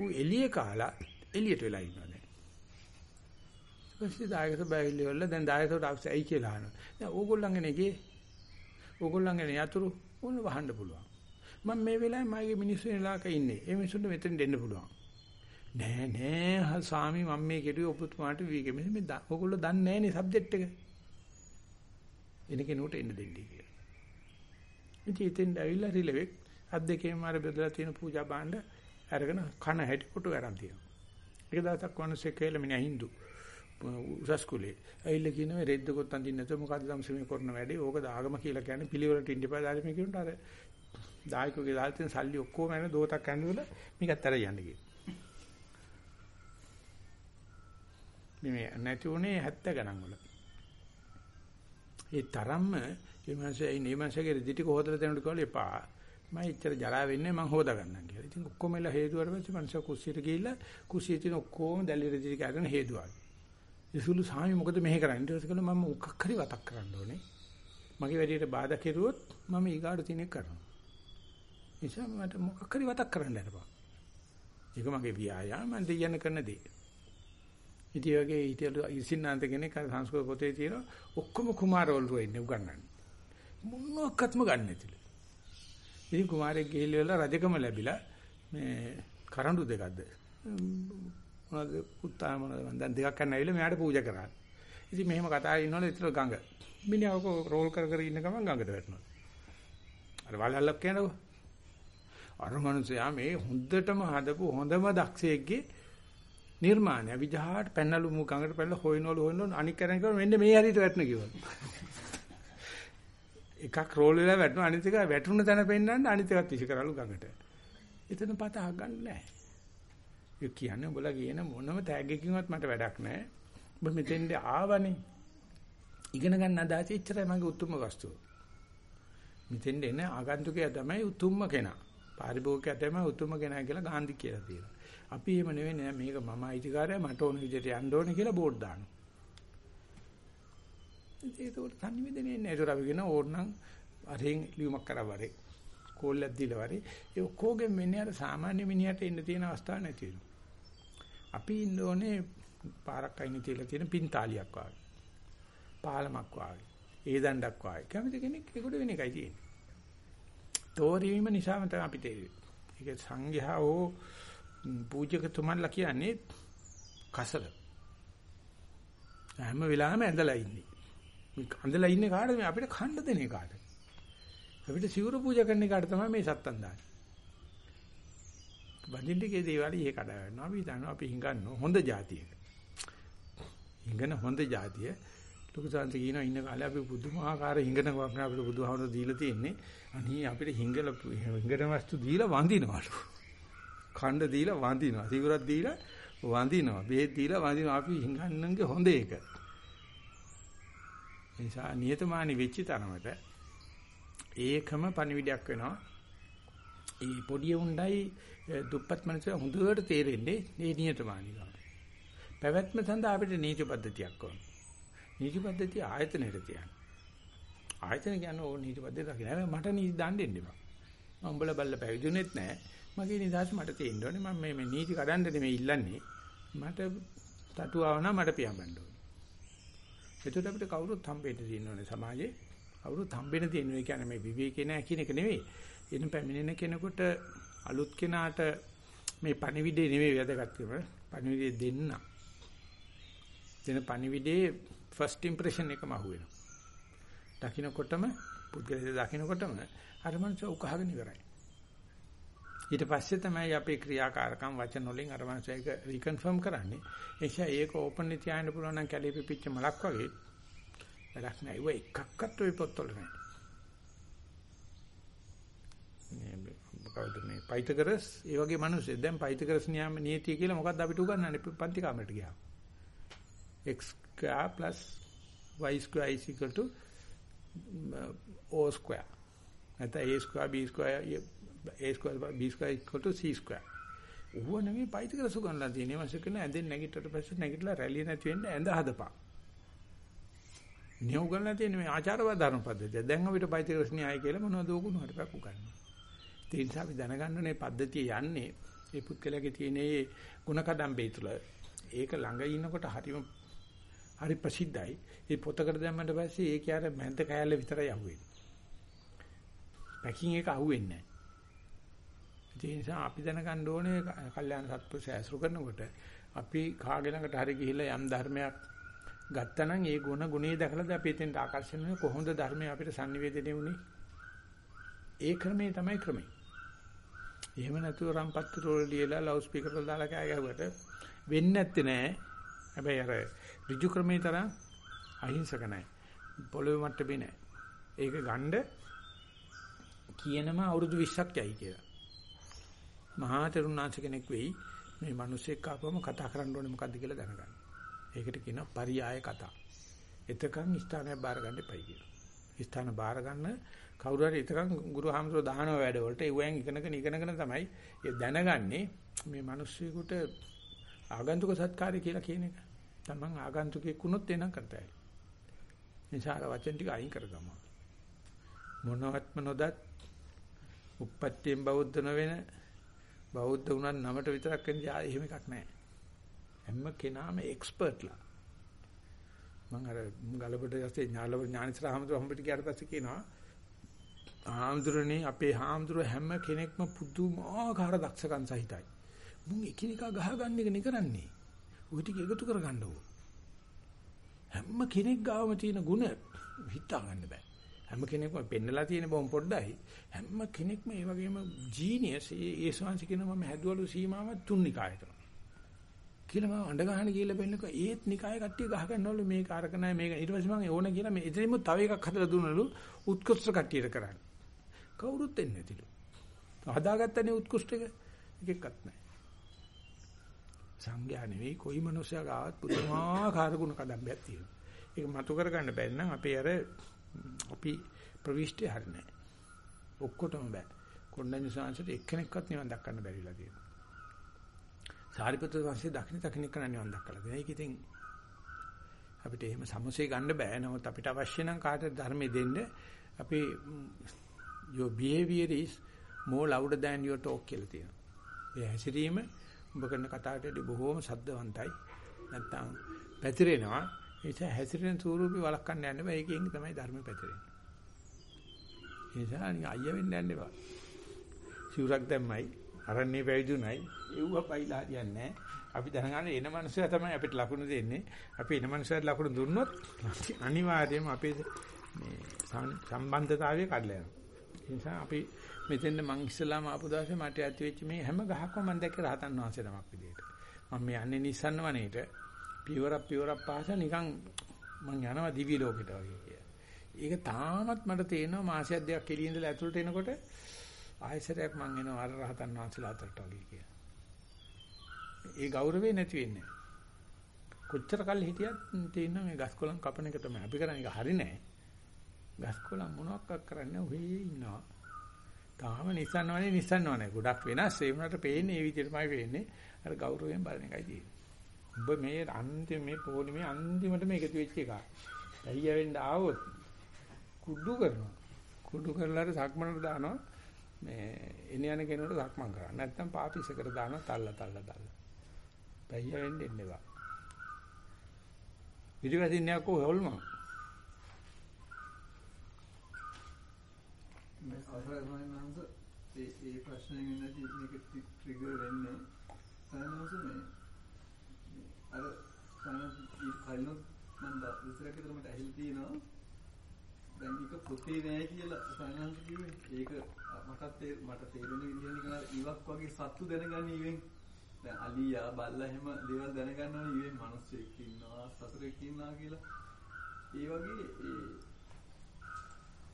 ඌ එළියේ කාලා එළියට වෙලා ඉන්නවා දැන්. පස්සේ දායක සභාව ඉල්ලවල දැන් දායකවට අවශ්‍ය ඇයි කියලා අහනවා. දැන් ඕගොල්ලන්ගේ නෙගේ ඕගොල්ලන්ගේ යතුරු ඕන වහන්න පුළුවන්. මම මේ වෙලාවේ මගේ මිනිස්සු ඉලාක ඉන්නේ. ඒ මිනිස්සුන්ට මෙතෙන් දෙන්න පුළුවන්. නෑ නෑ ස්වාමි මම මේ කෙරුවේ ඔබතුමාට වීගෙ මේ මේ ඔයගොල්ලෝ දන්නේ නෑනේ සබ්ජෙක්ට් එක. එන කෙනෙකුට එන්න දෙන්නේ කියලා. ඉතින් එතෙන් ඇවිල්ලා රිලෙවෙක් අත් දෙකේම අර බෙදලා තියෙන පූජා භාණ්ඩ අරගෙන කන හැටි කොට අරන් තියෙනවා. එක දවසක් වන්සේ කියලා මිනිහා හින්දු උසස් කුලේ. ඇවිල්ලා කියනවා රෙද්ද කොත් අඳින්න නැතුව මොකද්ද තමයි මේ කරන වැඩේ. ඕක දාගම කියලා කියන්නේ පිළිවෙලට ඉඳපා දාලා මේ කියනට අර දායකගේ දාලා තියෙන සල්ලි ඔක්කොම යන දෝතක් ඇඳුවල මේකත් අර යන්න ගියේ. මේ නැති උනේ 70 ගණන් වල. ඒ තරම්ම මේ මාසේ මේ මාසේගේ රිදිටි කොහොදලා දෙනකොට කිව්වල එපා. මම එච්චර ජරා වෙන්නේ මං හොදා ගන්නම් කියලා. ඉතින් ඔක්කොම එලා හේතුවර පස්සේ මනුස්සය කුස්සියට ගිහිල්ලා කුස්සියේ තියෙන ඔක්කොම දැලි රිදිටි කැගෙන හේතුවා. ඉසුළු සාමි මොකද මෙහෙ කරන්නේ? ඊට පස්සේ මම මොකක් හරි වතක් කරන්න ඕනේ. මගේ වැඩේට බාධා කෙරුවොත් මම ඊගාට තියෙන එක කරනවා. නිසා මට මොකක් හරි වතක් කරන්න යනවා. ඒක මගේ ව්‍යායාම මම දෙයන්න කරන දේ. ඉතින් වගේ හිටියලු ඉසින්නාන්ත කෙනෙක් අර සංස්කෘත පොතේ තියෙන ඔක්කොම කුමාරවරු ඉන්නේ උගන්වන්නේ. මොනක්වත්ම ගන්න නැතිලු. ඉතින් කුමාරයෙක් ගිහිල්ලා රජකම ලැබිලා මේ කරඬු දෙකක්ද මොනවද පුත්තා මොනවද මන් දැන් දෙකක් ගන්න ඇවිල්ලා මෙයාට පූජා කරා. ඉතින් මෙහෙම කතා කරනවල ඉතල ගඟ. මිනිහා ඔක රෝල් කර කර ඉන්න ගමන් ගඟට වැටෙනවා. අර වලල්ලක් කියනකො අර මනුස්සයා මේ හොඳටම හදපු හොඳම දක්ෂයෙක්ගේ නිර්මාණය. විජහාට පැනලු මු ගඟට පැනලා හොයනවලු හොයනවලු අනික් කරන් කරන මෙන්න මේ හරියට වැටෙන කිව්වලු. එකක් රෝල් වෙලා වැටුණා අනිත් එක වැටුණ තැන පෙන්නන්න අනිත් එකත් විශ් කරලු ගඟට. එතන පත අහගන්න නැහැ. ඒ කියන්නේ උඹලා කියන මොනම ටැග් එකකින්වත් මට වැඩක් නැහැ. ඔබ මෙතෙන්ද ආවනේ. ඉගෙන ගන්න අදහස ඉච්චරයි මගේ උතුම්ම වස්තුව. මෙතෙන්ද එන ආගන්තුකයා තමයි උතුම්ම කෙනා. පාරිභෝගිකයා තමයි උතුම්ම කෙනා කියලා ගාන්ධි කියලා තියෙනවා. අපි එහෙම නෙවෙයි නෑ මේක මම අයිතිකාරය මට ඕන විදිහට යන්න ඕනේ කියලා බෝඩ් දානවා. ඒක උඩ සංනිවේදනයේ නෑ. ඒක අපි කියන ඕනනම් අරෙන් ලියුමක් කරා වරේ. කෝල්ලක් දීලා වරේ. ඒ ඔක්කොගෙන් මෙන්නේ අර සාමාන්‍ය මිනිහට එන්න තියෙන අවස්ථා නැති වෙනවා. අපි ඉන්න ඕනේ පාරක් අයින් තියලා තියෙන පින්තාලියක් වගේ. පාලමක් වගේ. ඒ දණ්ඩක් වගේ. කැමති කෙනෙක් ඒකට වෙන එකයි තියෙන්නේ. තෝරීම නිසාම තමයි අපි තේරෙන්නේ. ඒක සංඝයා හෝ පූජකතුමන්ලා කියන්නේ කසල. හැම වෙලාවෙම ඇඳලා ඉන්නේ. ඇඳලා ඉන්නේ කාටද මේ අපිට ඛණ්ඩ දෙන එකට. අපිට සිවුරු පූජා කරන එකට තමයි මේ සත්තන් දාන්නේ. වඳින්නකේ දේවාලි ඒක කඩ ගන්නවා. අපි දන්නවා අපි හිඟන්න හොඳ જાතියක. හිඟන හොඳ જાතිය. ලොකු සාන්ති කියනවා ඉන්න කාලේ අපි පුදුමාකාර හිඟන වක් අපිට බුදුහාමුදුරු දීලා තියෙන්නේ. අනේ අපිට හිඟල හිඟන වස්තු දීලා වඳිනවලු. ඛණ්ඩ දීලා වඳිනවා. සිවුරක් දීලා වඳිනවා. බෙහෙත් දීලා වඳිනවා. අපි හිඟන්නන්ගේ හොඳ එක. නිසා නියතමානී වෙච්ච තරමට ඒකම පණිවිඩයක් වෙනවා. ඒ පොඩි උණ්ඩයි දුප්පත් මනුස්සය හොඳට තේරෙන්නේ මේ නියතමානීකම. පැවැත්ම සඳහා අපිට නීති පද්ධතියක් ඕන. නීති පද්ධතිය ආයතනෙට තියන්න. ආයතන කියන්නේ ඕන නීති පද්ධතිය දකින්න. මට නීති දාන්න දෙන්න එපා. මම උඹලා බල්ල පැවිදුනේත් නැහැ. මගේ නිදහස මට තියෙන්න ඕනේ. මම මේ නීති කඩන්න නෙමෙයි ඉල්ලන්නේ. මට තටු ආවනම් මට පියඹන්න ඕනේ. එතකොට අපිට කවුරුත් හම්බෙන්න තියෙන්න ඕනේ සමාජයේ. කවුරුත් හම්බෙන්න තියෙනවා. ඒ කියන්නේ මේ විවේකේ නැහැ කියන එක නෙවෙයි. එන පැමිණෙන කෙනෙකුට අලුත් කෙනාට මේ පණිවිඩේ නෙවෙයි වැදගත් කරන්නේ. පණිවිඩේ දෙන්න. දෙන පණිවිඩේ ෆස්ට් ඉම්ප්‍රෙෂන් එකම අහුවෙනවා. දකින්නකොටම පුද්ගලයා දකින්නකොටම අර මනුස්සය උකහගෙන ඉවරයි. ඊට පස්සේ තමයි අපේ ක්‍රියාකාරකම් වචන වලින් අර මනුස්සයක රීකන්ෆර්ම් කරන්නේ. එනිසා ඒක ඕපන්ලි තියාගෙන පුළුවන් නම් කැලේ පිපිච්ච මලක් වගේ වැඩක් නෑ. ඒක එකක්වත් ඔය පොත්වල නෑ. කවුද මේ පයිතගරස් ඒ වගේ මිනිස්සු දැන් පයිතගරස් නියම නීතිය කියලා මොකක්ද අපිට උගන්වන්නේ පන්ති කාමරයට ගියාම x square y square is equal to uh, o square. නැත්නම් a square b square a square b square equal to c square. ඌව නෙමෙයි පයිතගරස් උගන්වලා තියෙන්නේ. මාස කරන ඇඳෙන් නැගිටට පස්සේ නැගිටලා රැලිය නැති වෙන්න ඇඳ හදපන්. නියම උගන්වලා තියෙන්නේ මේ ආචාරවාද ධර්ම පද්ධතිය. දැන් අපිට පයිතගරස් න්‍යාය කියලා මොනවද උගුණ හරිපක් උගන්වන්නේ ඒ නිසා අපි දැනගන්න මේ පද්ධතිය යන්නේ. ඒ පුද්ගලයාගේ තියෙන ඒ ಗುಣකඩම්බේ තුල. ඒක ළඟ ඉන්නකොට හරිම හරි ප්‍රසිද්ධයි. ඒ පොතකට දැම්මට පස්සේ ඒක යාර මැද කෑල්ල විතරයි අහුවෙන්නේ. පැකින් එක අහුවෙන්නේ නැහැ. ඒ නිසා අපි දැනගන්න ඕනේ කල්යාණ සත්පුරුෂය ඇසුරු කරනකොට අපි කාගේ ළඟට හරි ගිහිල්ලා යම් ධර්මයක් ගත්තනම් ඒ ගුණ ගුණේ දැකලාද අපි එතෙන්ට ආකර්ෂණය වෙන්නේ කොහොමද ධර්මය අපිට sannivedana වුනේ? ඒ ක්‍රමේ තමයි ක්‍රමේ. එහෙම නැතුව රම්පත්තු රෝල් ලියලා ලවුඩ් ස්පීකර් වල දාලා කෑ ගැහුවට වෙන්නේ නැත්තේ නෑ. හැබැයි අර ඍජු ක්‍රමේ තරම් අහිංසක නෑ. පොළොවේ මට්ටමේ නෑ. ඒක ගණ්ඩ කියනම අවුරුදු 20ක් යයි කියලා. මහා තරුණාංශ කෙනෙක් වෙයි මේ මිනිස්සෙක් ආපුවම කතා කරන්න ඕනේ මොකද්ද කියලා දැනගන්න. ඒකට කියනවා පරියාය කතා. එතකන් ස්ථානයක් බාර ගන්න එපයි කියලා. ස්ථාන බාර ගන්න කවුරු හරි එතකන් ගුරු හාමුදුරුවෝ දානව වැඩ වලට ඒවෙන් ඉගෙනගෙන ඉගෙනගෙන තමයි ඒ දැනගන්නේ මේ මිනිස්සුෙකුට ආගන්තුක සත්කාරය කියලා කියන එක. තමන් ආගන්තුකෙක් වුණොත් එනම් කරතයි. නිසාර වචන ටික අයින් කරගමු. මොනවත්ම නොදත් උප්පත්තියෙන් බෞද්ධ නොවන බෞද්ධ වුණත් නමට විතරක් වෙන එහෙම එකක් නැහැ. හැම කෙනාම එක්ස්පර්ට්ලා. මම අර ගලබඩ යස්සේ ඥානව ඥානිසර හමුදුර හම්බෙට ගියාට පස්සේ කියනවා හාමුදුරනේ අපේ හාමුදුර හැම කෙනෙක්ම පුදුමාකාර දක්ෂකම් සහිතයි. මුන් එකිනෙකා ගහගන්න එක නේ කරන්නේ. ওই ටික එකතු කරගන්න ඕන. හැම කෙනෙක් ගාවම තියෙන ಗುಣ හිතා ගන්න බෑ. හැම කෙනෙක්ම පෙන්නලා තියෙන බොම් පොඩ්ඩයි. හැම කෙනෙක්ම ඒ වගේම ජීනියස් ඒ ඒ ශාංශ කියන මම හැදුවලු සීමාව තුන්නිකායට. කියලා මම අඬ ගහන කියලා බෙන්නක ඒත් නිකාය කට්ටිය ගහ ගන්නවලු මේක අරක නැහැ මේක ඊට පස්සේ මම ඕන කියලා මේ එතනින්ම තව එකක් හදලා දුන්නලු උත්කෘෂ්ඨ කට්ටියට කරන්න. කවුරුත් එන්නේ නැතිලු. හදාගත්තනේ උත්කෘෂ්ඨ එක එකෙක්වත් නැහැ. සංඥා නෙවෙයි කොයි මනුස්සයා ගාවත් පුදුමාකාර ගුණ කදම්බයක් තියෙනවා. ඒක මතු කරගන්න බැරි නම් අපේ අර අපි ප්‍රවිෂ්ටි හරිනේ. ඔක්කොටම බෑ. කොණ්ඩඤ්ඤ සාංශයට එක්කෙනෙක්වත් නිවන් දක්වන්න බැරිලා තියෙනවා. සාරිපුත්‍ර වංශයේ දක්ෂින දක්ෂින කරන නිවන් දක්වලා දෙනවා. ඒක ඉතින් අපිට එහෙම සමසේ ගන්න බෑ. නමුත් අපිට අවශ්‍ය නම් කාටද ධර්මයේ දෙන්න අපි your behavior is more louder than your talk කියලා තියෙනවා. ඒ හැසිරීම ඔබ කරන කතාවට බොහෝම ශබ්දවන්තයි. නැත්තම් පැතිරෙනවා. ඒ නිසා හැසිරෙන ස්වරූපේ වළක්වන්න යන්න බෑ. ඒකෙන් තමයි ධර්ම පැතිරෙන්නේ. ඒ නිසා අනික අයිය වෙන්න යන්න එපා. සිවුරක් දැම්මයි, අරන්නේ පැවිදුණයි, ඒව පයිලා හරියන්නේ අපි දැනගන්න එන මනුස්සයා තමයි අපිට ලකුණු දෙන්නේ. අපි එන මනුස්සයාට ලකුණු දුන්නොත් අනිවාර්යයෙන්ම අපේ මේ සම්බන්ධතාවය කඩලා යනවා. ඒ නිසා අපි මෙතෙන්ද මං ඉස්සලාම ආපු දවසේ මට ඇති වෙච්ච මේ හැම ගහක්ම මම දැක්ක රහතන් වහන්සේ නමක් විදියට. මම මේ යන්නේ නිස්සන්න වනේට පියවරක් පියවරක් පාස නිකන් මං යනවා දිවි ලෝකෙට වගේ කියලා. ඒක තාමත් මට තේරෙනවා මාසයක් දෙකක් එළිය ඉඳලා ඇතුළට එනකොට ආයසරයක් මං එනවා අර රහතන් වහන්සේලා අතරට වගේ කියලා. ඒ ගෞරවේ නැති වෙන්නේ. කොච්චර කල් හිටියත් තේින්න මේ ගස්කොලන් කපන එක තමයි අපි කරන්නේ. ඒක හරි නෑ. ගස්කොලන් මොනවක් කරන්නේ ඔහේ ඉන්නවා. තාම නිසන්න වනේ නිසන්න වනේ. ගොඩක් වෙනස් ඒ වුණාට පේන්නේ මේ විදිහටමයි පේන්නේ. අර ගෞරවයෙන් බලන එකයි තියෙන්නේ. ඔබ මේ අන්තිම මේ පොලිමේ අන්තිමට මේක තුවෙච්ච එක. ඇහිය වෙන්න ආවොත් කුඩු කරනවා. කුඩු කරලා සක්මනට දානවා. මේ එන යන කෙනෙකුට සක්මන් කරා. නැත්තම් පාපිසකට දානවා තල්ලා තල්ලා තල්ලා. ඇහිය වෙන්න එන්නවා. විදිවැසින්නයක් කොහොල්මෝ යකෝ හොල්මන්. මේ අවසරයන්වන්ස ඒ ඒ ප්‍රශ්නේ ඉන්නදී මේක ට්‍රිගර් වෙන්නේ. සයන්වන්ස මේ අර සයන්ස් ඊ කලින් මම දවසක විතර මට ඇහිලා තියෙනවා. දැන් ඒක පොතේ නෑ කියලා සයන්වන්ස කිව්වේ. ඒක මටත් මට තේරෙන විදිහ නිකන් අර ඉවක් වගේ සත්තු දැනගන්න ඉවෙන්. දැන් අලියා බල්ලා එහෙම දේවල් දැනගන්නවා ඉවෙන්. මිනිස්සෙක් ඉන්නවා සතුරෙක් ඉන්නවා කියලා. ඒ වගේ ඒ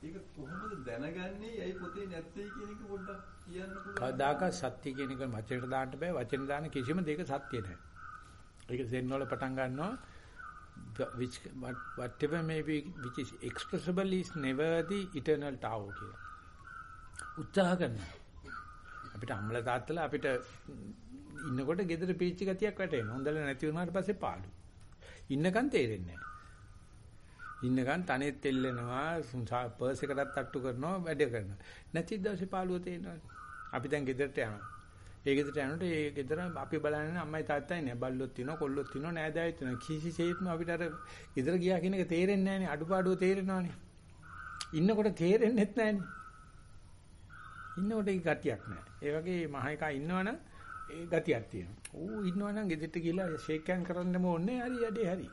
ඒක කොහොමද දැනගන්නේ? ඇයි පොතේ නැත්තේ කියන එක පොඩ්ඩක් කියන්න පුළුවන්. කවදාක සත්‍ය කියන එක වචනට දාන්න බෑ. වචන දාන කිසිම දෙයක සත්‍ය නැහැ. ඒක සෙන් වල පටන් ගන්නවා which whatever may be which is expressible is never the eternal tao කියලා. උත්සාහ කරනවා. අපිට අම්ල තාත්තලා අපිට ඉන්නකොට gedara පීච්ච ගතියක් වැටෙනවා. හොඳල නැති වුණාට පස්සේ පාළු. ඉන්නකන් තේරෙන්නේ නැහැ. ඉන්නකන් තනෙත් එල්ලෙනවා පර්ස් එකටත් අට්ටු කරනවා වැඩ කරනවා. නැති දවසේ පාළුව තේනවා. අපි දැන් ගෙදරට යනවා. ඒ ගෙදරට යනකොට ඒ ගෙදර අපි බලන්නේ අම්මයි තාත්තයි නෑ. බල්ලොත් තිනවා කොල්ලොත් තිනවා නෑදෑයොත් තිනවා කිසිසේත්ම අපිට අර ගෙදර ගියා කියන එක තේරෙන්නේ නෑනේ. අඩුපාඩුව තේරෙනවානේ. ඉන්නකොට තේරෙන්නෙත් නෑනේ ඉන්නකොට ඒ ගතියක් නෑ. ඒ වගේ මහ එකා ඉන්නවනම් ඒ ගතියක් තියෙනවා. ඌ ඉන්නවනම් ගෙදරට ගිහලා ෂේක් හෑන්ඩ් කරන්නම ඕනේ. හරි යඩේ හරි.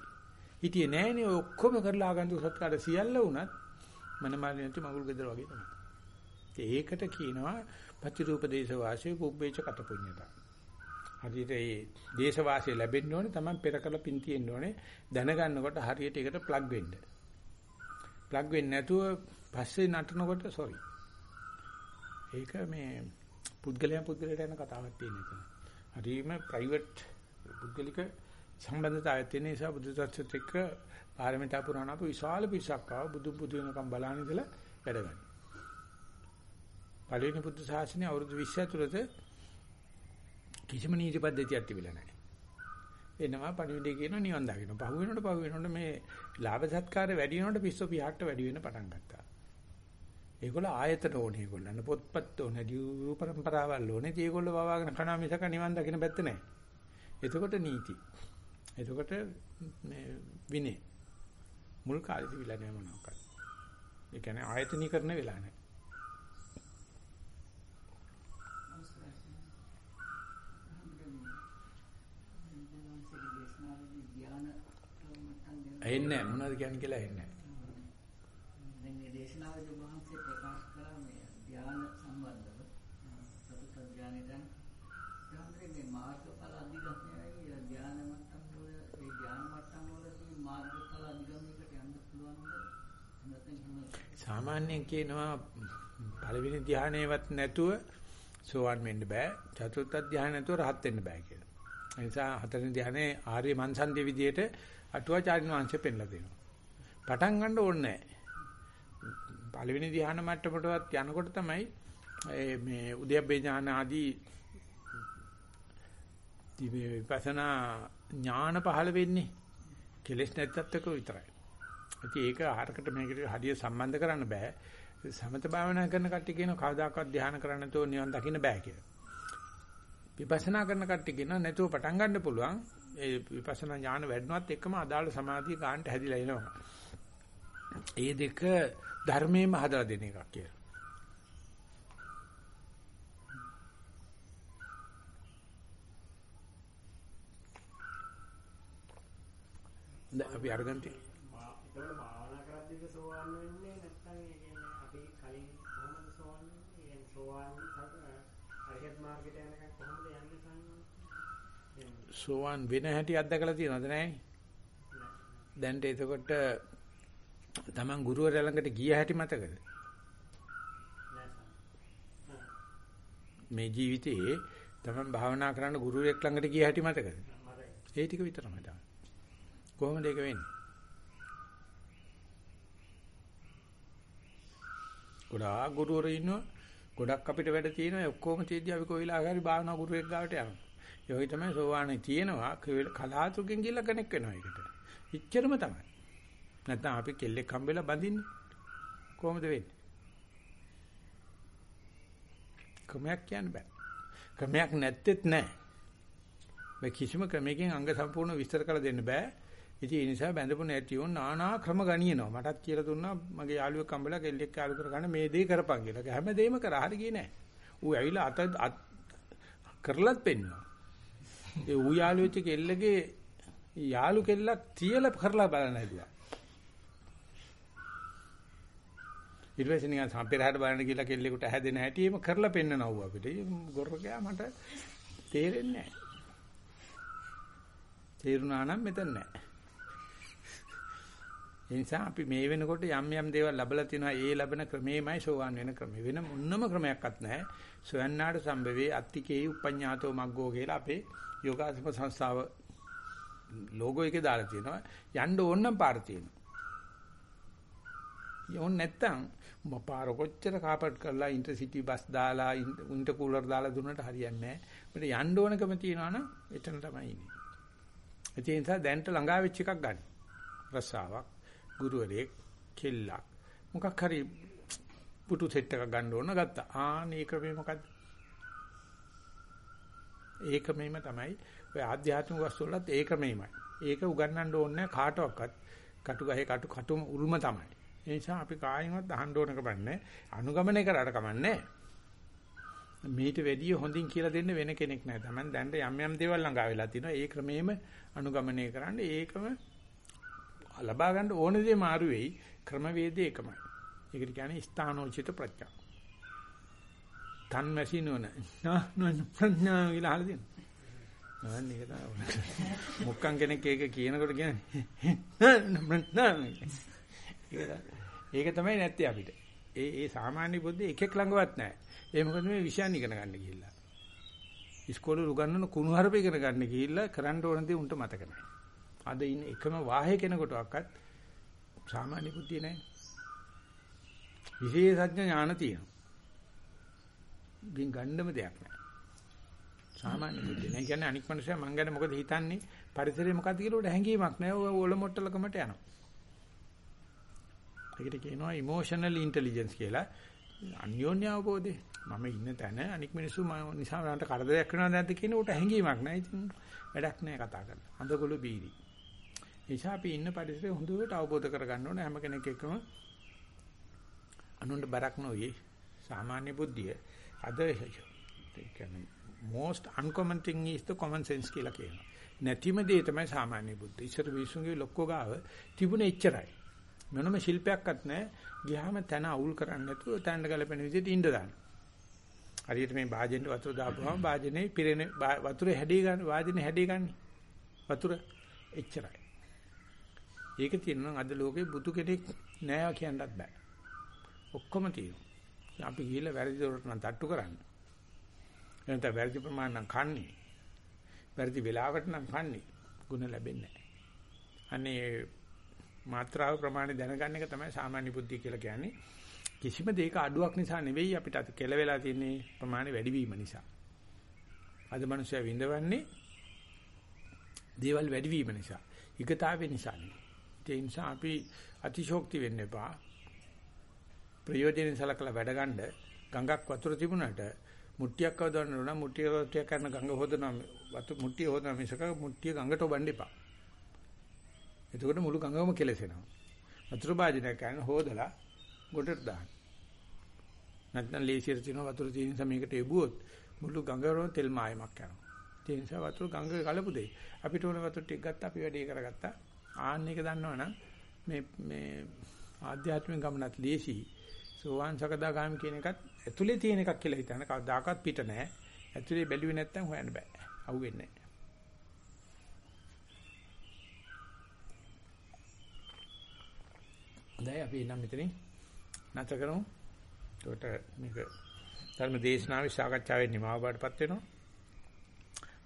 හිටියේ නෑනේ ඔය ඔක්කොම කරලා ආගන්තුක සත්කාර සියල්ල වුණත් මනමාලි නැති මගුල් ගෙදර වගේ තමයි. ඒකට කියනවා පතිරූප දේශ වාසයේ පුබ්බේච කටපුඤ්ඤතා. හරියට මේ දේශ වාසය ලැබෙන්න ඕනේ තමයි පෙර කළ පින් තියෙන්න ඕනේ දැනගන්නකොට හරියට ඒකට ප්ලග් වෙන්න. ප්ලග් වෙන්නේ නැතුව පස්සේ නටනකොට සෝරි. ඒක මේ පුද්ගලයන් පුද්ගලයට යන කතාවක් තියෙන එක. හරිම ප්‍රයිවට් පුද්ගලික සම්බන්ධතාවය තියෙන නිසා බුදු දත්සත් එක්ක පාරමිතා පුරාණ අප විශාල පිරිසක් ආව බුදු බුදු වෙනකම් බලන්න ඉඳලා වැඩ ගන්න. පළවෙනි බුද්ධ ශාසනය අවුරුදු 20 ඇතුළත කිසිම නීති පද්ධතියක් තිබිලා නැහැ. එනවා පණිවිඩය කියන නිවන් දකින්න. පහු වෙනකොට පහු වෙනකොට මේ ලාභ සත්කාර වැඩි වෙනකොට පිස්සු පිහාට්ට වැඩි වෙන්න පටන් ගත්තා. ඒගොල්ල ආයතන ඕනේ ඒගොල්ලන් පොත්පත් ඕනේ දියු පරම්පරාවල් ඕනේ. ඒගොල්ල වවාගෙන කනවා මිසක නිවන් දකින්න පැත්ත නැහැ. එතකොට නීති. එතකොට මේ විනේ මුල් කාලේ තිබිලා නැහැ මොනවාක්වත්. ඒ කියන්නේ ආයතනීකරණ වෙලා නැහැ. ඇහෙන්නේ මොනවද කියන්නේ කියලා ඇහෙන්නේ නැහැ. දැන් මේ දේශනාවේදී වහන්සේ ප්‍රකාශ කළා මේ ධ්‍යාන සම්බන්ධව චතුත් ධ්‍යානෙ දැන් දැන් මේ මාර්ගඵල අධිගමනයයි ධ්‍යාන මට්ටම් වල ඒ ධ්‍යාන මට්ටම් වලදී මාර්ගඵල අධිගමනයකට යන්න පුළුවන්ද නැත්නම් එහෙම සාමාන්‍යයෙන් කියනවා පළවෙනි ධ්‍යානෙවත් නැතුව සෝවන් වෙන්න බෑ. චතුර්ථ ධ්‍යාන නැතුව රහත් වෙන්න බෑ කියලා. ඒ නිසා හතරවෙනි ධ්‍යානේ ආර්ය මන්සන්දේ විදියට අටුවාචාර්ය වංශය පෙන්ලා දෙනවා. පටන් ගන්න ඕනේ නැහැ. පළවෙනි ධ්‍යාන මට්ටමටවත් යනකොට තමයි මේ උද්‍යප්පේ ඥාන ආදී දිවේ විපස්සනා ඥාන පහළ වෙන්නේ. කෙලෙස් නැත්තත් එක විතරයි. ඉතින් ඒක ආහාරකට මේකට හරිය සම්බන්ධ කරන්න බෑ. සමත භාවනා කරන කට්ටිය කියන කවදාකවත් ධ්‍යාන කරන්න නැතුව නිවන් දකින්න බෑ කියලා. විපස්සනා කරන කට්ටිය කියන නැතුව පටන් ගන්න පුළුවන්. ඒ විපස්සනා ඥාන වැඩනවත් එක්කම අදාළ සමාධිය ගන්නට හැදිලා එනවා. ඒ දෙක ධර්මයෙන්ම හදලා දෙන එකක් කියලා. දැන් අපි අරගෙන තියෙනවා. ඒතකොට භාවනා කරද්දීද සෝවාන් වෙන්නේ නැත්නම් ඒ කියන්නේ අපි කලින් කොහොමද සෝවාන් වෙන්නේ? ඒ කියන්නේ සෝවාන් අරියත් මාර්ගයට යනකම් කොහොමද යන්නේ සංඥා? සෝවන් වෙන හැටි අත්දකලා තියෙනවද නැහැ? දැන්ට එතකොට Taman ගුරුවරයා ළඟට ගිය හැටි මතකද? මේ ජීවිතයේ Taman භාවනා කරන්න ගුරුවරයෙක් ළඟට ගිය හැටි මතකද? ඒ ටික විතරමයි තමයි. කොහොමද ඒක වෙන්නේ? ගොඩාක් ගුරුවරු ඉන්නවා. ගොඩක් අපිට වැඩ තියෙනවා. ඔක්කොම තියෙද්දි අපි කොයිලා හරි භාවනා ගුරුවෙක් ගාවට යනවා. ඒ වගේ තමයි සෝවානේ තියෙනවා. කලාතුරකින් ගිහිල්ලා කනෙක් වෙනවා ඒකට. ඉච්චරම තමයි. නැත්නම් අපි කෙල්ලෙක් හම්බෙලා බඳින්නේ. කොහොමද වෙන්නේ? ක්‍රමයක් කියන්න බෑ. ක්‍රමයක් නැත්තේත් නෑ. මේ කිසිම ක්‍රමයකින් අංග සම්පූර්ණ විස්තර කරලා දෙන්න බෑ. ඉතින් ඒ නිසා බැඳපු නැති වුන් নানা ක්‍රම ගණිනවා. මටත් කියලා දුන්නා මගේ යාළුවෙක් හම්බෙලා කෙල්ලෙක් යාළු කරගන්න මේ දේ කරපන් කියලා. හැමදේම කරා හරි ගියේ නෑ. ඌ ඇවිල්ලා අත කරලත් පෙන්නවා. ඒ ඌ යාළු වෙච්ච කෙල්ලගේ යාළු කෙල්ලක් තියලා කරලා බලන්න හැදුවා. ඊට පස්සේ නිකන් සම්පෙරහට බලන්න කියලා කෙල්ලෙකුට හැදෙන හැටි එහෙම කරලා පෙන්නනවා ඌ අපිට. ගොරකයා මට තේරෙන්නේ නැහැ. තේරුණා නම් මෙතන නැහැ. ඒ නිසා අපි මේ වෙනකොට යම් යම් දේවල් ලැබලා තිනවා ඒ ලැබෙන ක්‍රමෙමයි සෝවන් වෙන ක්‍රමෙ. වෙන මොන්නම ක්‍රමයක්වත් නැහැ. සොයන්නාට සම්භවේ අත්තිකේ උපඤ්ඤාතෝ මග්ගෝ කියලා අපේ යෝගාසම සංස්ථාව ලෝගෝ එකේ දාලා තියෙනවා. යන්න ඕන නම් පාර තියෙනවා. යෝන් නැත්තම් පාර කොච්චර කාපට් කරලා ඉන්ටර්සිටි බස් දාලා ඉන්ටර් කූලර් දාලා දුන්නට හරියන්නේ නැහැ. මට යන්න ඕනකම තියනවා නම් එතන තමයි ඉන්නේ. ඒ නිසා දැන්ට ළඟා වෙච්ච එකක් ගන්න. රස්සාවක්, ගුරුවරයෙක්, කෙල්ලක්. මොකක් හරි පුටු සෙට් එකක් ගන්න ඕන ගත්තා. ආනේ ක්‍රමේ මොකද්ද? ඒ ක්‍රමෙම තමයි ඔය ආධ්‍යාත්මික වස්තු වලත් ඒ ක්‍රමෙමයි. ඒක උගන්වන්න ඕනේ කාටවත්. කටු ගහේ කටු කටුම උරුම තමයි. ඒ නිසා අපි කායින්වත් අහන්න ඕන කමන්නේ. අනුගමනය කරාට කමන්නේ. මේට වැඩිය හොඳින් කියලා දෙන්න වෙන කෙනෙක් නැහැ. Taman දැන්ට යම් යම් දේවල් ළඟා වෙලා තිනවා. ඒ ක්‍රමෙම අනුගමනය කරන්න ඒකම ලබා ගන්න ඕන දේ මාරු වෙයි. ක්‍රමවේදය එකමයි. ඒකට කියන්නේ ස්ථානෝචිත ප්‍රඥා. තන්මැසි නොන නා නොන ප්‍රඥා කියලා අහලා දෙනවා. නෑ නේද? මුක්කන් කෙනෙක් ඒක කියනකොට කියන්නේ ඒක තමයි නැත්තේ අපිට. ඒ ඒ සාමාන්‍ය බුද්ධි එකෙක් ළඟවත් නැහැ. ඒ මොකද මේ විෂයන් ඉගෙන ගන්න ගිහිල්ලා. ඉස්කෝලේ උගන්වන කුණුහරුප ඉගෙන ගන්න ගිහිල්ලා කරන්න ඕන දේ උන්ට මතක නැහැ. අද ඉන්න එකම වාහේ කෙනෙකුටවත් සාමාන්‍ය බුද්ධිය නැහැ. විශේෂඥ ඥාන තියෙනවා. බින් ගන්නම දෙයක් නැහැ. සාමාන්‍ය බුද්ධිය. නැහැ කියන්නේ අනික් මනුස්සයා මං ගැන මොකද හිතන්නේ පරිසරය මොකද්ද කියලා උඩ හැංගීමක් නැහැ. ඔය ඔල මොට්ටලකමට යනවා. ඒකට කියනවා ඉමෝෂනල් ඉන්ටෙලිජන්ස් කියලා. අන්‍යෝන්‍ය අවබෝධය. මම ඉන්න තැන අනික් මිනිස්සු නිසා මට කරදරයක් වෙනවද නැද්ද කියන උට හැංගීමක් නැහැ. ඉතින් වැඩක් නැහැ කතා කරන්න. අඳගොළු බීරි. නිසා අපි ඉන්න පරිසරය හොඳට අවබෝධ කරගන්න ඕනේ හැම කෙනෙක් එක්කම අනුන්ට බරක් නොවේ සාමාන්‍ය බුද්ධිය අද කියන්නේ most uncommon thing is the common sense කියලා කියනවා. නැතිම දේ තමයි සාමාන්‍ය බුද්ධිය. ඉස්සර විශ්ුන්ගේ ලොක්කෝ ගාව තිබුණේ එච්චරයි. මොනම ශිල්පයක්වත් නැහැ. ගියාම තන අවුල් කරන්නේ නැතුව තැන්න ගලපෙන විදිහට ඉන්න දාන්න. හරියට මේ වාජෙන්ට වතුර දාපුවම වාජනේ පිරෙන වතුරේ හැඩී ගන්න වාජනේ හැඩී ගන්න. වතුර එච්චරයි. ඒක තියෙනවා අද ලෝකේ බුදු කෙනෙක් නෑ කියන්නත් බෑ. ඔක්කොම තියෙනවා. අපි ගිහිල්ලා වැරදි දොරට නම් තට්ටු කරන්න. එනත වැරදි ප්‍රමාණ නම් කන්නේ. වැරදි වෙලාවට නම් කන්නේ. ಗುಣ ලැබෙන්නේ නැහැ. අනේ මාත්‍රාව ප්‍රමාණය දැනගන්න එක තමයි සාමාන්‍ය බුද්ධිය කියලා කියන්නේ. කිසිම දෙයක අඩුවක් නිසා නෙවෙයි අපිට අත කෙල වෙලා තියෙන්නේ ප්‍රමාණය වැඩි වීම නිසා. අද මිනිස්සු විඳවන්නේ දේවල් වැඩි වීම නිසා. ඊගතාවේ නිසා නෙවෙයි. ඒ නිසා අපි අතිශෝක්ති වෙන්න එපා. ප්‍රයෝජනෙ සලකලා වැඩ ගන්න ගඟක් වතුර තිබුණාට මුට්ටියක් හදන්න ඕන මුට්ටිය වතුර කරන ගඟ හොදනවා වතු මුට්ටිය හොදන මිසක මුට්ටිය ගඟට ඔබන්න එපා. එතකොට මුළු ගඟම කෙලසෙනවා. වතුර භාජනයක් කරන හොදලා ගොඩට දාන්න. නැත්නම් ලේසියට තියෙන වතුර තියෙන නිසා මේකට එබුවොත් මුළු ගඟවලම තෙල් මායමක් යනවා. ඒ නිසා වතුර ගඟ කලපු දෙයි. අපිට ඕන වතුර ටික ගත්තා අපි වැඩේ කරගත්තා. ආන්න එක දන්නවනම් මේ මේ ආධ්‍යාත්මික ගමනත් ලේසි. සෝවාන් සකදාගාමි කියන එකත් ඇතුලේ තියෙන එකක් කියලා හිතන කවදාකවත් පිට නැහැ. ඇතුලේ බැලුවේ නැත්තම් හොයන්න බෑ. අහුවෙන්නේ නැහැ. දැන් අපි නම් මෙතනින් නැත කරමු. ඒකට මේක ධර්ම දේශනාවේ සාකච්ඡාවේ නිමාවටපත් වෙනවා.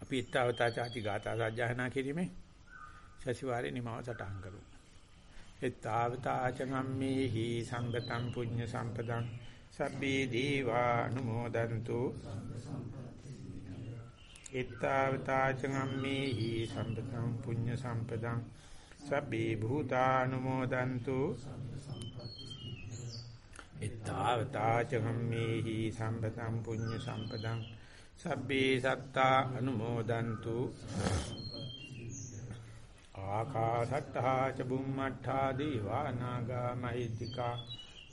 අපි ඊත්තාවතා ചാති ගාථා සජ්ජායනා කිරීමේ සතිವಾರේ නිමාව සටහන් කරමු. ඊත්තාවතා චගම්මේහි සම්පතං පුඤ්ඤ සම්පදං. සබ්බේ දීවා අනුමෝදන්තු ඊත්තාවතා චගම්මේහි සම්පතං පුඤ්ඤ සම්පදං. සබ්බේ භූතානුමෝදන්තු. ඊත්තාවතා චගම්මේහි සම්පතං පුඤ්ඤ සම්පදං. සබ්බේ සත්තා අනුමෝදන්තු ආකාසට්ඨා ච බුම්මට්ඨා දේවා නාග මහිද්దికා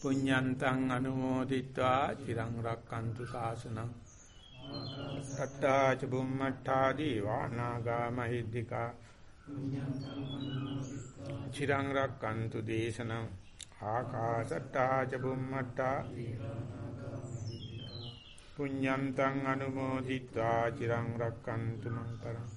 පුඤ්ඤන්තං අනුමෝදිත්වා චිරං රක්칸තු සාසනං ආකාසට්ඨා ච බුම්මට්ඨා දේවා නාග මහිද්దికා චිරං රක්칸තු දේශනං ආකාසට්ඨා ච බුම්මට්ඨා පුඤ්ඤන්තං අනුමෝදිත්වා චිරං රක්칸තු මන්තරං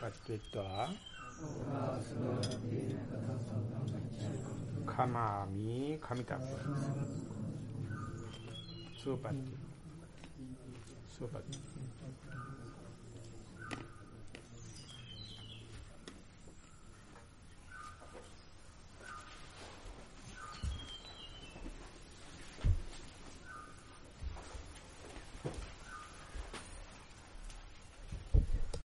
සුපත්ත්වා khamaami khamitam සුපත් සුපත්